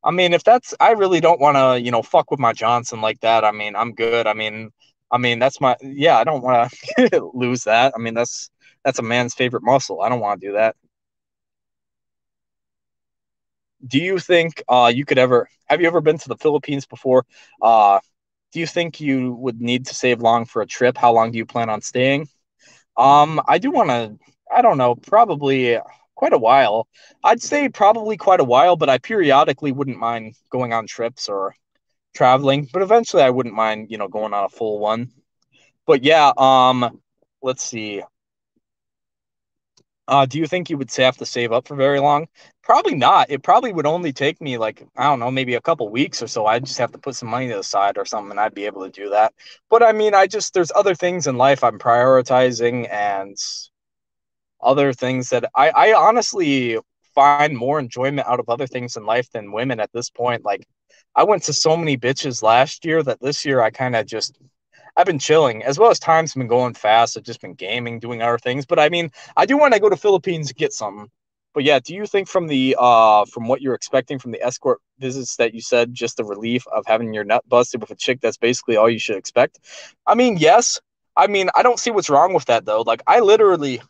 I mean, if that's, I really don't want to, you know, fuck with my Johnson like that. I mean, I'm good. I mean, I mean, that's my yeah. I don't want to lose that. I mean, that's that's a man's favorite muscle. I don't want to do that. Do you think uh, you could ever have you ever been to the Philippines before? Uh, do you think you would need to save long for a trip? How long do you plan on staying? Um, I do want to. I don't know. Probably quite a while. I'd say probably quite a while, but I periodically wouldn't mind going on trips or traveling, but eventually I wouldn't mind, you know, going on a full one. But yeah, um, let's see. Uh, do you think you would have to save up for very long? Probably not. It probably would only take me like I don't know, maybe a couple weeks or so. I'd just have to put some money to the side or something, and I'd be able to do that. But I mean, I just there's other things in life I'm prioritizing and other things that I I honestly find more enjoyment out of other things in life than women at this point. Like I went to so many bitches last year that this year I kind of just I've been chilling as well as time's been going fast. I've just been gaming, doing other things. But I mean, I do want to go to Philippines get something. But yeah, do you think from the uh from what you're expecting from the escort visits that you said, just the relief of having your nut busted with a chick, that's basically all you should expect? I mean, yes. I mean, I don't see what's wrong with that though. Like I literally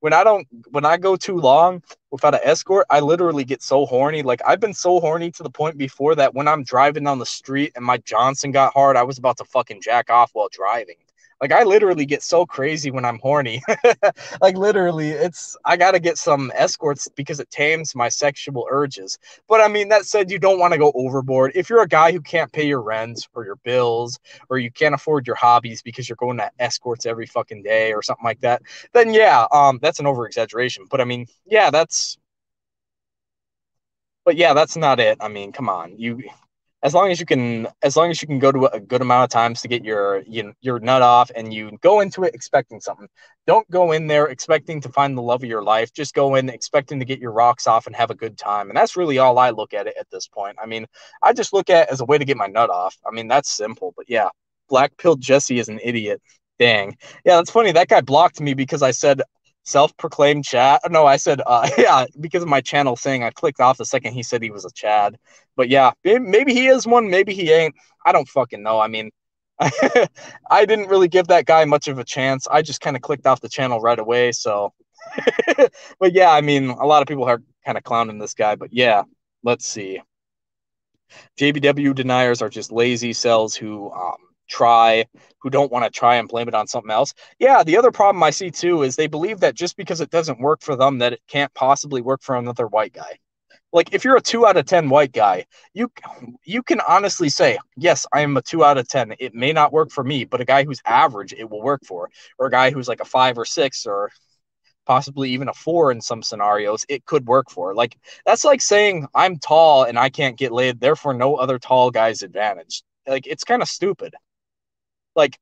when I don't when I go too long without an escort, I literally get so horny. Like I've been so horny to the point before that when I'm driving down the street and my Johnson got hard, I was about to fucking jack off while driving. Like I literally get so crazy when I'm horny. like literally, it's I gotta get some escorts because it tames my sexual urges. But I mean, that said, you don't want to go overboard. If you're a guy who can't pay your rents or your bills, or you can't afford your hobbies because you're going to escorts every fucking day or something like that, then yeah, um, that's an over exaggeration. But I mean, yeah, that's but yeah, that's not it. I mean, come on, you as long as you can as long as you can go to a good amount of times to get your you, your nut off and you go into it expecting something. Don't go in there expecting to find the love of your life. Just go in expecting to get your rocks off and have a good time. And that's really all i look at it at this point. I mean i just look at as a way to get my nut off. I mean that's simple but yeah. Black pill jesse is an idiot dang yeah that's funny. That guy blocked me because i said self-proclaimed chat. No, I said uh, yeah because of my channel thing. I clicked off the second he said he was a Chad. But yeah, maybe he is one, maybe he ain't. I don't fucking know. I mean, I didn't really give that guy much of a chance. I just kind of clicked off the channel right away. So, but yeah, I mean, a lot of people are kind of clowning this guy. But yeah, let's see. JBW deniers are just lazy cells who um, try, who don't want to try and blame it on something else. Yeah, the other problem I see too is they believe that just because it doesn't work for them, that it can't possibly work for another white guy. Like if you're a two out of ten white guy, you you can honestly say, yes, I am a two out of ten. It may not work for me, but a guy who's average, it will work for, or a guy who's like a five or six or possibly even a four in some scenarios, it could work for. Like that's like saying I'm tall and I can't get laid, therefore no other tall guy's advantage. Like it's kind of stupid like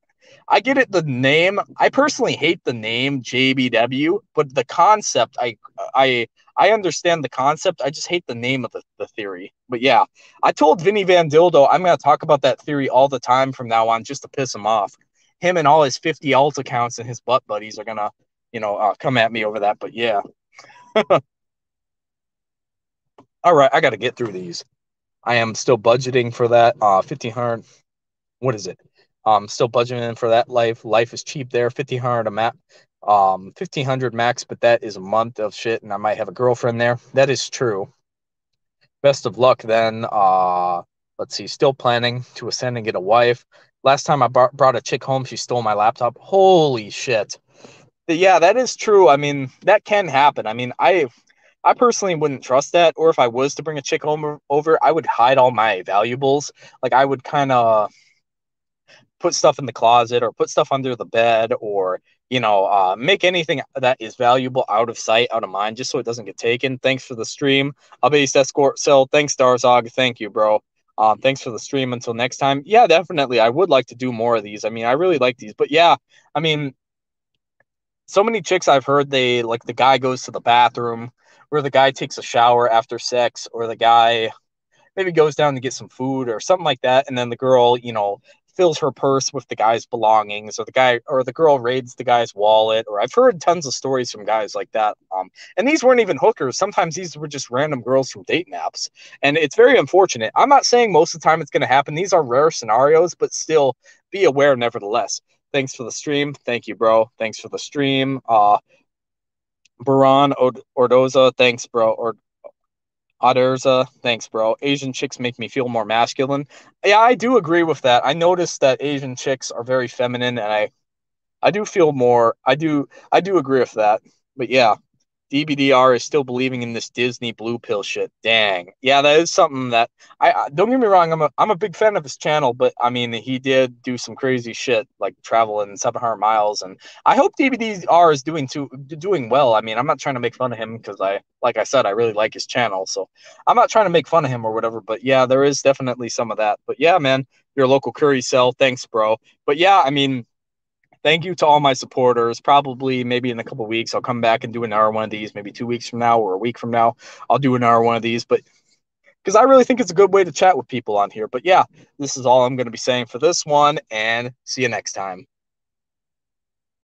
I get it the name. I personally hate the name JBW, but the concept I I I understand the concept. I just hate the name of the, the theory. But yeah, I told Vinny Van Dildo I'm gonna talk about that theory all the time from now on just to piss him off. Him and all his 50 alt accounts and his butt buddies are gonna, you know, uh, come at me over that. But yeah. all right, I gotta get through these. I am still budgeting for that. Uh, 1500. What is it? Um, still budgeting for that life. Life is cheap there, fifteen hundred a map, um, fifteen hundred max, but that is a month of shit, and I might have a girlfriend there. That is true. Best of luck then. Uh, let's see. Still planning to ascend and get a wife. Last time I brought, a chick home, she stole my laptop. Holy shit. Yeah, that is true. I mean, that can happen. I mean, I I personally wouldn't trust that. Or if I was to bring a chick home over, I would hide all my valuables. Like I would kind of put stuff in the closet or put stuff under the bed or you know uh, make anything that is valuable out of sight out of mind just so it doesn't get taken. Thanks for the stream. A base escort cell thanks darzog. Thank you bro. Um, thanks for the stream. Until next time. Yeah definitely. I would like to do more of these. I mean i really like these. But yeah i mean so many chicks i've heard they like the guy goes to the bathroom or the guy takes a shower after sex or the guy maybe goes down to get some food or something like that. And then the girl you know fills her purse with the guy's belongings or the guy or the girl raids the guy's wallet or I've heard tons of stories from guys like that um and these weren't even hookers. Sometimes these were just random girls from dating apps and it's very unfortunate. I'm not saying most of the time it's going to happen. These are rare scenarios but still be aware nevertheless. Thanks for the stream. Thank you bro. Thanks for the stream. Uh Baran Ordoza, thanks, bro. Or Aderza, thanks, bro. Asian chicks make me feel more masculine. Yeah, I do agree with that. I noticed that Asian chicks are very feminine, and I, I do feel more. I do, I do agree with that. But yeah, DBDR is still believing in this Disney blue pill shit. Dang. Yeah, that is something that I, don't get me wrong. I'm a I'm a big fan of his channel, but I mean he did do some crazy shit like traveling 700 miles, and I hope DBDR is doing too doing well. I mean I'm not trying to make fun of him because I like I said I really like his channel, so I'm not trying to make fun of him or whatever. But yeah, there is definitely some of that. But yeah, man, your local currycel, thanks, bro. But yeah, I mean thank you to all my supporters. Probably maybe in a couple weeks, I'll come back and do another one of these. Maybe two weeks from now or a week from now, I'll do another one of these. But because I really think it's a good way to chat with people on here. But yeah, this is all I'm going to be saying for this one, and see you next time.